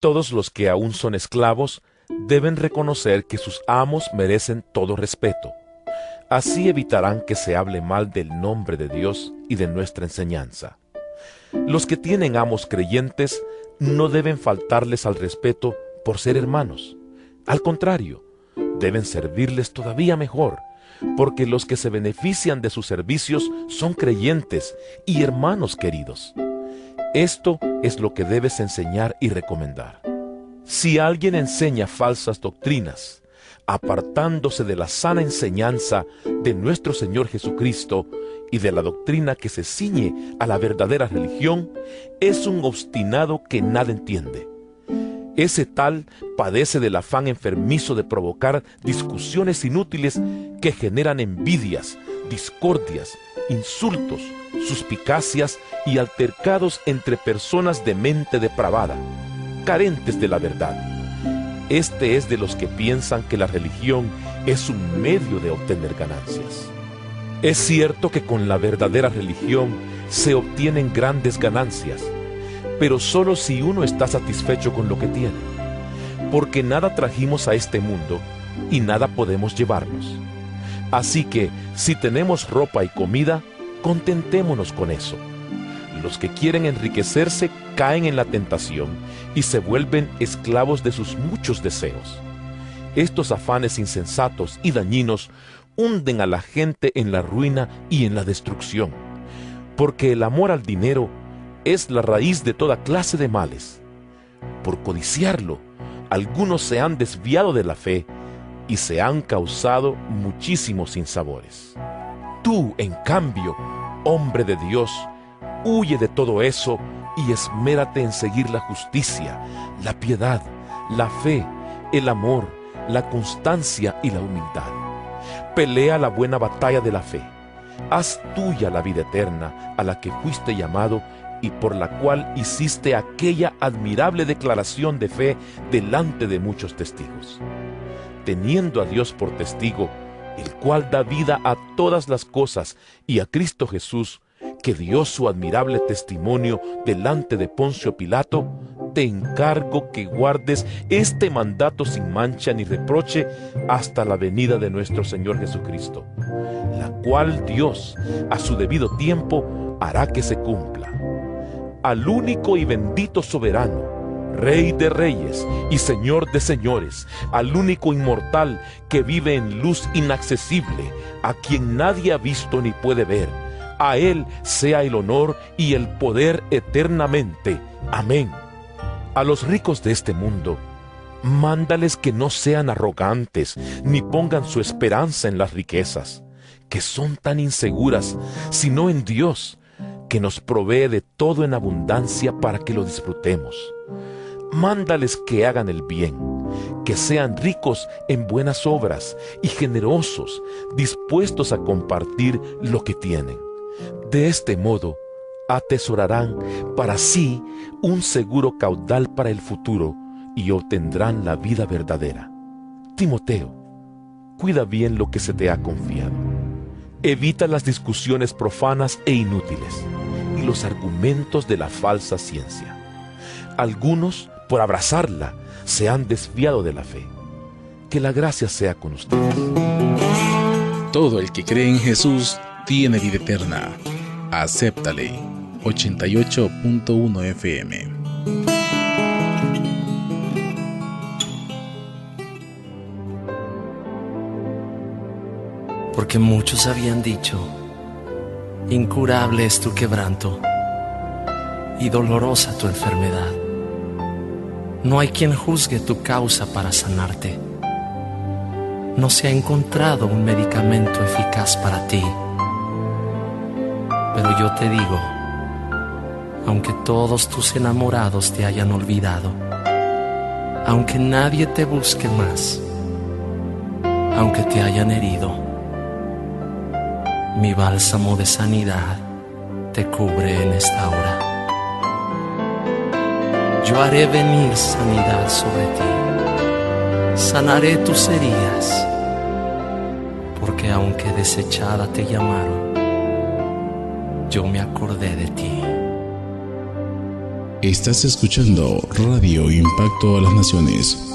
Todos los que aún son esclavos deben reconocer que sus amos merecen todo respeto. Así evitarán que se hable mal del nombre de Dios y de nuestra enseñanza. Los que tienen amos creyentes no deben faltarles al respeto por ser hermanos. Al contrario, deben servirles todavía mejor, porque los que se benefician de sus servicios son creyentes y hermanos queridos. Esto es lo que debes enseñar y recomendar. Si alguien enseña falsas doctrinas, apartándose de la sana enseñanza de nuestro Señor Jesucristo y de la doctrina que se ciñe a la verdadera religión, es un obstinado que nada entiende. Ese tal padece del afán enfermizo de provocar discusiones inútiles que generan envidias, discordias, insultos, suspicacias y altercados entre personas de mente depravada, carentes de la verdad. Este es de los que piensan que la religión es un medio de obtener ganancias. Es cierto que con la verdadera religión se obtienen grandes ganancias, pero solo si uno está satisfecho con lo que tiene, porque nada trajimos a este mundo y nada podemos llevarnos. Así que si tenemos ropa y comida, contentémonos con eso. Los que quieren enriquecerse caen en la tentación y se vuelven esclavos de sus muchos deseos. Estos afanes insensatos y dañinos hunden a la gente en la ruina y en la destrucción, porque el amor al dinero es la raíz de toda clase de males. Por codiciarlo, algunos se han desviado de la fe y se han causado muchísimos sinsabores. Tú, en cambio, hombre de Dios, huye de todo eso y esmérate en seguir la justicia, la piedad, la fe, el amor, la constancia y la humildad pelea la buena batalla de la fe. Haz tuya la vida eterna a la que fuiste llamado y por la cual hiciste aquella admirable declaración de fe delante de muchos testigos. Teniendo a Dios por testigo, el cual da vida a todas las cosas, y a Cristo Jesús, que dio su admirable testimonio delante de Poncio Pilato, te encargo que guardes este mandato sin mancha ni reproche hasta la venida de nuestro Señor Jesucristo, la cual Dios, a su debido tiempo, hará que se cumpla. Al único y bendito soberano, Rey de reyes y Señor de señores, al único inmortal que vive en luz inaccesible, a quien nadie ha visto ni puede ver, a Él sea el honor y el poder eternamente. Amén. A los ricos de este mundo, mándales que no sean arrogantes ni pongan su esperanza en las riquezas, que son tan inseguras, sino en Dios, que nos provee de todo en abundancia para que lo disfrutemos. Mándales que hagan el bien, que sean ricos en buenas obras y generosos, dispuestos a compartir lo que tienen de este modo, atesorarán para sí un seguro caudal para el futuro y obtendrán la vida verdadera. Timoteo, cuida bien lo que se te ha confiado. Evita las discusiones profanas e inútiles y los argumentos de la falsa ciencia. Algunos, por abrazarla, se han desviado de la fe. Que la gracia sea con ustedes. Todo el que cree en Jesús tiene vida eterna. Acéptale. 88.1 FM. Porque muchos habían dicho, Incurable es tu quebranto y dolorosa tu enfermedad. No hay quien juzgue tu causa para sanarte. No se ha encontrado un medicamento eficaz para ti. Pero yo te digo, aunque todos tus enamorados te hayan olvidado, aunque nadie te busque más, aunque te hayan herido, mi bálsamo de sanidad te cubre en esta hora. Yo haré venir sanidad sobre ti, sanaré tus heridas, porque aunque desechada te llamaron, yo me acordé de ti. Estás escuchando Radio Impacto a las Naciones.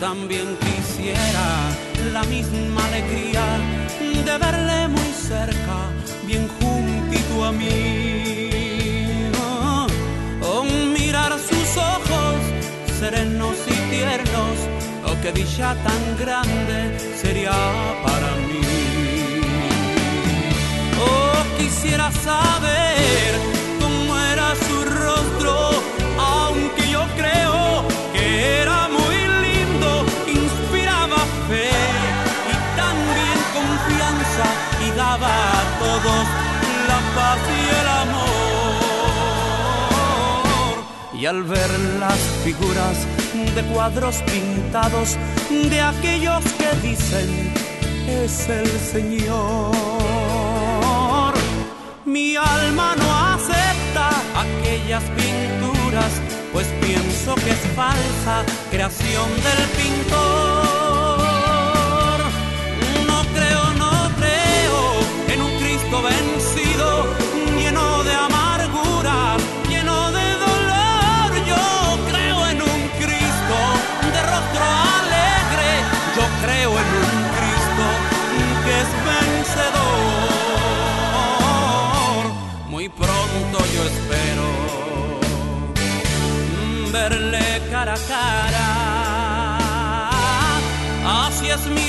También quisiera la misma alegría de verle muy cerca, bien juntito a mí. Oh, oh, mirar sus ojos serenos y tiernos, oh, qué dicha tan grande sería para mí. Oh, quisiera saber y el amor. Y al ver las figuras de cuadros pintados de aquellos que dicen es el Señor, mi alma no acepta aquellas pinturas, pues pienso que es falsa creación del pintor. No creo, no creo en un Cristo vencido, verle cara a cara. Así es mi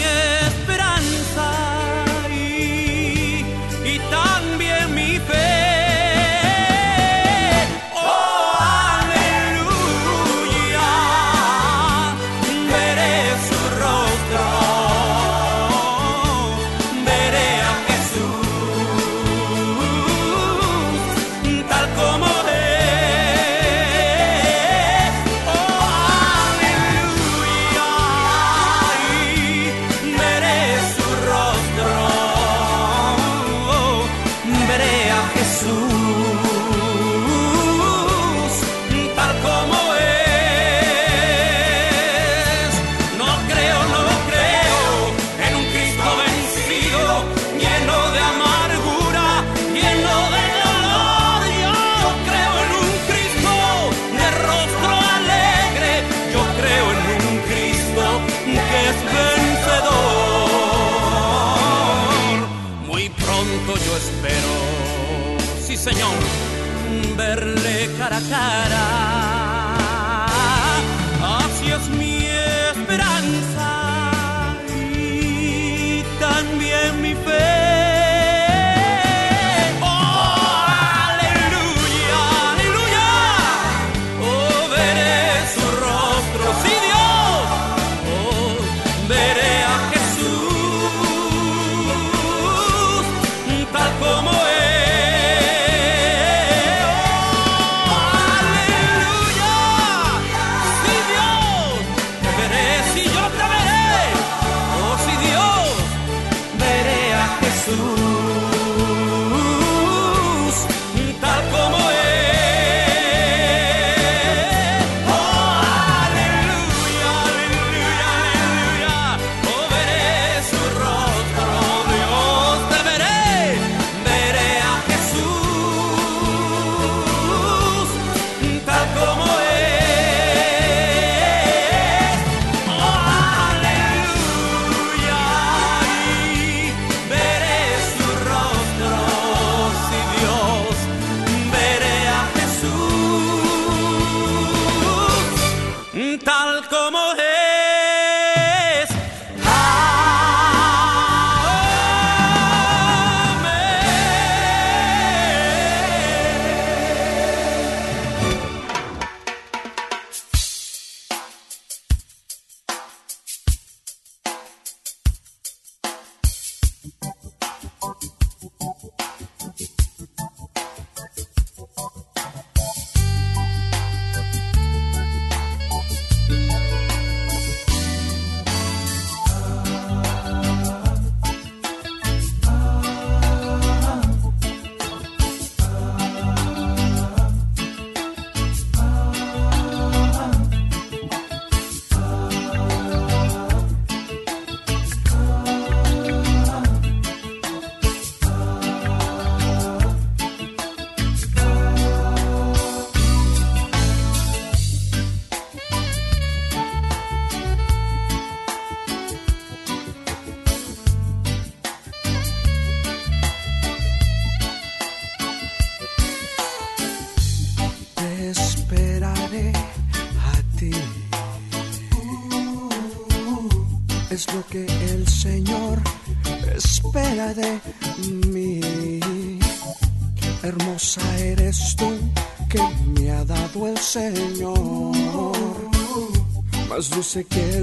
sé qué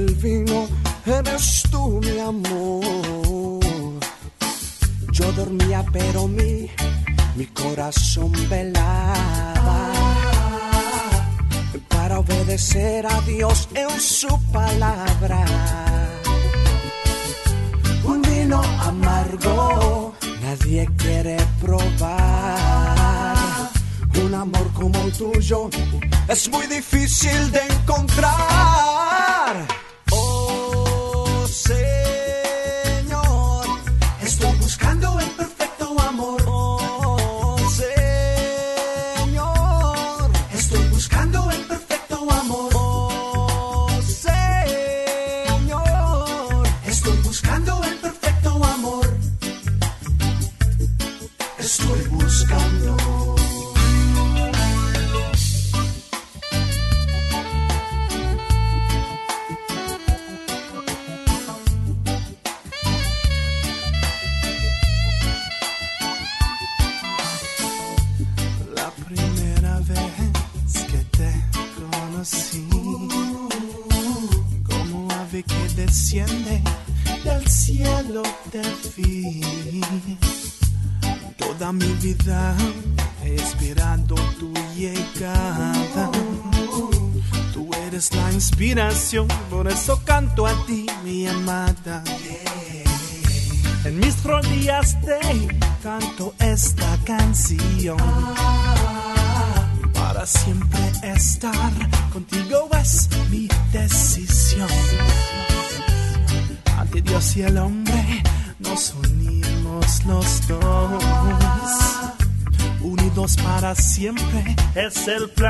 es.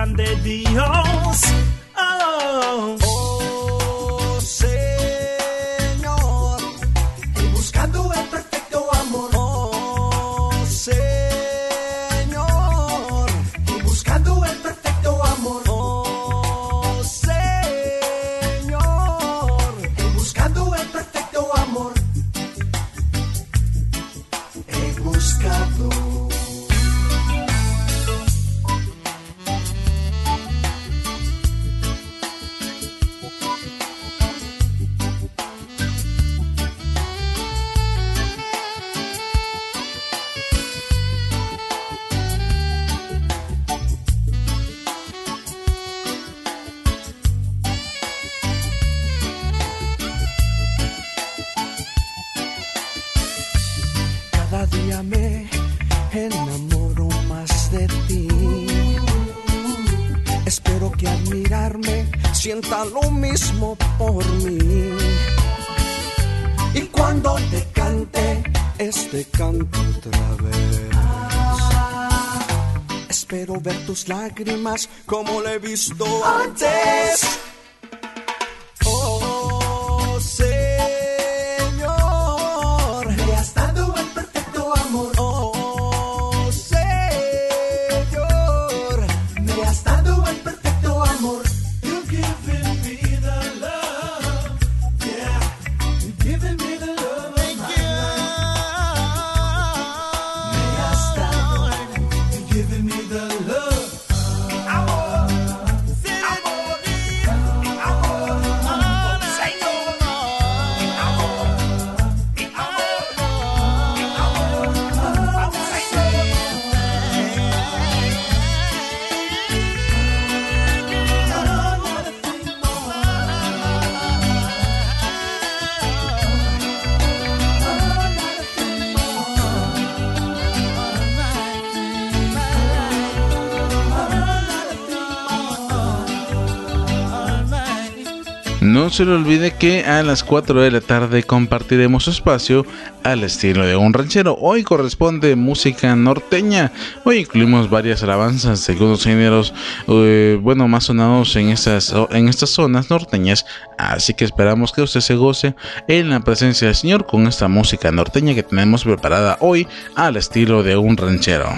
Espero ver tus lágrimas como lo he visto antes. Se le olvide que a las 4 de la tarde compartiremos espacio al estilo de un ranchero. Hoy corresponde música norteña. Hoy incluimos varias alabanzas de algunos géneros, eh, bueno, más sonados en estas, en estas zonas norteñas. Así que esperamos que usted se goce en la presencia del Señor con esta música norteña que tenemos preparada hoy al estilo de un ranchero.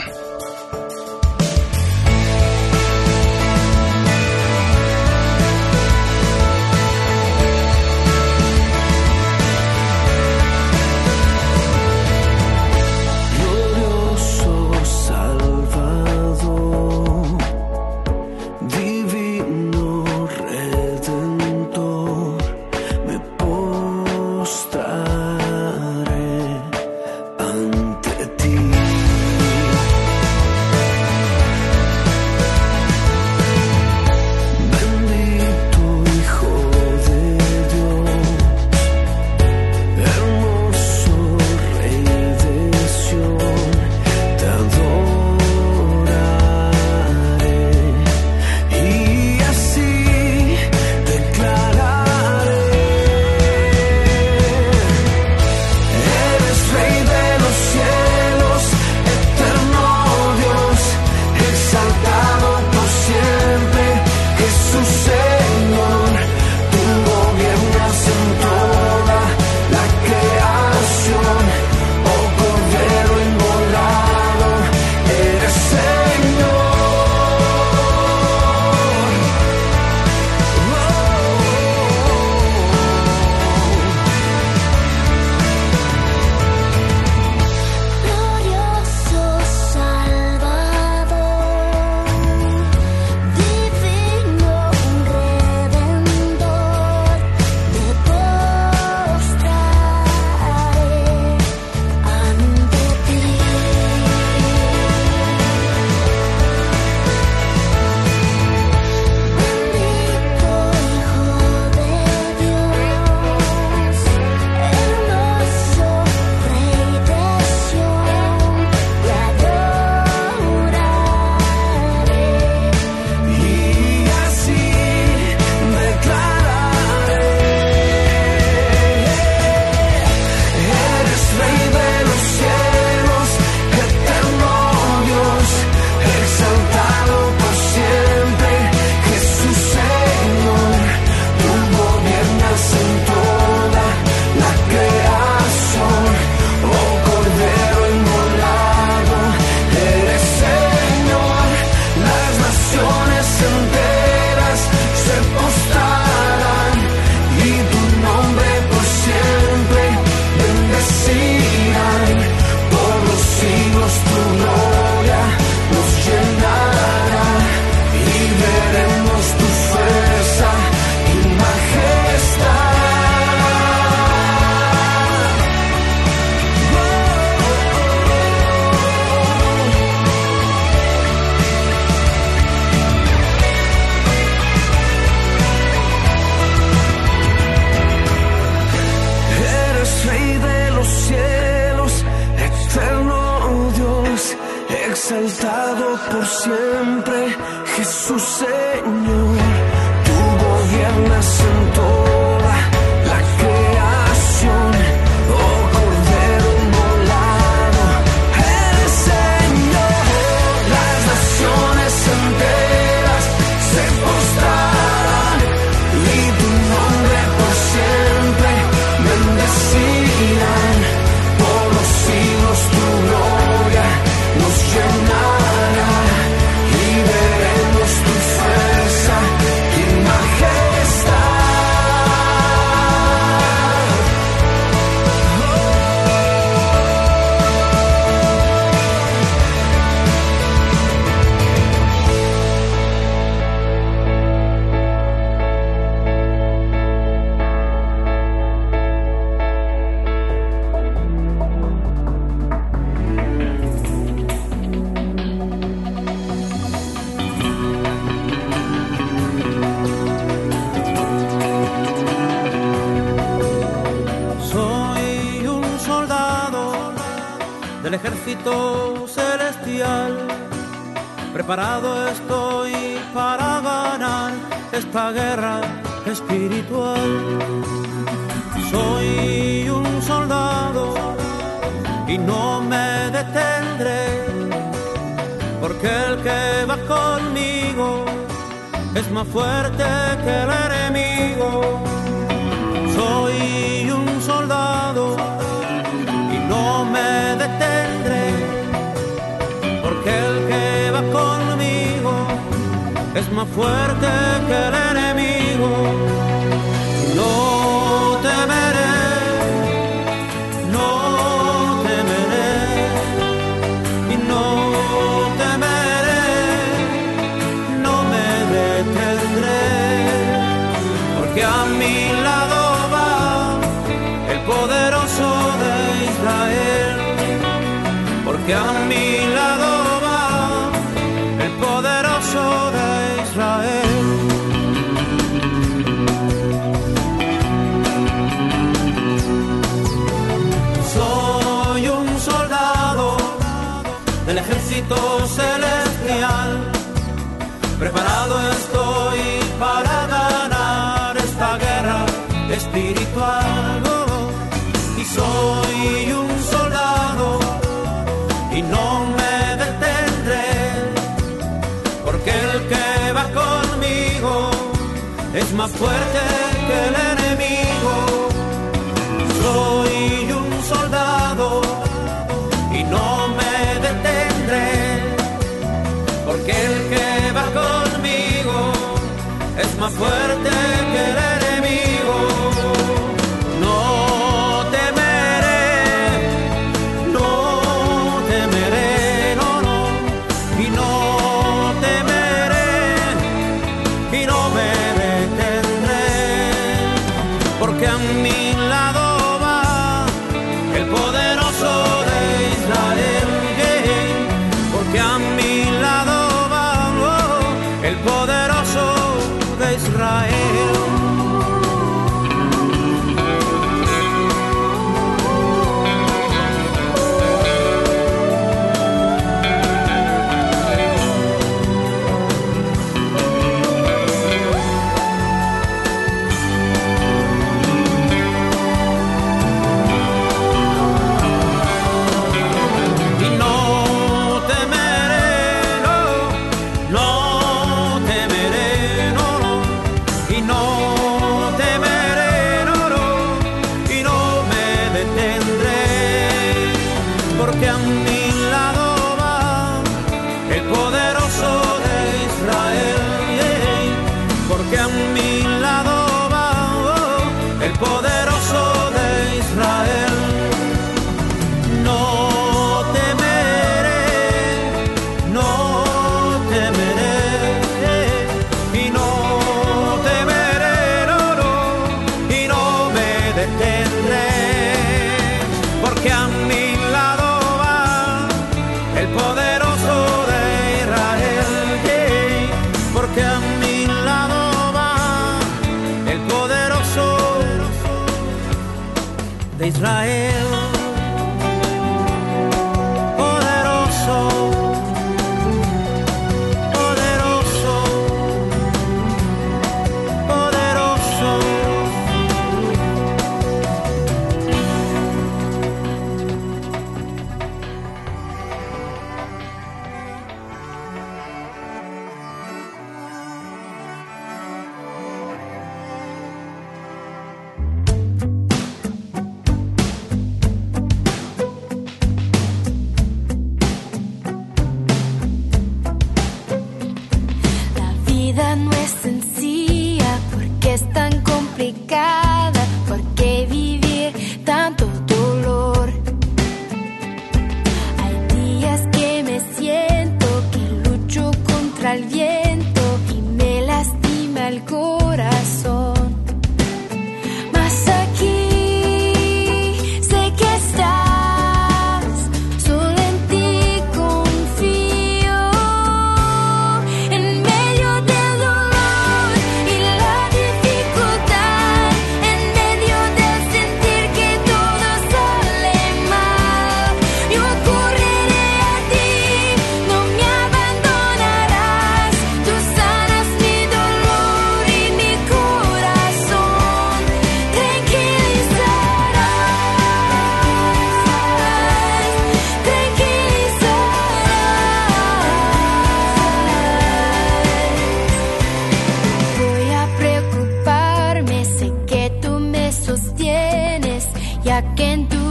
Ya que en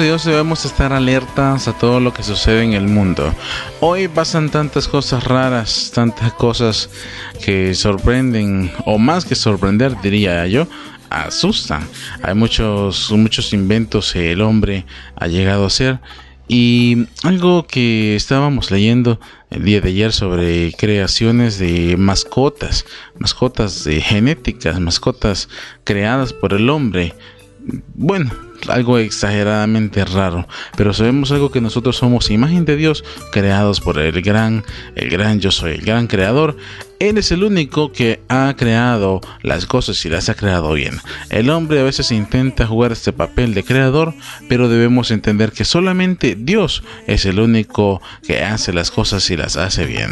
de Dios debemos estar alertas a todo lo que sucede en el mundo. Hoy pasan tantas cosas raras, tantas cosas que sorprenden, o más que sorprender diría yo, asustan. Hay muchos, muchos inventos que el hombre ha llegado a hacer. Y algo que estábamos leyendo el día de ayer sobre creaciones de mascotas, mascotas de genéticas, mascotas creadas por el hombre. Bueno, algo exageradamente raro, pero sabemos algo que nosotros somos imagen de Dios, creados por el gran, el gran yo soy, el gran creador. Él es el único que ha creado las cosas y las ha creado bien. El hombre a veces intenta jugar este papel de creador, pero debemos entender que solamente Dios es el único que hace las cosas y las hace bien.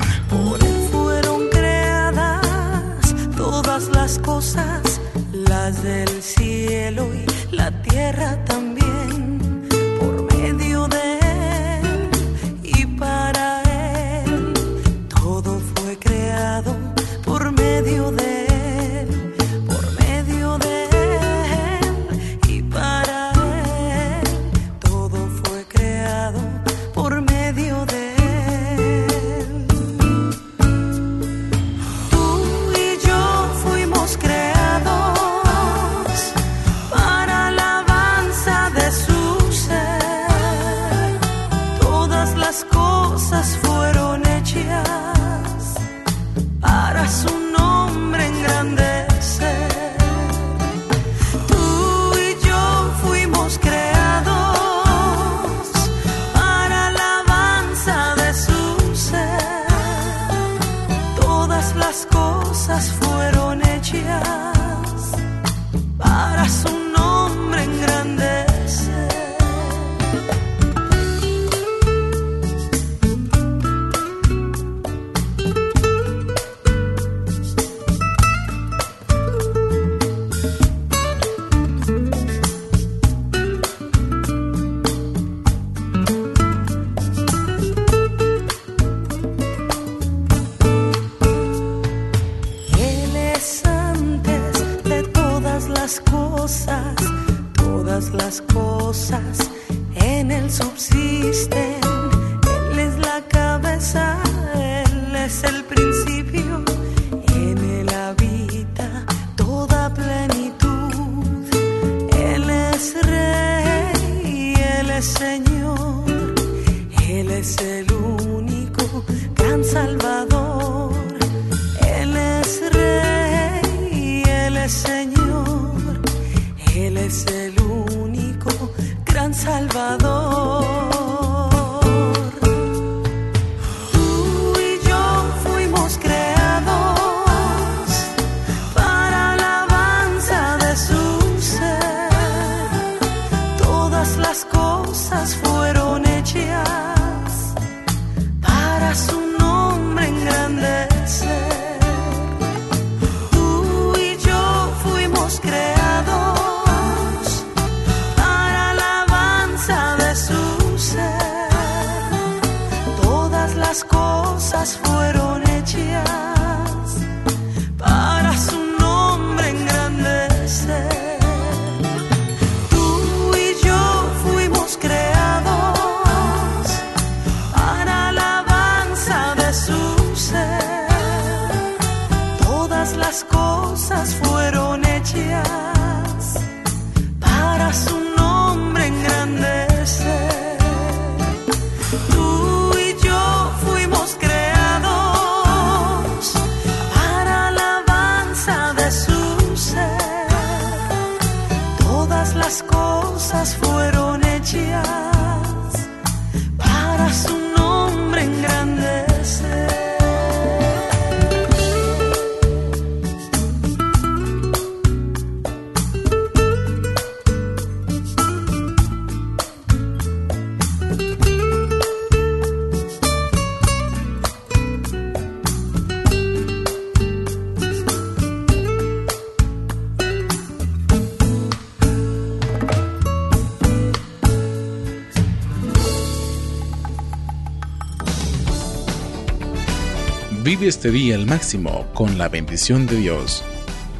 Vive este día al máximo con la bendición de Dios.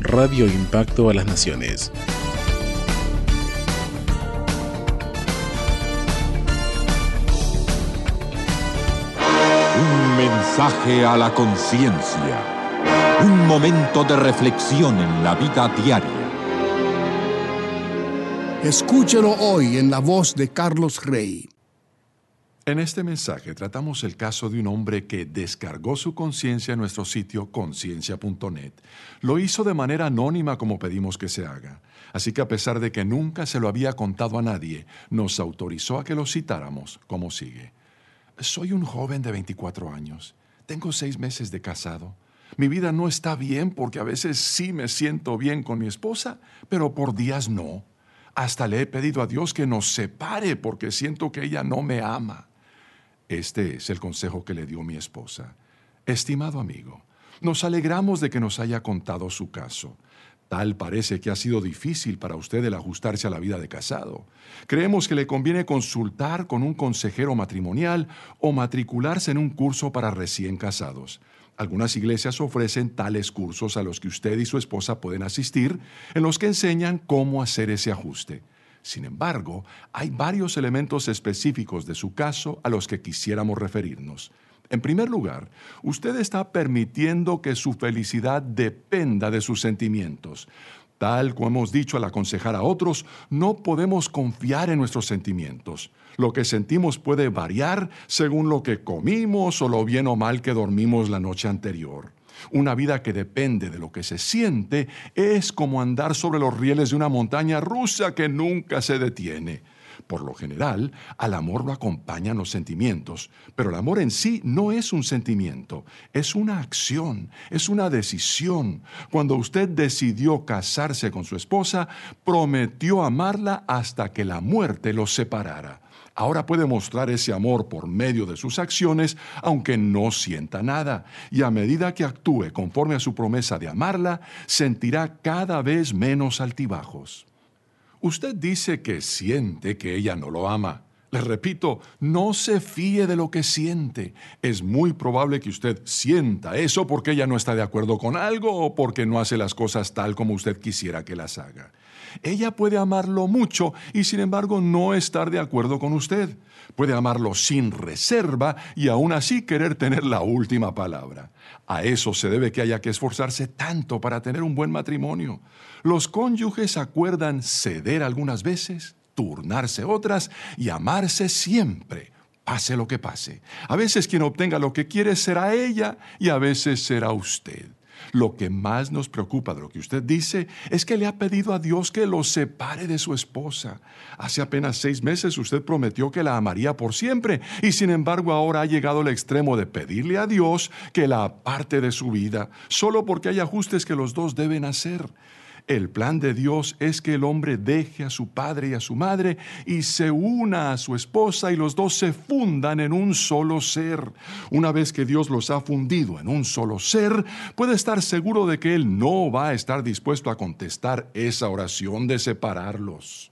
Radio Impacto a las Naciones. Un mensaje a la conciencia. Un momento de reflexión en la vida diaria. Escúchelo hoy en la voz de Carlos Rey. En este mensaje tratamos el caso de un hombre que descargó su conciencia en nuestro sitio conciencia.net. Lo hizo de manera anónima como pedimos que se haga. Así que a pesar de que nunca se lo había contado a nadie, nos autorizó a que lo citáramos como sigue. Soy un joven de 24 años. Tengo seis meses de casado. Mi vida no está bien porque a veces sí me siento bien con mi esposa, pero por días no. Hasta le he pedido a Dios que nos separe porque siento que ella no me ama. Este es el consejo que le dio mi esposa. Estimado amigo, nos alegramos de que nos haya contado su caso. Tal parece que ha sido difícil para usted el ajustarse a la vida de casado. Creemos que le conviene consultar con un consejero matrimonial o matricularse en un curso para recién casados. Algunas iglesias ofrecen tales cursos a los que usted y su esposa pueden asistir, en los que enseñan cómo hacer ese ajuste. Sin embargo, hay varios elementos específicos de su caso a los que quisiéramos referirnos. En primer lugar, usted está permitiendo que su felicidad dependa de sus sentimientos. Tal como hemos dicho al aconsejar a otros, no podemos confiar en nuestros sentimientos. Lo que sentimos puede variar según lo que comimos o lo bien o mal que dormimos la noche anterior. Una vida que depende de lo que se siente es como andar sobre los rieles de una montaña rusa que nunca se detiene. Por lo general, al amor lo acompañan los sentimientos, pero el amor en sí no es un sentimiento, es una acción, es una decisión. Cuando usted decidió casarse con su esposa, prometió amarla hasta que la muerte los separara. Ahora puede mostrar ese amor por medio de sus acciones, aunque no sienta nada. Y a medida que actúe conforme a su promesa de amarla, sentirá cada vez menos altibajos. Usted dice que siente que ella no lo ama. Le repito, no se fíe de lo que siente. Es muy probable que usted sienta eso porque ella no está de acuerdo con algo o porque no hace las cosas tal como usted quisiera que las haga. Ella puede amarlo mucho y sin embargo no estar de acuerdo con usted. Puede amarlo sin reserva y aún así querer tener la última palabra. A eso se debe que haya que esforzarse tanto para tener un buen matrimonio. Los cónyuges acuerdan ceder algunas veces, turnarse otras y amarse siempre, pase lo que pase. A veces quien obtenga lo que quiere será ella y a veces será usted. Lo que más nos preocupa de lo que usted dice es que le ha pedido a Dios que lo separe de su esposa. Hace apenas seis meses usted prometió que la amaría por siempre y sin embargo ahora ha llegado al extremo de pedirle a Dios que la aparte de su vida, solo porque hay ajustes que los dos deben hacer. El plan de Dios es que el hombre deje a su padre y a su madre y se una a su esposa y los dos se fundan en un solo ser. Una vez que Dios los ha fundido en un solo ser, puede estar seguro de que Él no va a estar dispuesto a contestar esa oración de separarlos.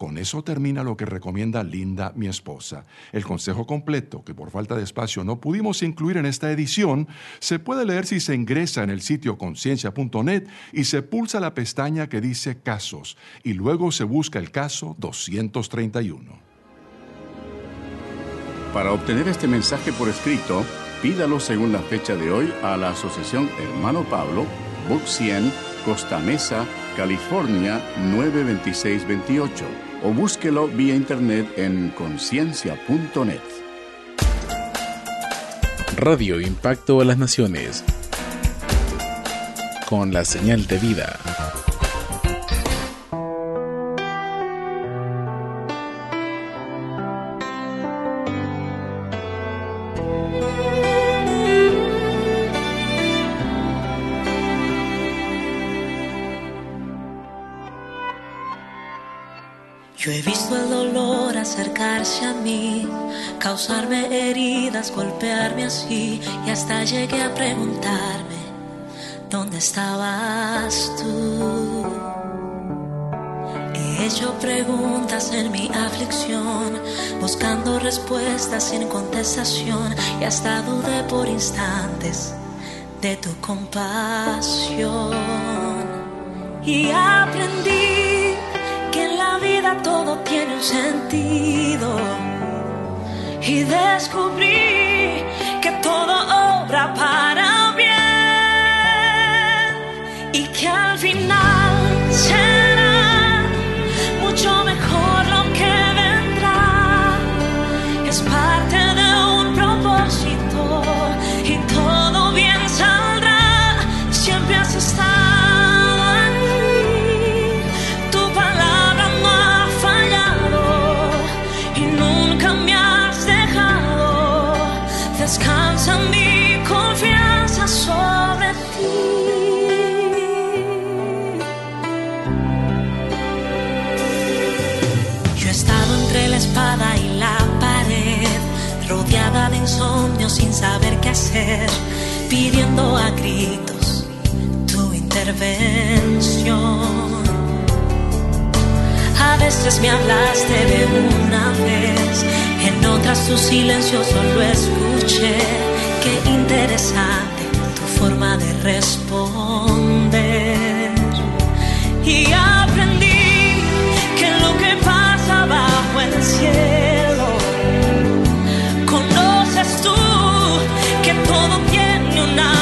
Con eso termina lo que recomienda Linda, mi esposa. El consejo completo, que por falta de espacio no pudimos incluir en esta edición, se puede leer si se ingresa en el sitio conciencia.net y se pulsa la pestaña que dice Casos y luego se busca el caso 231. Para obtener este mensaje por escrito, pídalo según la fecha de hoy a la Asociación Hermano Pablo, Book 100, Costa Mesa, California 92628 o búsquelo vía internet en conciencia.net. Radio Impacto a las Naciones. Con la señal de vida. Yo he visto el dolor acercarse a mí, causarme heridas, golpearme así, y hasta llegué a preguntarme, ¿dónde estabas tú? He hecho preguntas en mi aflicción, buscando respuestas sin contestación, y hasta dudé por instantes de tu compasión. Y aprendí que en la vida todo tiene un sentido. Y descubrí que todo obra para pidiendo a gritos tu intervención. A veces me hablaste de una vez, en otras tu silencio solo escuché. Qué interesante tu forma de responder. Y aprendí tiene una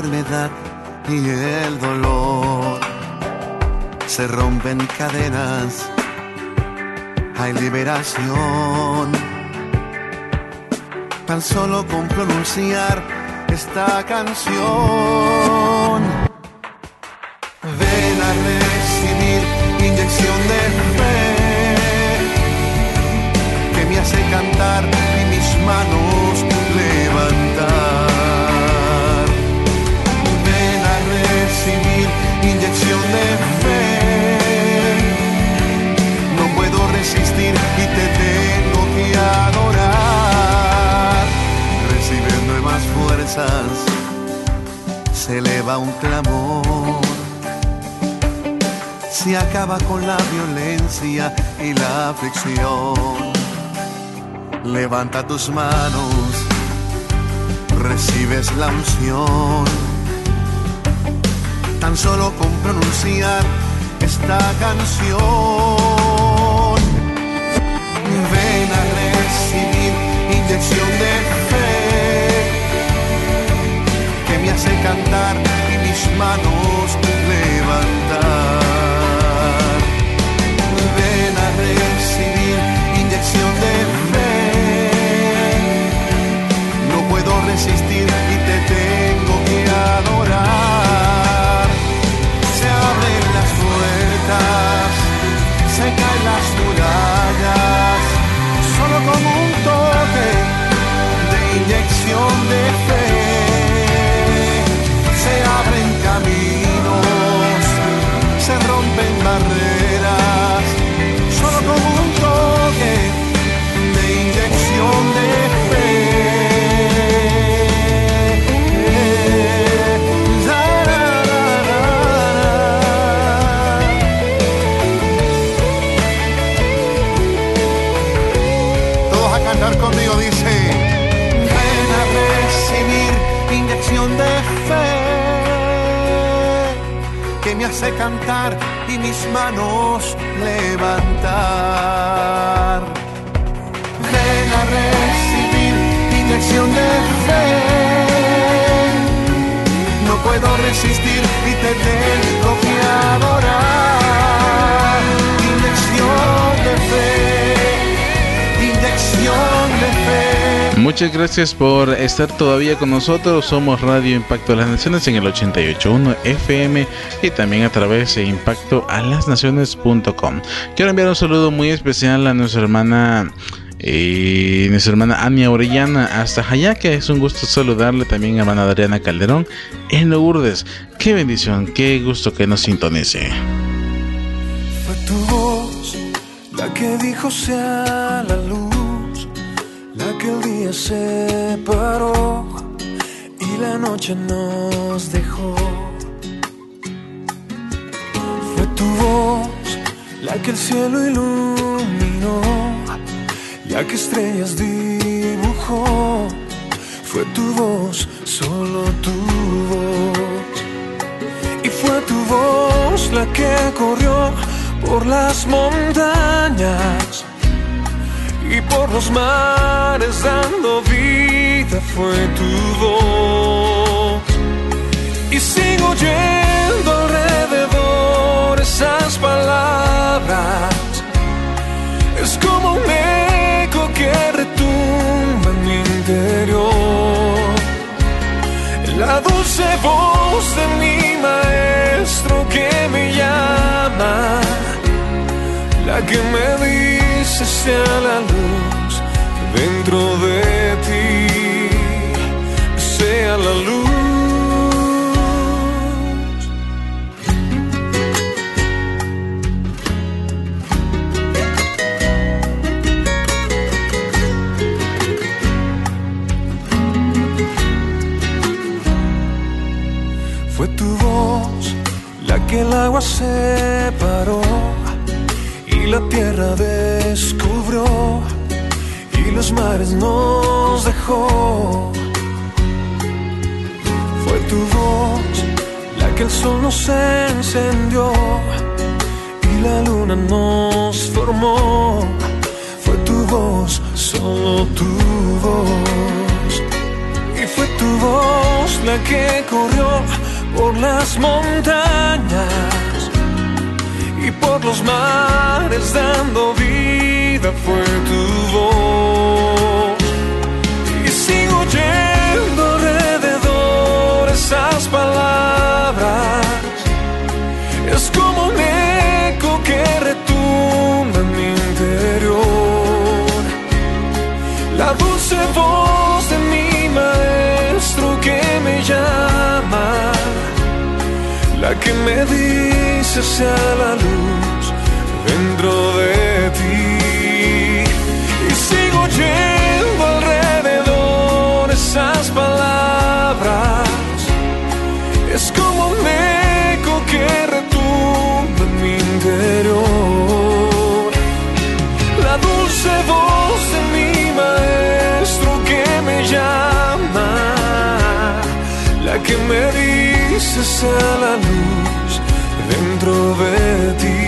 enfermedad y el dolor, se rompen cadenas, hay liberación. Tan solo con pronunciar esta canción. Aflicción. Levanta tus manos, recibes la unción. Tan solo con pronunciar esta canción. Ven a recibir inyección de fe que me hace cantar y mis manos levantar. Resistir y te tengo que adorar. Se abren las puertas, se caen las murallas, solo con un toque de inyección de fe. Se abren caminos, se rompen barreras, hace cantar y mis manos levantar. Ven a recibir inyección de fe. No puedo resistir y te tengo que adorar. Inyección de fe. Inyección de fe. Muchas gracias por estar todavía con nosotros. Somos Radio Impacto a las Naciones en el 88.1 FM y también a través de impactoalasnaciones.com. Quiero enviar un saludo muy especial a nuestra hermana eh, nuestra hermana Ania Orellana hasta Jayaque. Es un gusto saludarle también a hermana Adriana Calderón en Lourdes. Qué bendición, qué gusto que nos sintonice. Fue tu voz la que dijo sea día separó y la noche nos dejó. Fue tu voz la que el cielo iluminó, ya que estrellas dibujó. Fue tu voz, solo tu voz. Y fue tu voz la que corrió por las montañas y por los mares dando vida. Fue tu voz. Y sigo oyendo alrededor esas palabras. Es como un eco que retumba en mi interior. La dulce voz de mi maestro que me llama, la que me dice sea la luz dentro de ti, sea la luz. Fue tu voz la que el agua separó y la tierra descubrió y los mares nos dejó. Fue tu voz la que el sol nos encendió y la luna nos formó. Fue tu voz, solo tu voz. Y fue tu voz la que corrió por las montañas por los mares dando vida fue tu voz. Y sigo yendo alrededor esas palabras. Es como un eco que retumba en mi interior. La dulce voz de mi maestro que me llama. La que me dice impulsarse a la luz dentro de ti. Y sigo yendo alrededor esas palabras. Es como un eco que retumba mi interior. La dulce voz de mi maestro que me llama. La que me dice a la luz. dentro de ti.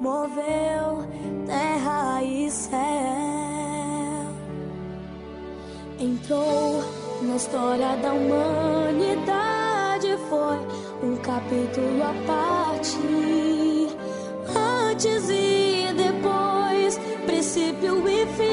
moveu terra e céu. Entrou na história da humanidade, foi um capítulo à parte. Antes e depois, princípio e fim.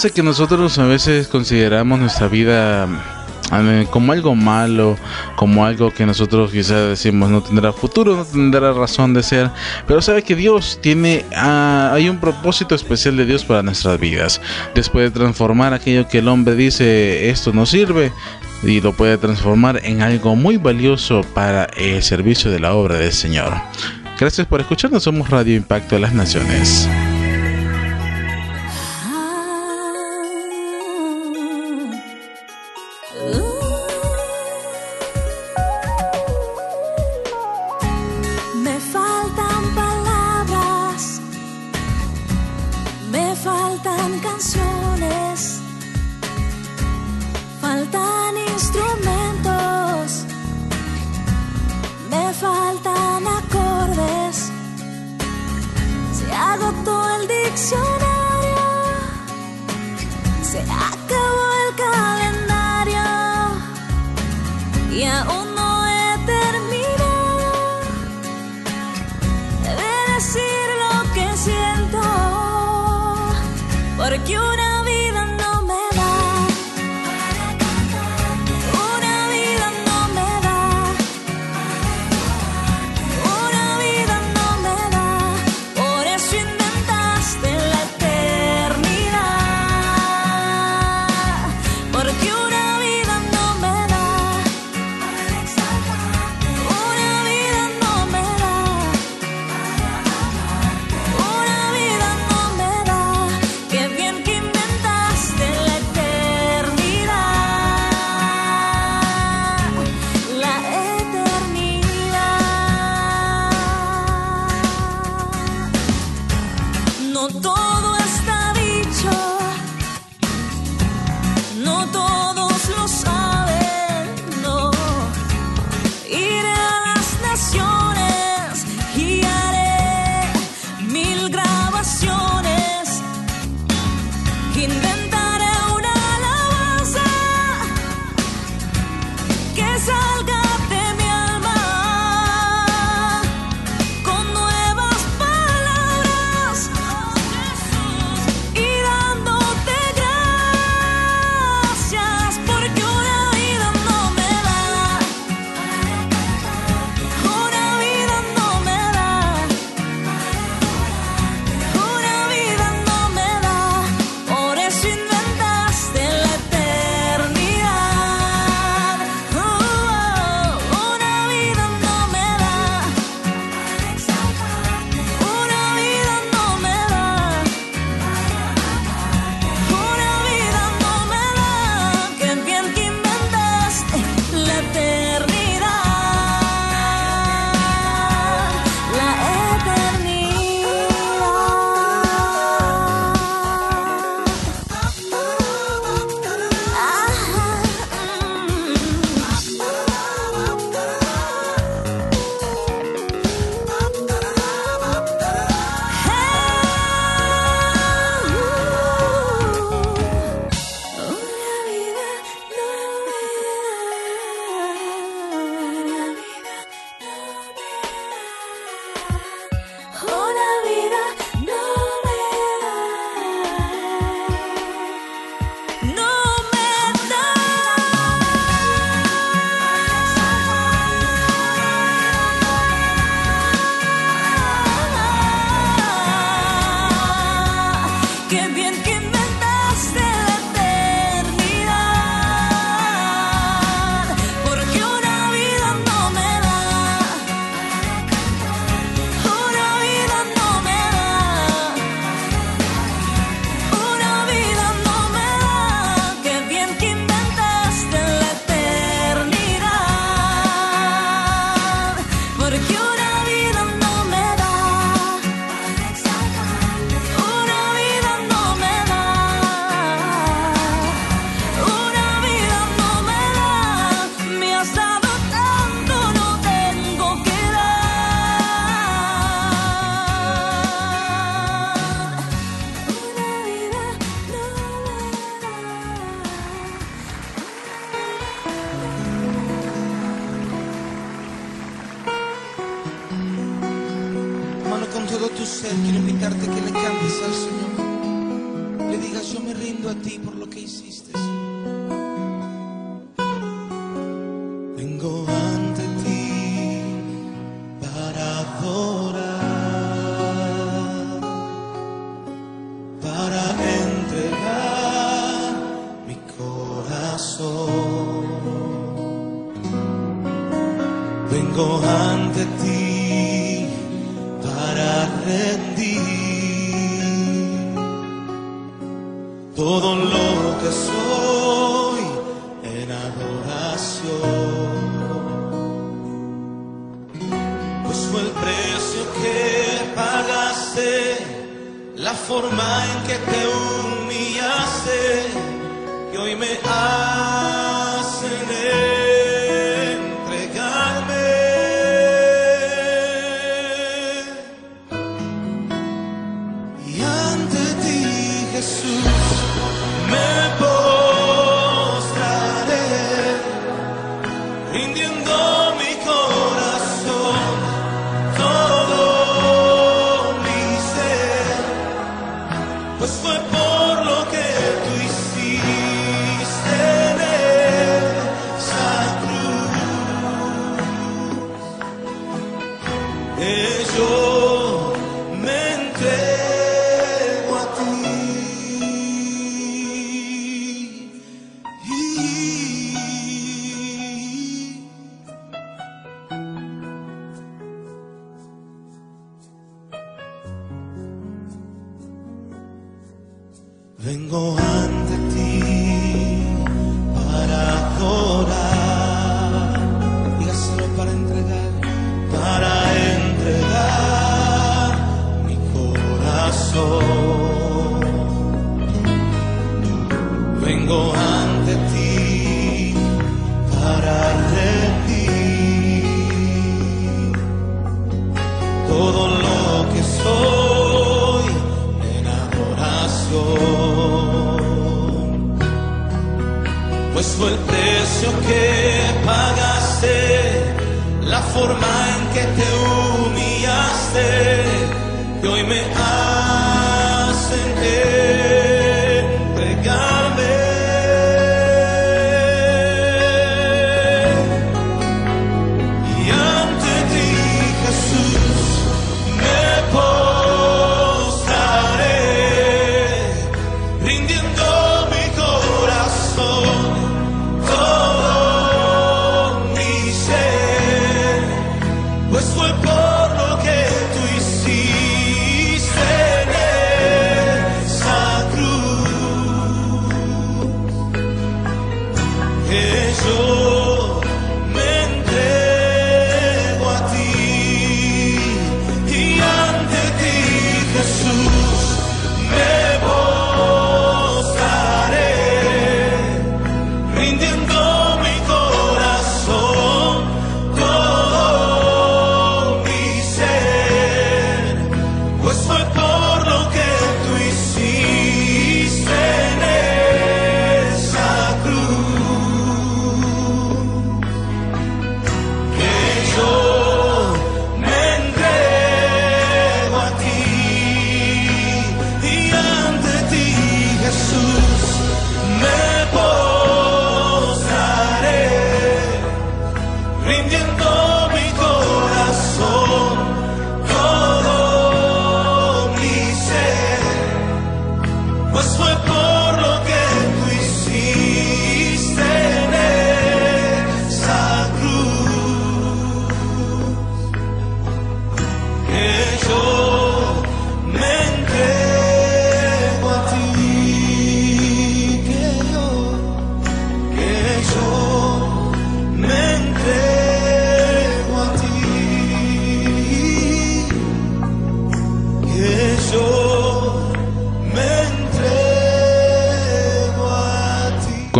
pese que nosotros a veces consideramos nuestra vida mm, eh, como algo malo, como algo que nosotros quizás decimos no tendrá futuro, no tendrá razón de ser, pero sabe que Dios tiene, uh, hay un propósito especial de Dios para nuestras vidas. Después de transformar aquello que el hombre dice esto no sirve, y lo puede transformar en algo muy valioso para el servicio de la obra del Señor. Gracias por escucharnos, somos Radio Impacto de las Naciones.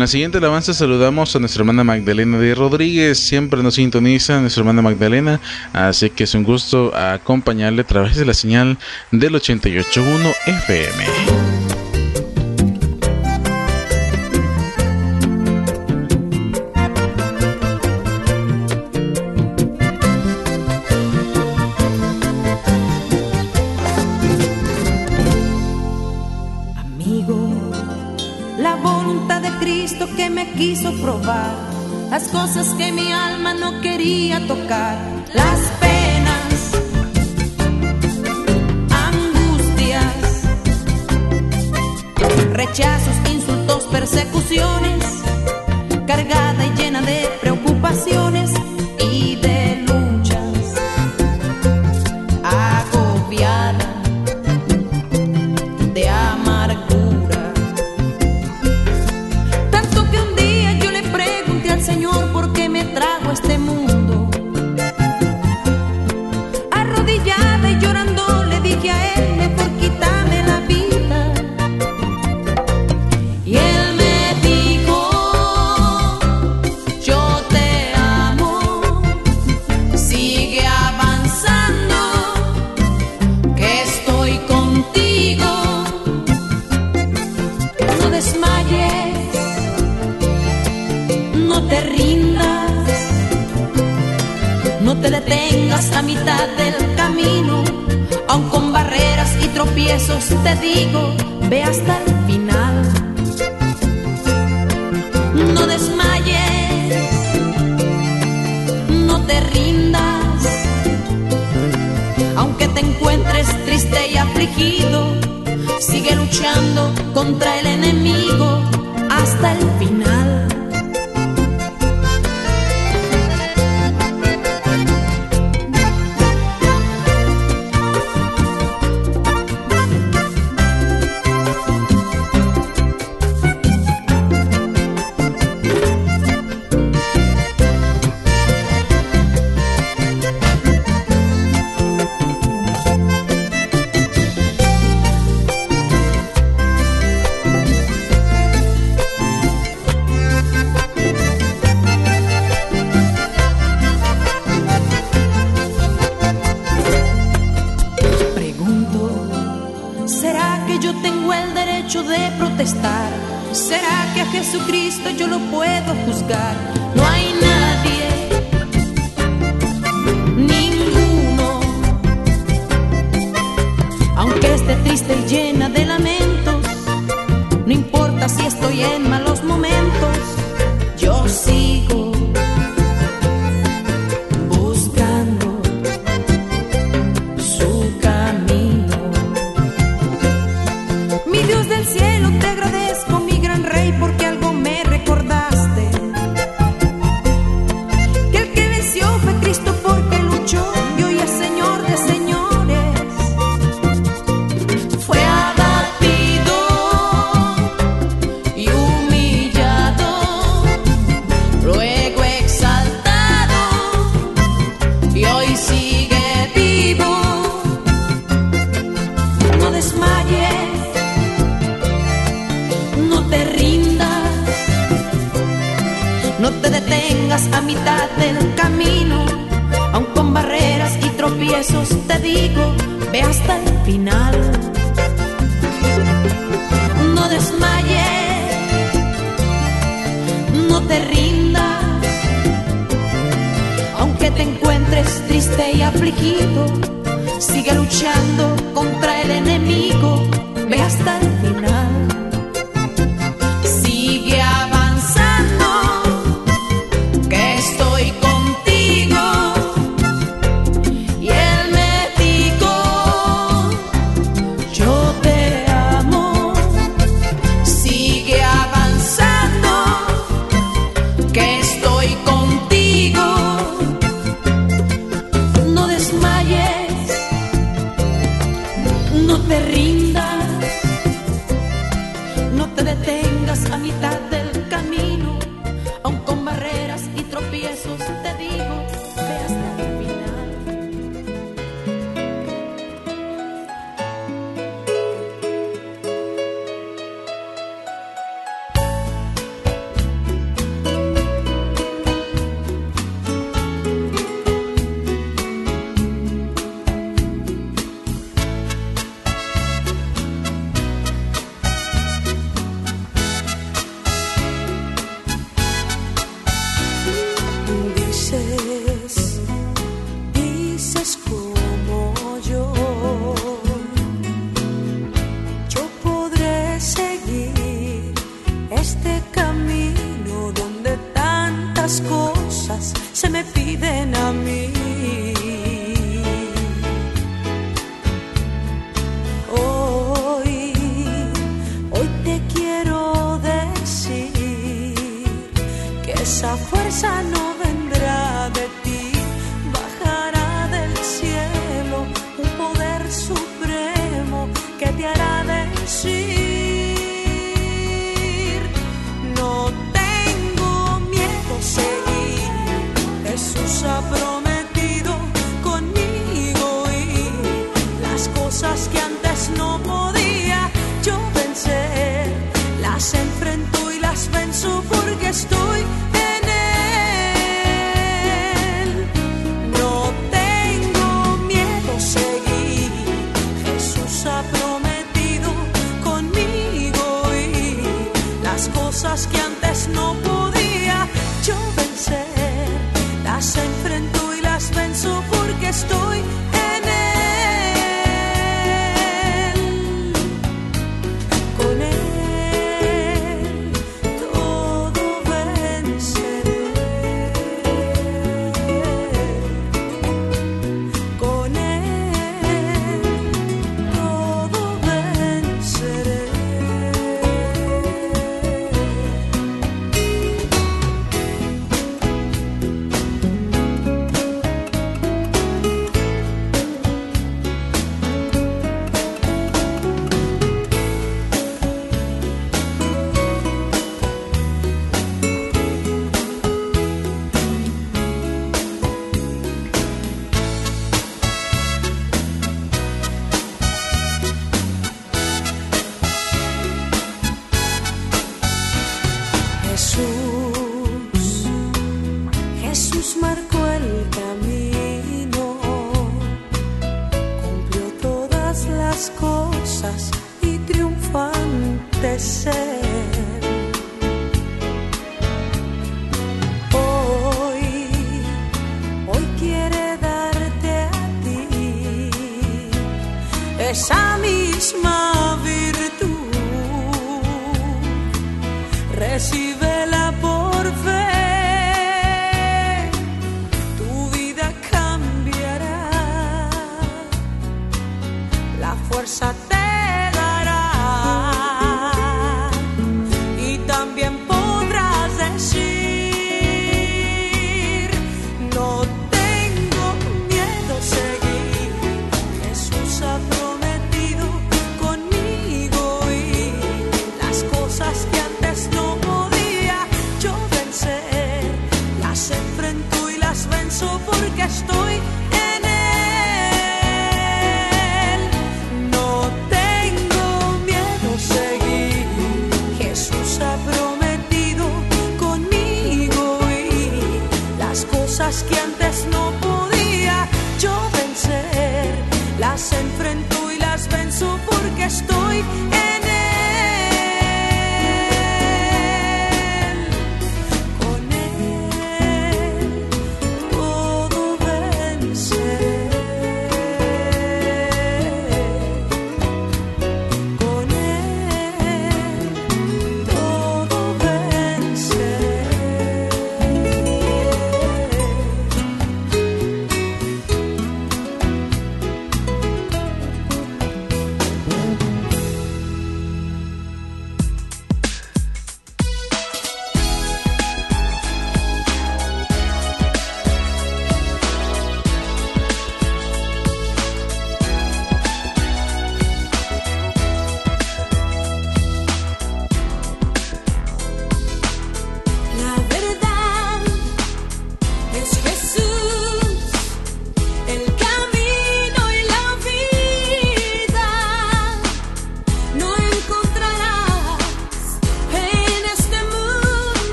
la siguiente alabanza saludamos a nuestra hermana Magdalena de Rodríguez, siempre nos sintoniza nuestra hermana Magdalena, así que es un gusto acompañarle a través de la señal del 88.1 FM. Tocar, las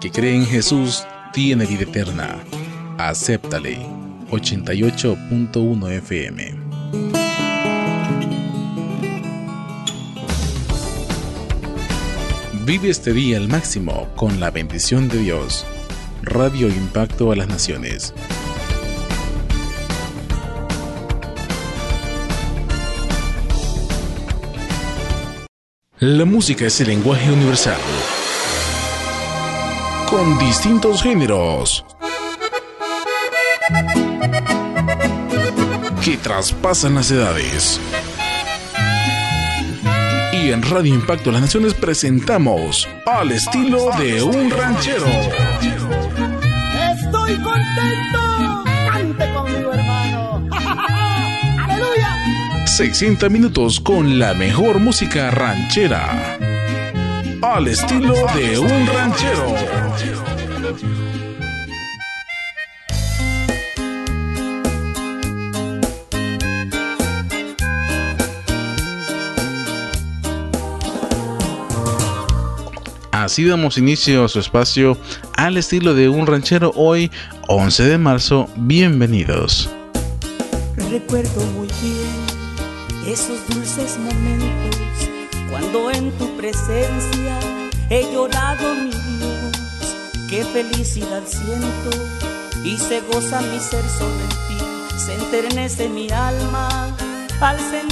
que cree en Jesús tiene vida eterna. Acéptale. 88.1 FM. Vive este día al máximo con la bendición de Dios. Radio Impacto a las Naciones. La música es el lenguaje universal. Con distintos géneros. Que traspasan las edades. Y en Radio Impacto Las Naciones presentamos al estilo de un ranchero. Estoy contento. Cante conmigo, hermano. [laughs] Aleluya. 60 minutos con la mejor música ranchera. Al estilo de un ranchero. Así damos inicio a su espacio al estilo de un ranchero hoy, 11 de marzo. Bienvenidos. Recuerdo muy bien esos dulces momentos cuando en tu presencia he llorado, mi Dios. Qué felicidad siento y se goza mi ser sobre ti. Se enternece mi alma al sentirte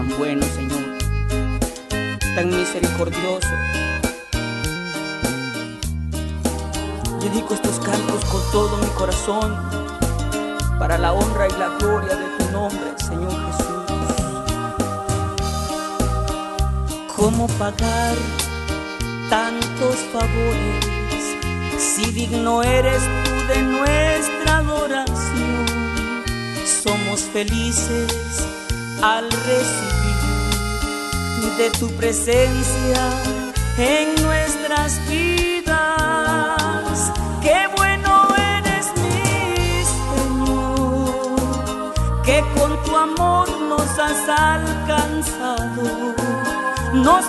tan bueno, Señor, tan misericordioso. Dedico estos cantos con todo mi corazón para la honra y la gloria de tu nombre, Señor Jesús. ¿Cómo pagar tantos favores si digno eres tú de nuestra adoración? Somos felices al recibir de tu presencia en nuestras vidas. Qué bueno eres mi Señor, que con tu amor nos has alcanzado, nos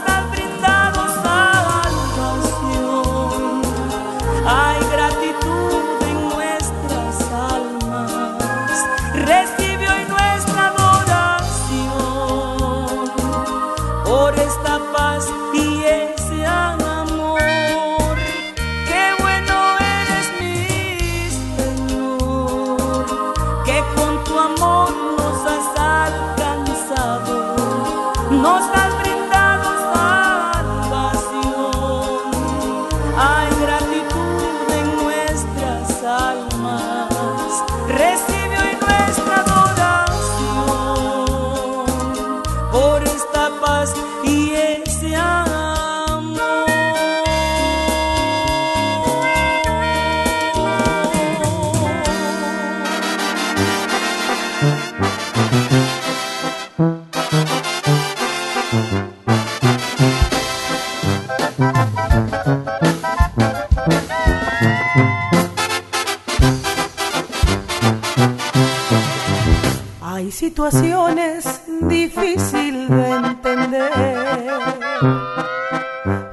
Difíciles de entender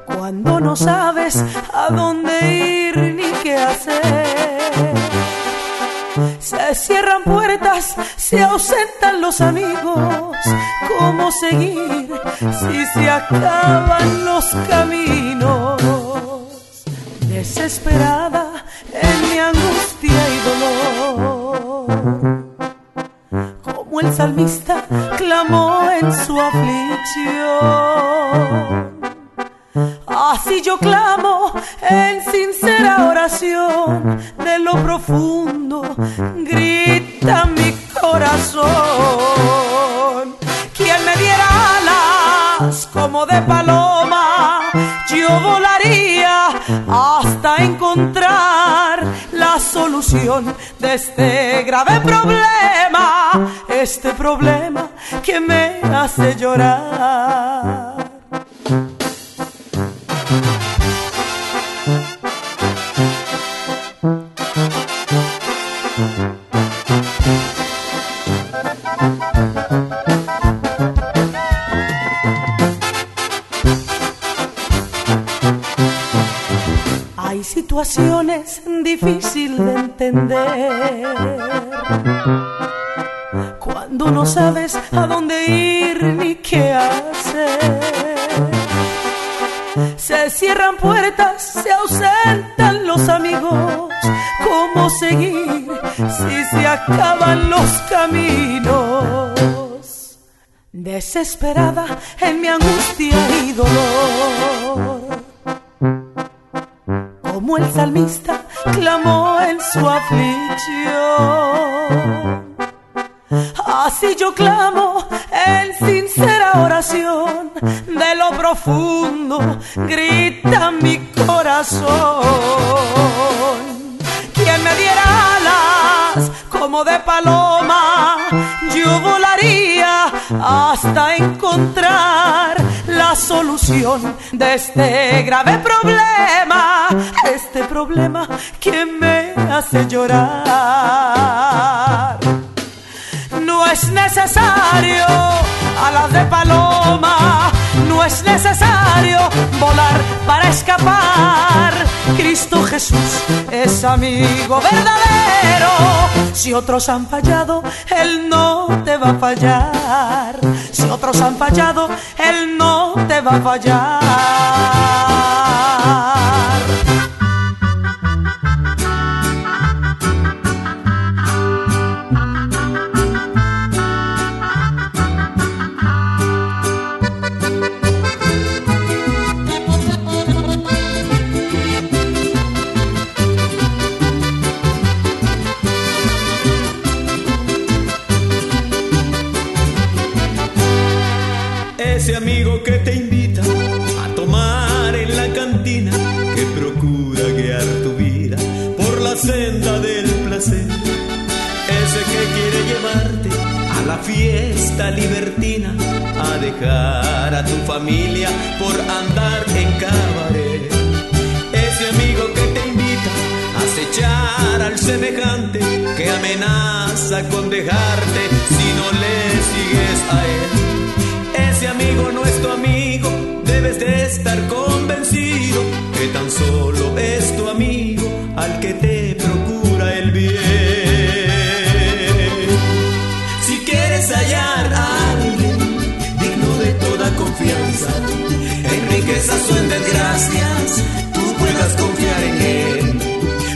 cuando no sabes a dónde ir ni qué hacer. Se cierran puertas, se ausentan los amigos. ¿Cómo seguir si se acaban los caminos? Este problema Desesperada de este grave problema, este problema que me hace llorar. No es necesario alas de paloma, no es necesario volar para escapar. Cristo Jesús es amigo verdadero. Si otros han fallado, Él no te va a fallar. Si otros han fallado, Él no te va a fallar. Por andar en cabaret. Ese amigo que te invita a acechar al semejante, que amenaza con dejarte en riquezas o en desgracias, tú puedas confiar en él.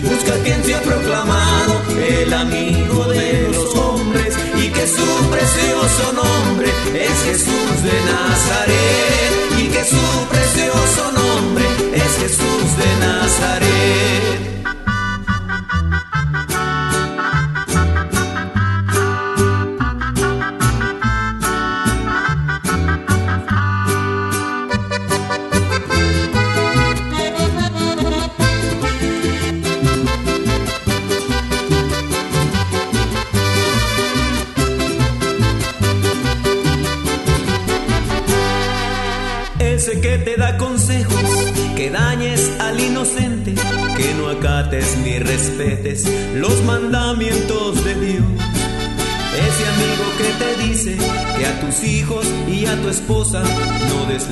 Busca quien se ha proclamado el amigo de los hombres y que su precioso nombre es Jesús de Nazaret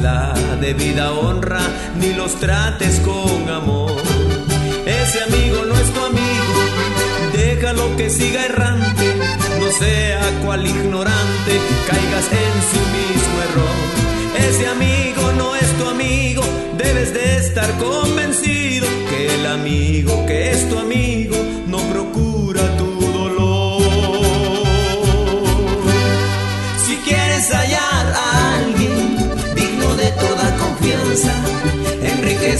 la debida honra ni los trates con amor. Ese amigo no es tu amigo, déjalo que siga errante, no sea cual ignorante, caigas en su mismo error. Ese amigo no es tu amigo, debes de estar convencido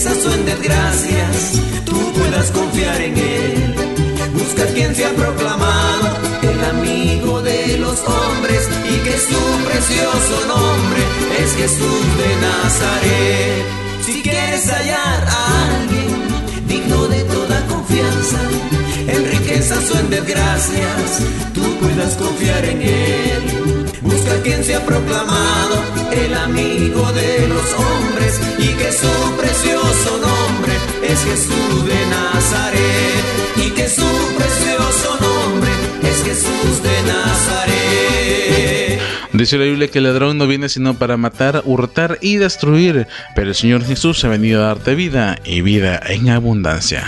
tristezas o en desgracias, tú puedas confiar en Él. Busca quien se ha proclamado el amigo de los hombres y que su precioso nombre es Jesús de Nazaret. Si quieres hallar a alguien digno de toda confianza, en riquezas o en desgracias, tú puedas confiar en Él. Busca quien se ha proclamado el amigo de los hombres y que su precioso nombre es Jesús de Nazaret y que su precioso nombre es Jesús de Nazaret. Dice la Biblia que el ladrón no viene sino para matar, hurtar y destruir, pero el Señor Jesús ha venido a darte vida y vida en abundancia.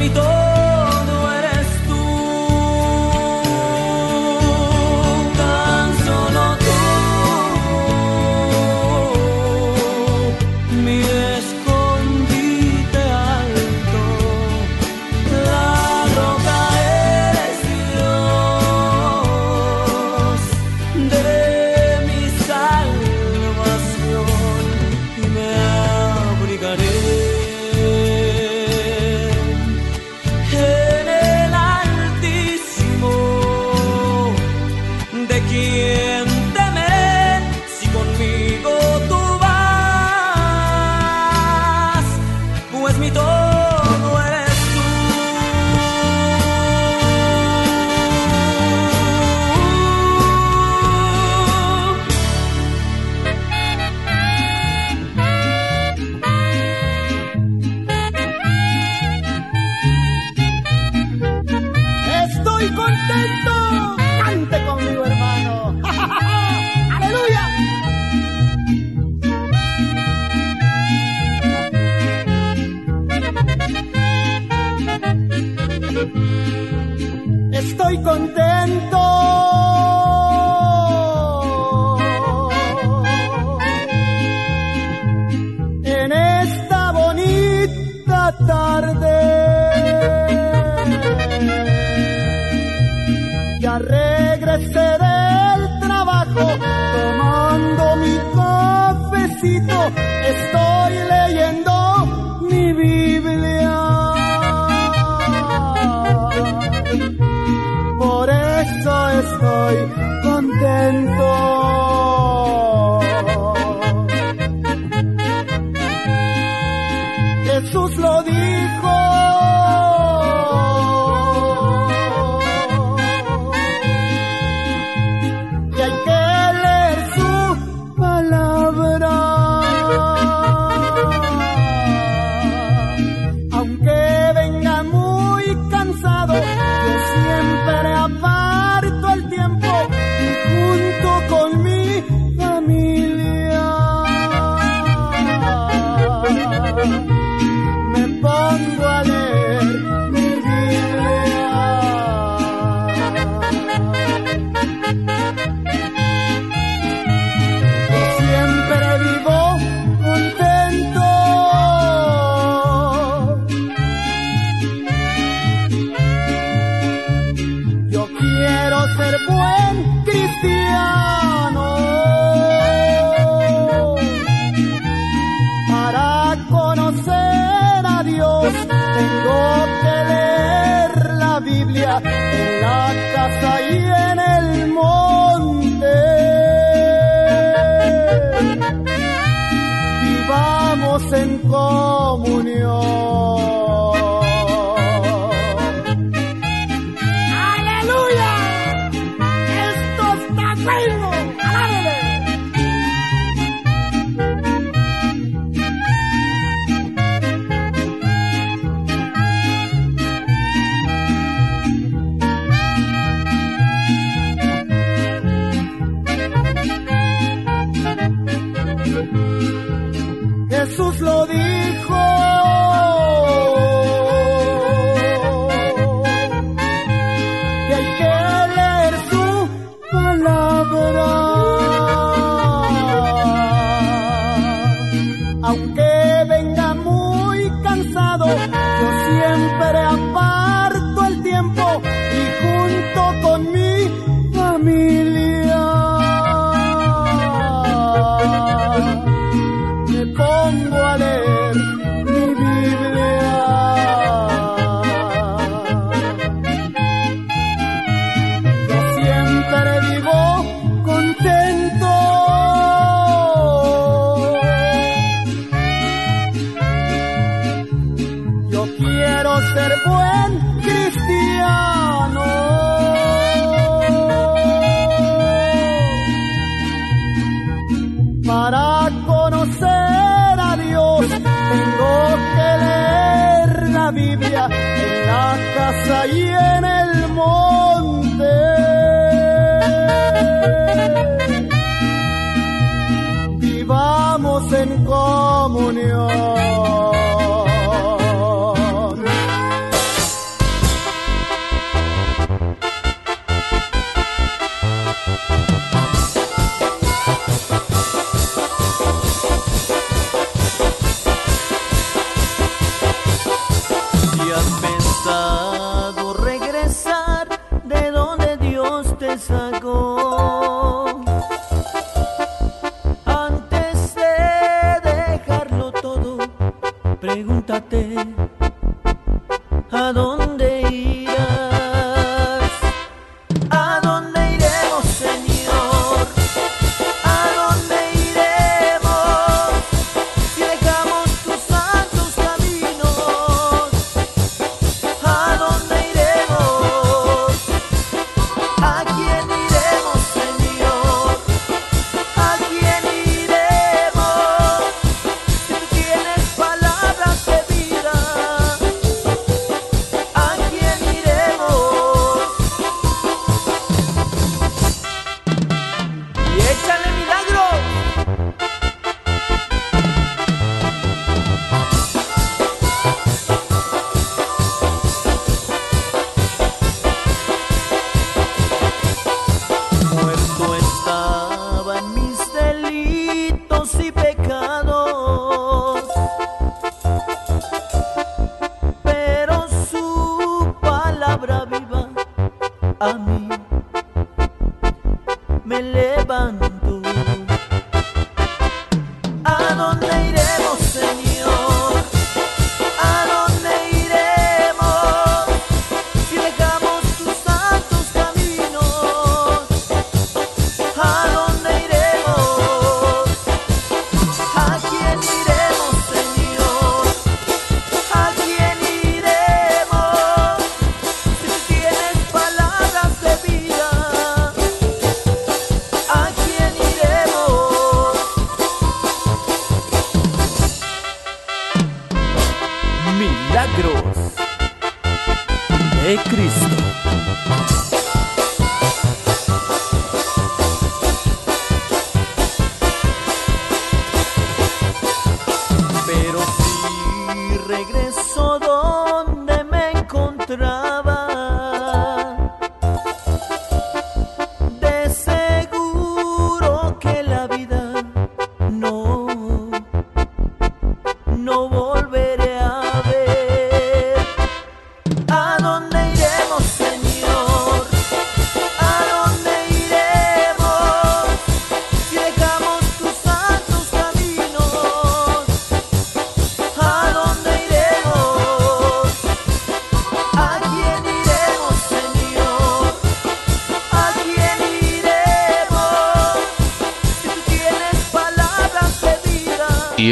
mi todo.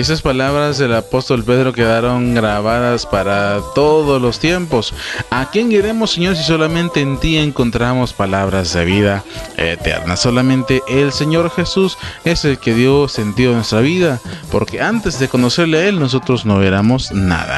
Esas palabras del apóstol Pedro quedaron grabadas para todos los tiempos. ¿A quién iremos, Señor, si solamente en ti encontramos palabras de vida eterna? Solamente el Señor Jesús es el que dio sentido a nuestra vida, porque antes de conocerle a Él nosotros no éramos nada.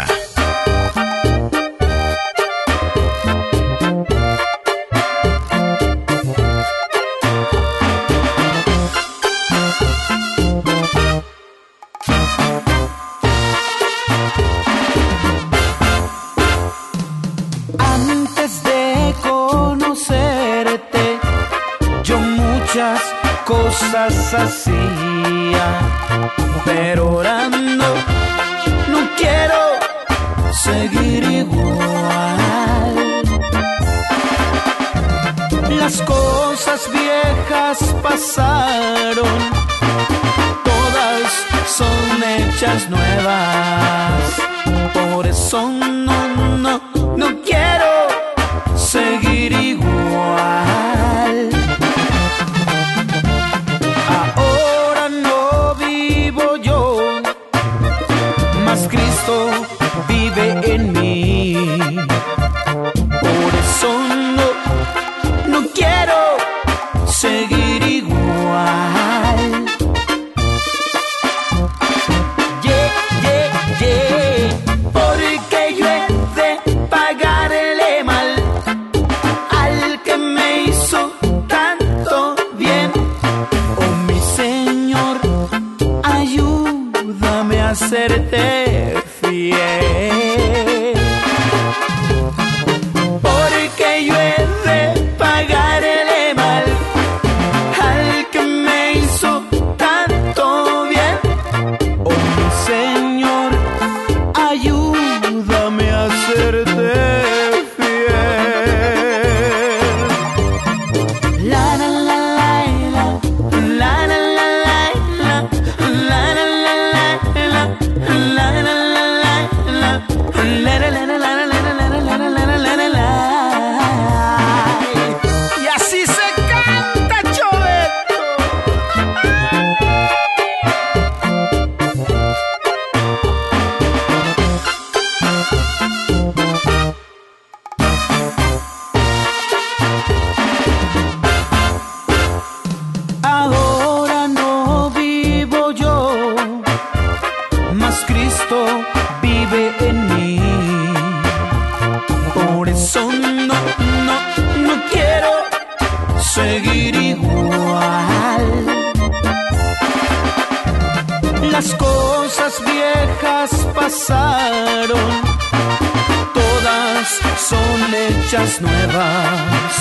son hechas nuevas.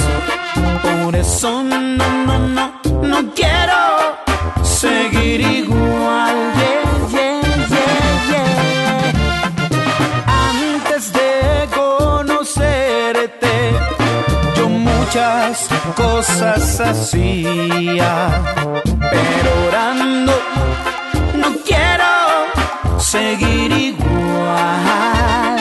Por eso no, no, no, no quiero seguir igual. Yeah, yeah, yeah, Antes de conocerte, yo muchas cosas hacía, pero orando no quiero seguir igual.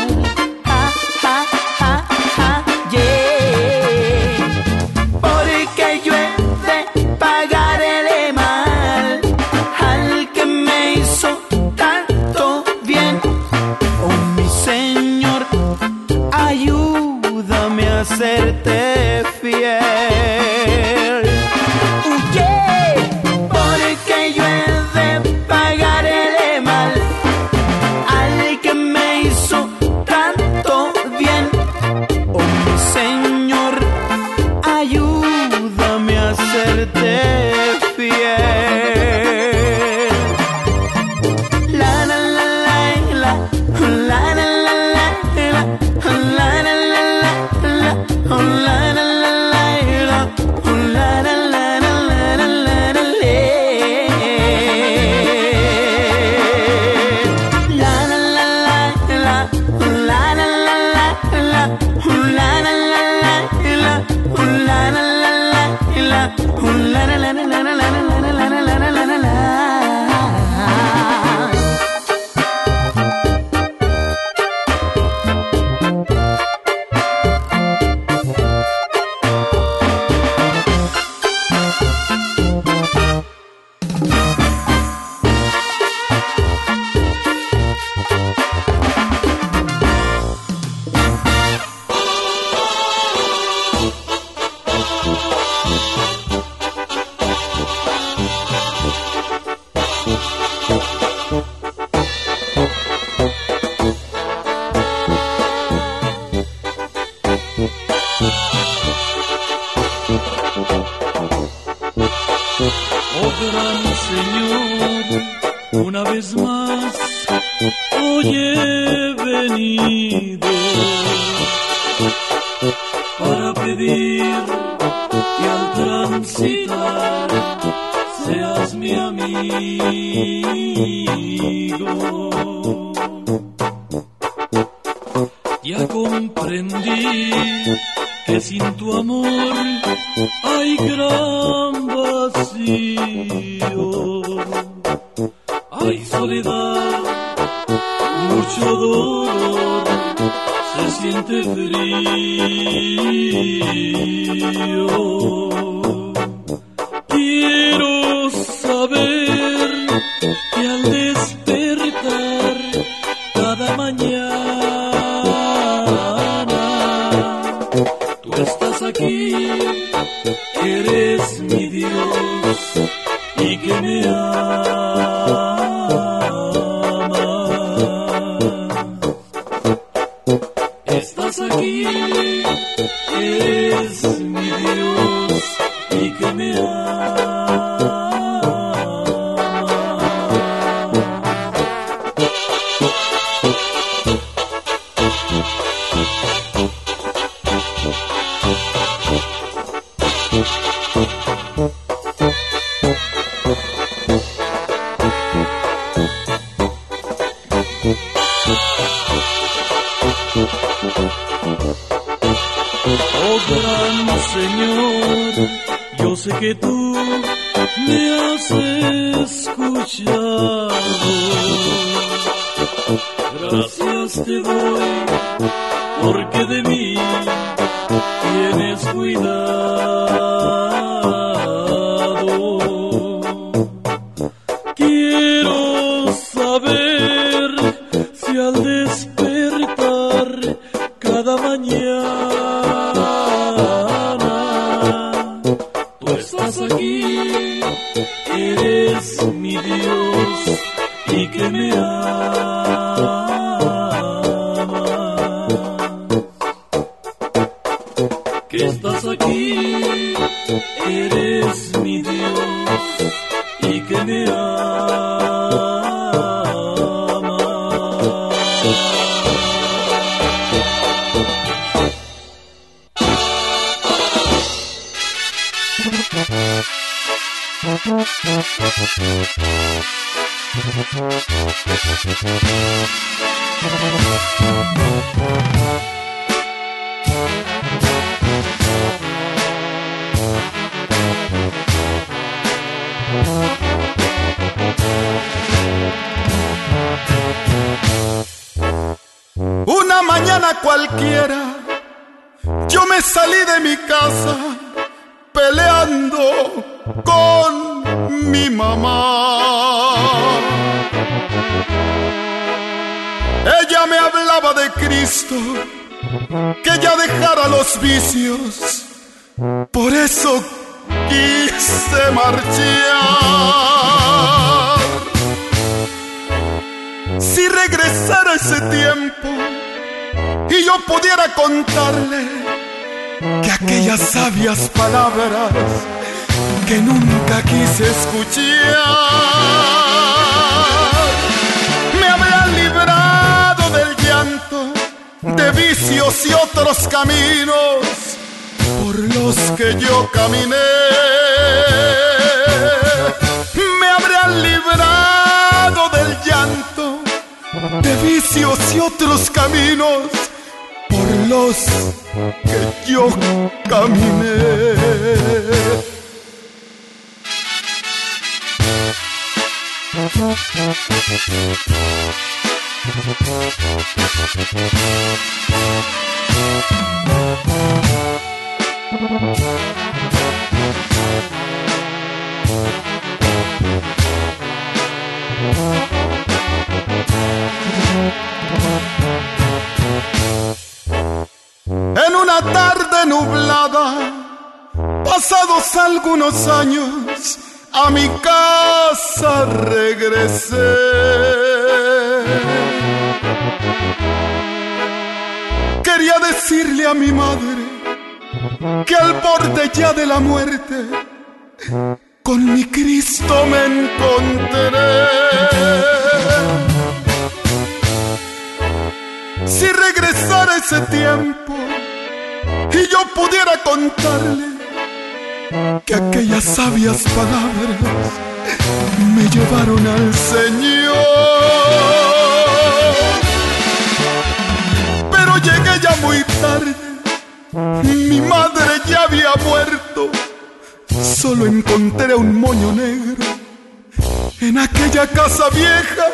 vieja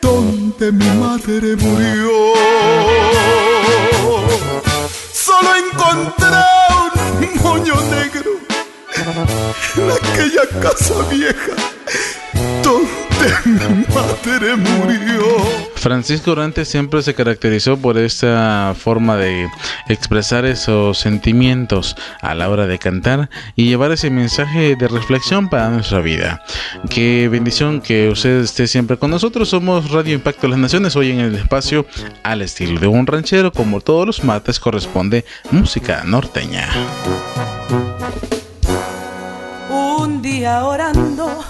donde mi madre murió. Solo encontré un moño negro en aquella casa vieja donde mi madre murió. Francisco Durante siempre se caracterizó por esta forma de expresar esos sentimientos a la hora de cantar y llevar ese mensaje de reflexión para nuestra vida. Qué bendición que usted esté siempre con nosotros. Somos Radio Impacto de las Naciones, hoy en el espacio al estilo de un ranchero, como todos los martes corresponde música norteña. Un día orando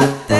en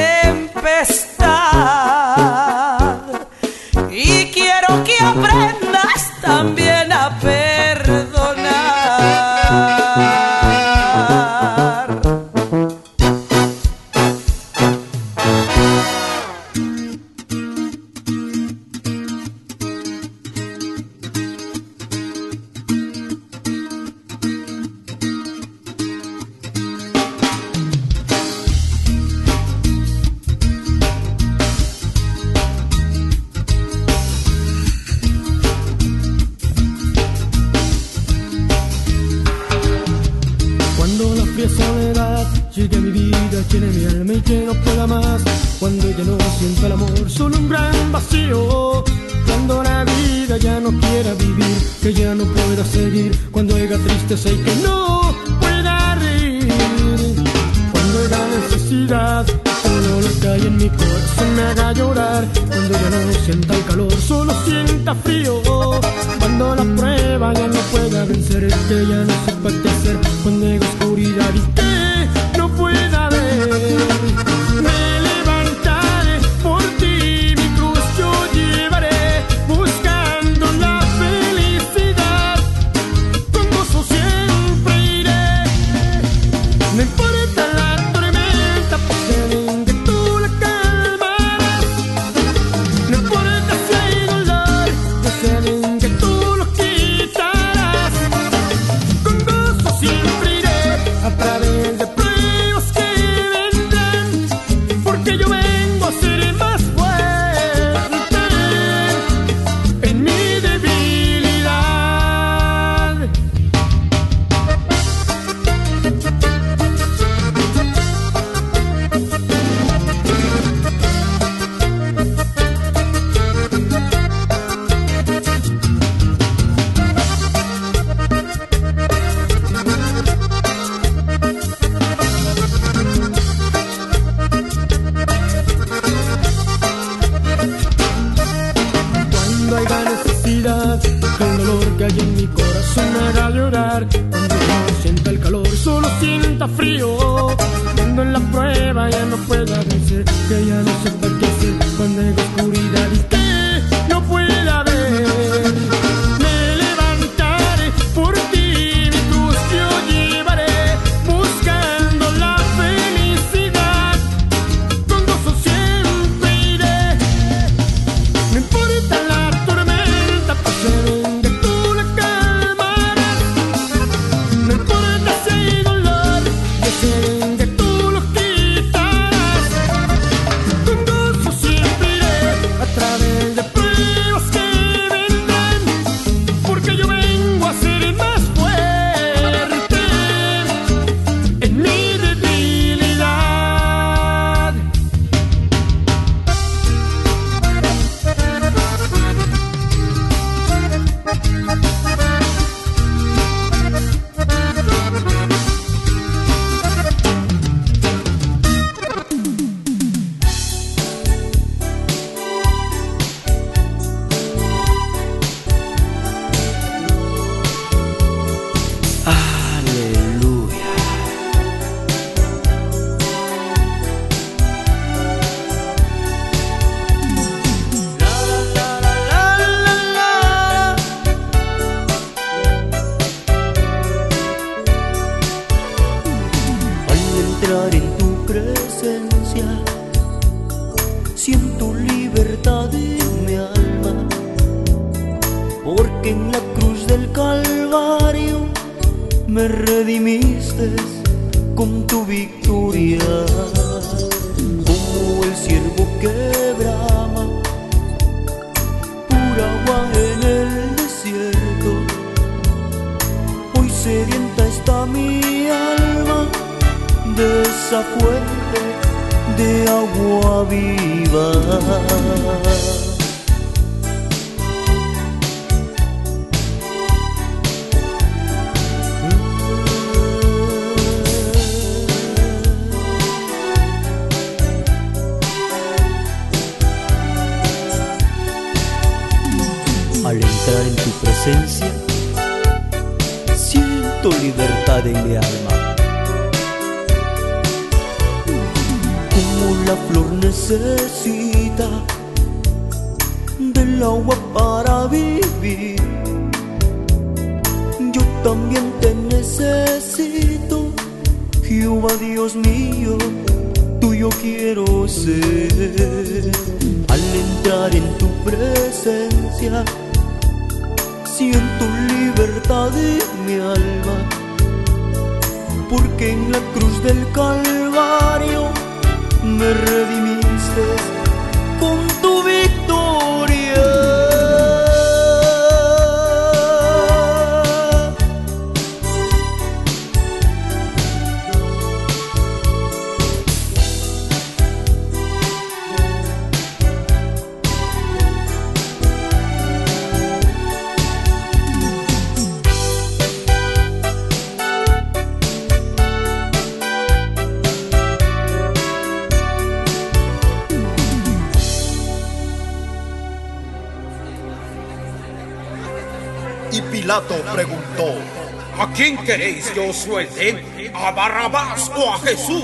queréis que os suelte? ¿A Barrabás o a Jesús?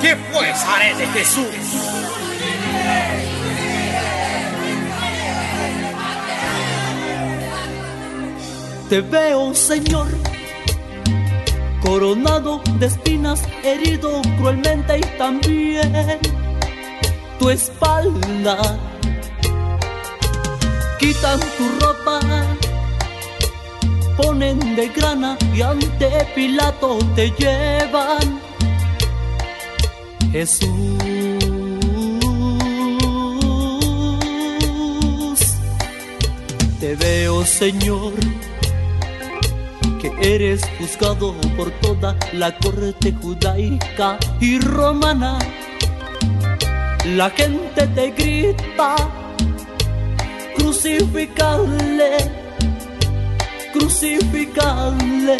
¿Qué pues haré de Jesús? Te veo, Señor, coronado de espinas, herido cruelmente y también tu espalda. Tu ropa, ponen de grana y ante Pilato te llevan. Jesús, te veo, Señor que eres juzgado por toda la corte judaica y romana. La gente te grita, crucificadle, crucificadle.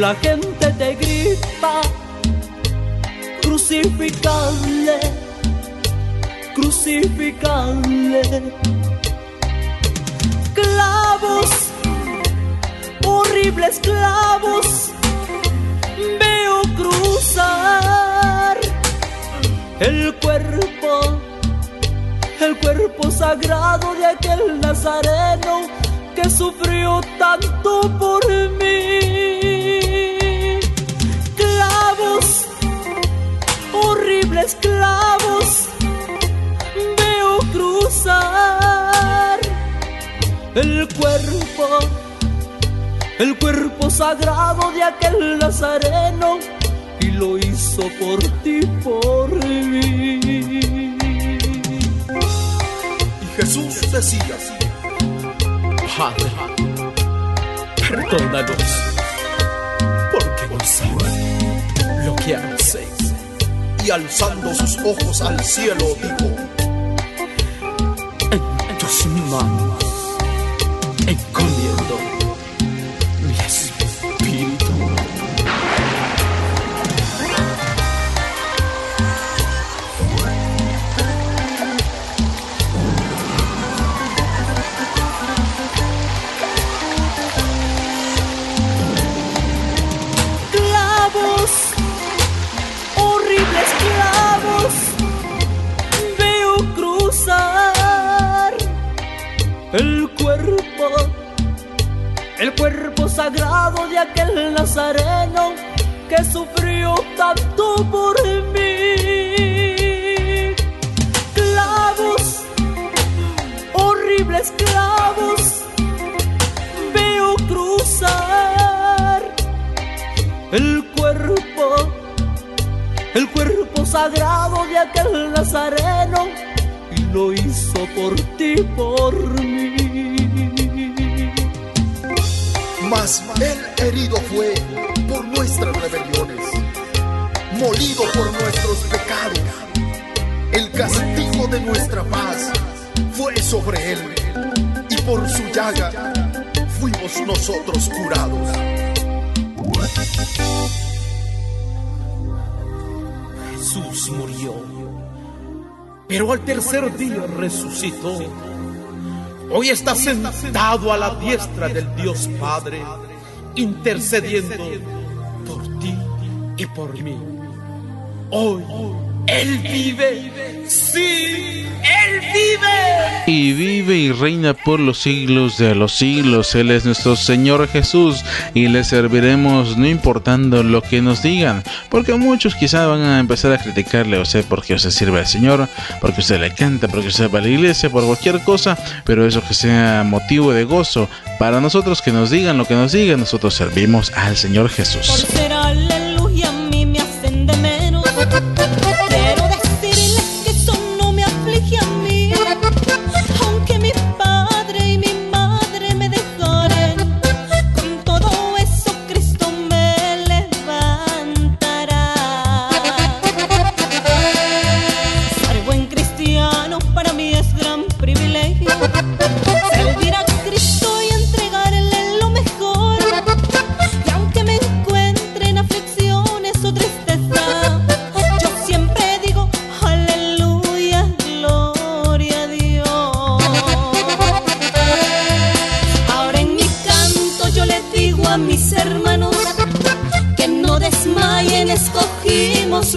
La gente te grita, crucificadle, crucificadle. Clavos horribles clavos veo cruzar el el cuerpo sagrado de aquel nazareno que sufrió tanto por mí. Clavos, horribles clavos veo cruzar el cuerpo el cuerpo sagrado de aquel nazareno y lo hizo por ti, por mí. Jesús decía así, Padre, perdónanos, porque no saben lo que hacen. y alzando sus ojos al cielo dijo, En tus manos tercer día resucitó. Hoy está sentado a la diestra del Dios Padre, intercediendo por ti y por mí. Hoy Él vive. y reina por los siglos de los siglos. Él es nuestro Señor Jesús y le serviremos no importando lo que nos digan. Porque muchos quizás van a empezar a criticarle a usted porque usted sirve al Señor, porque usted le canta, porque usted va a la iglesia, por cualquier cosa. Pero eso que sea motivo de gozo para nosotros que nos digan lo que nos digan, nosotros servimos al Señor Jesús. nos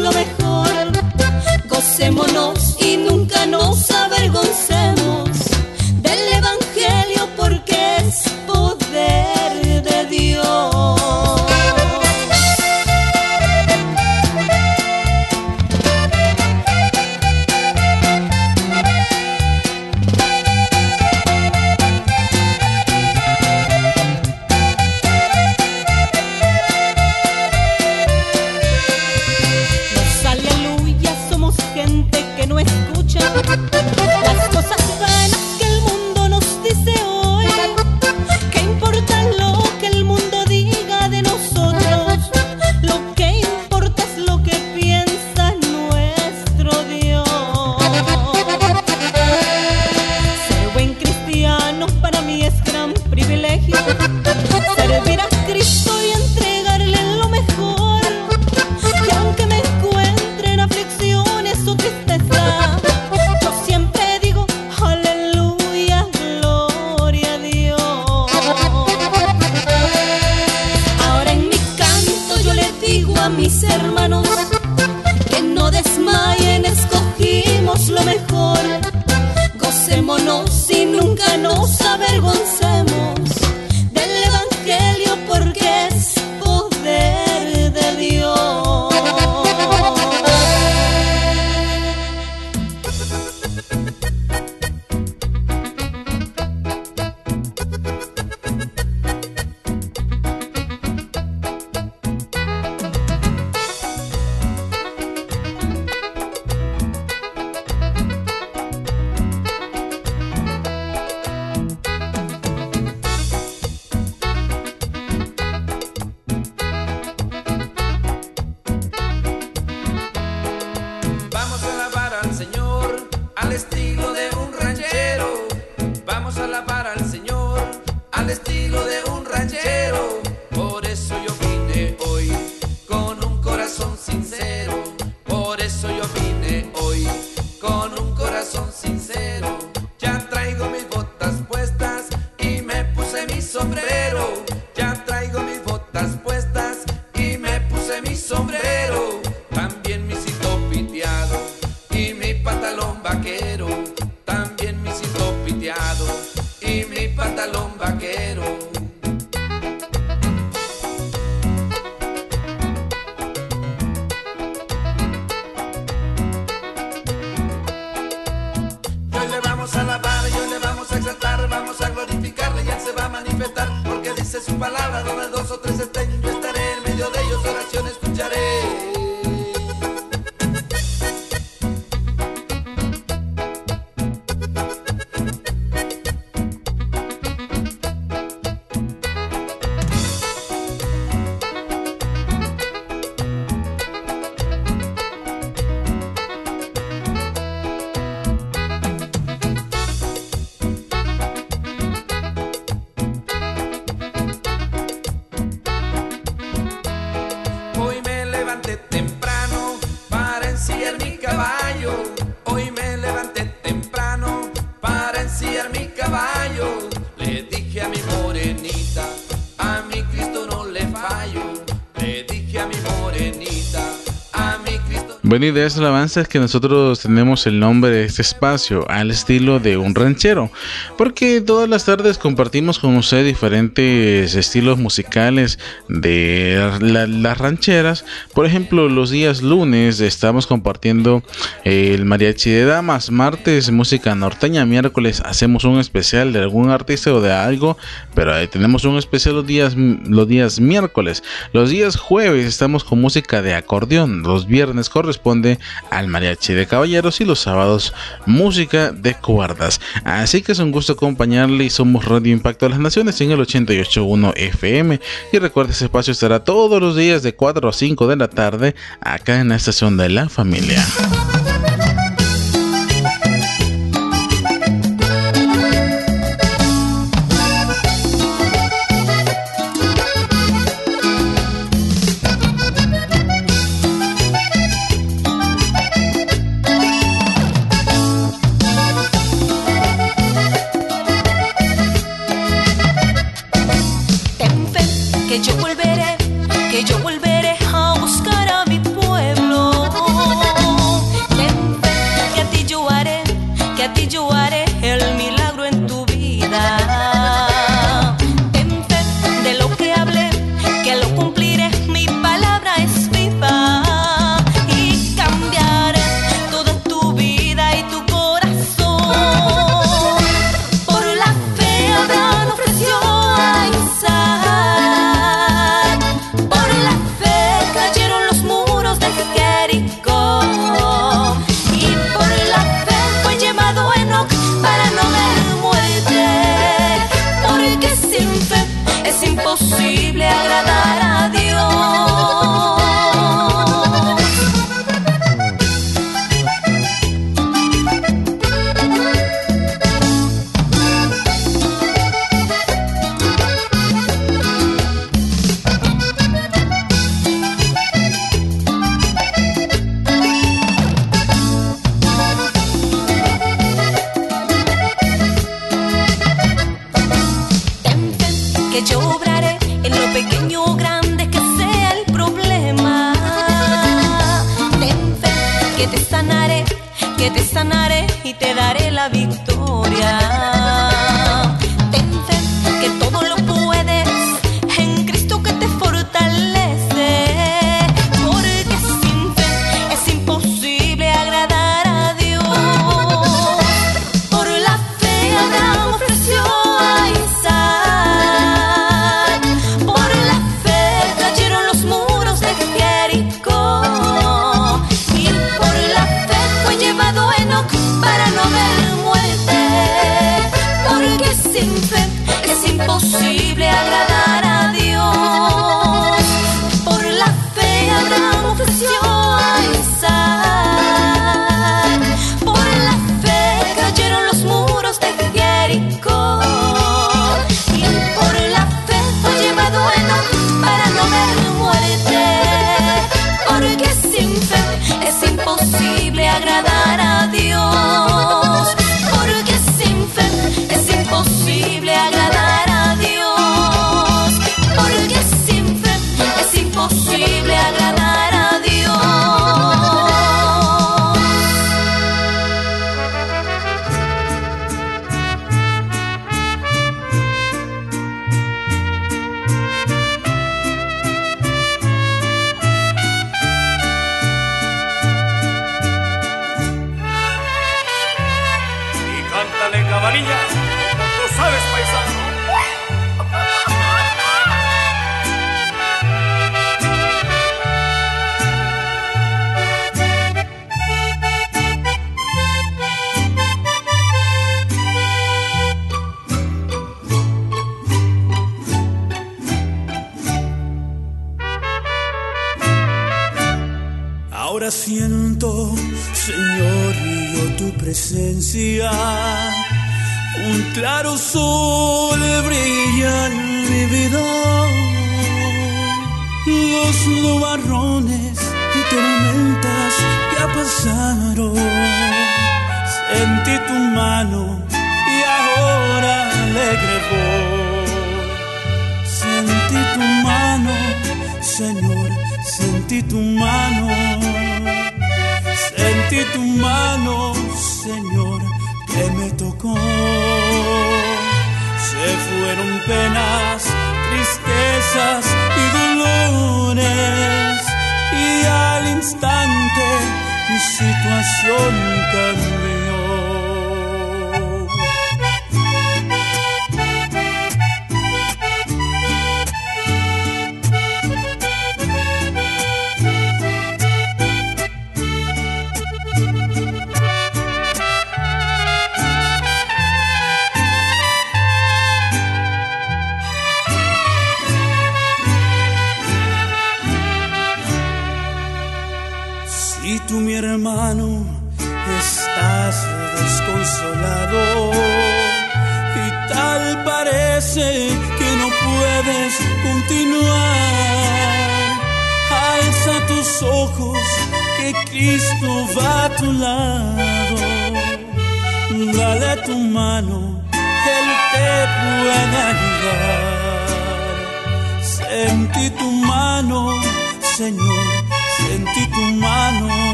Buena idea alabanza es que nosotros tenemos el nombre de este espacio al estilo de un ranchero, porque todas las tardes compartimos con usted diferentes estilos musicales de las rancheras. Por ejemplo, los días lunes estamos compartiendo eh, el mariachi de damas, martes música norteña, miércoles hacemos un especial de algún artista o de algo, pero ahí tenemos un especial los días, los días miércoles. Los días jueves estamos con música de acordeón. Los viernes corresponde al mariachi de caballeros y los sábados música de cuerdas. Así que es un gusto acompañarle y somos Radio Impacto de las Naciones en el 88.1 FM. Y recuerda, ese espacio estará todos los días de 4 a 5 de la tarde acá en la estación de la familia.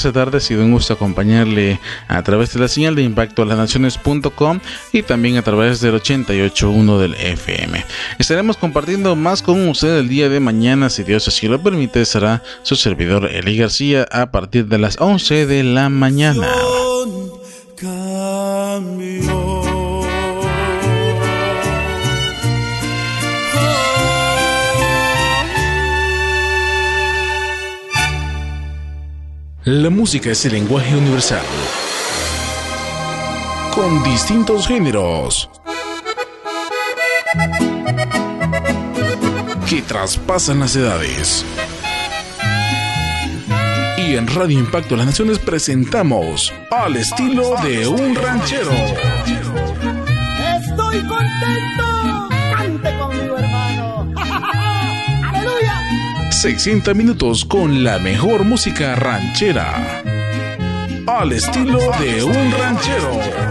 Esta tarde. Ha sido un gusto acompañarle a través de la señal de impacto a las naciones.com y también a través del 88.1 del FM. Estaremos compartiendo más con usted el día de mañana, si Dios así lo permite. Será su servidor Eli García a partir de las 11 de la mañana. Música es el lenguaje universal. Con distintos géneros. Que traspasan las edades. Y en Radio Impacto Las Naciones presentamos al estilo de un ranchero. Estoy contento. Cante conmigo, hermano. [laughs] Aleluya. 60 minutos con la mejor música ranchera. Al estilo de un ranchero.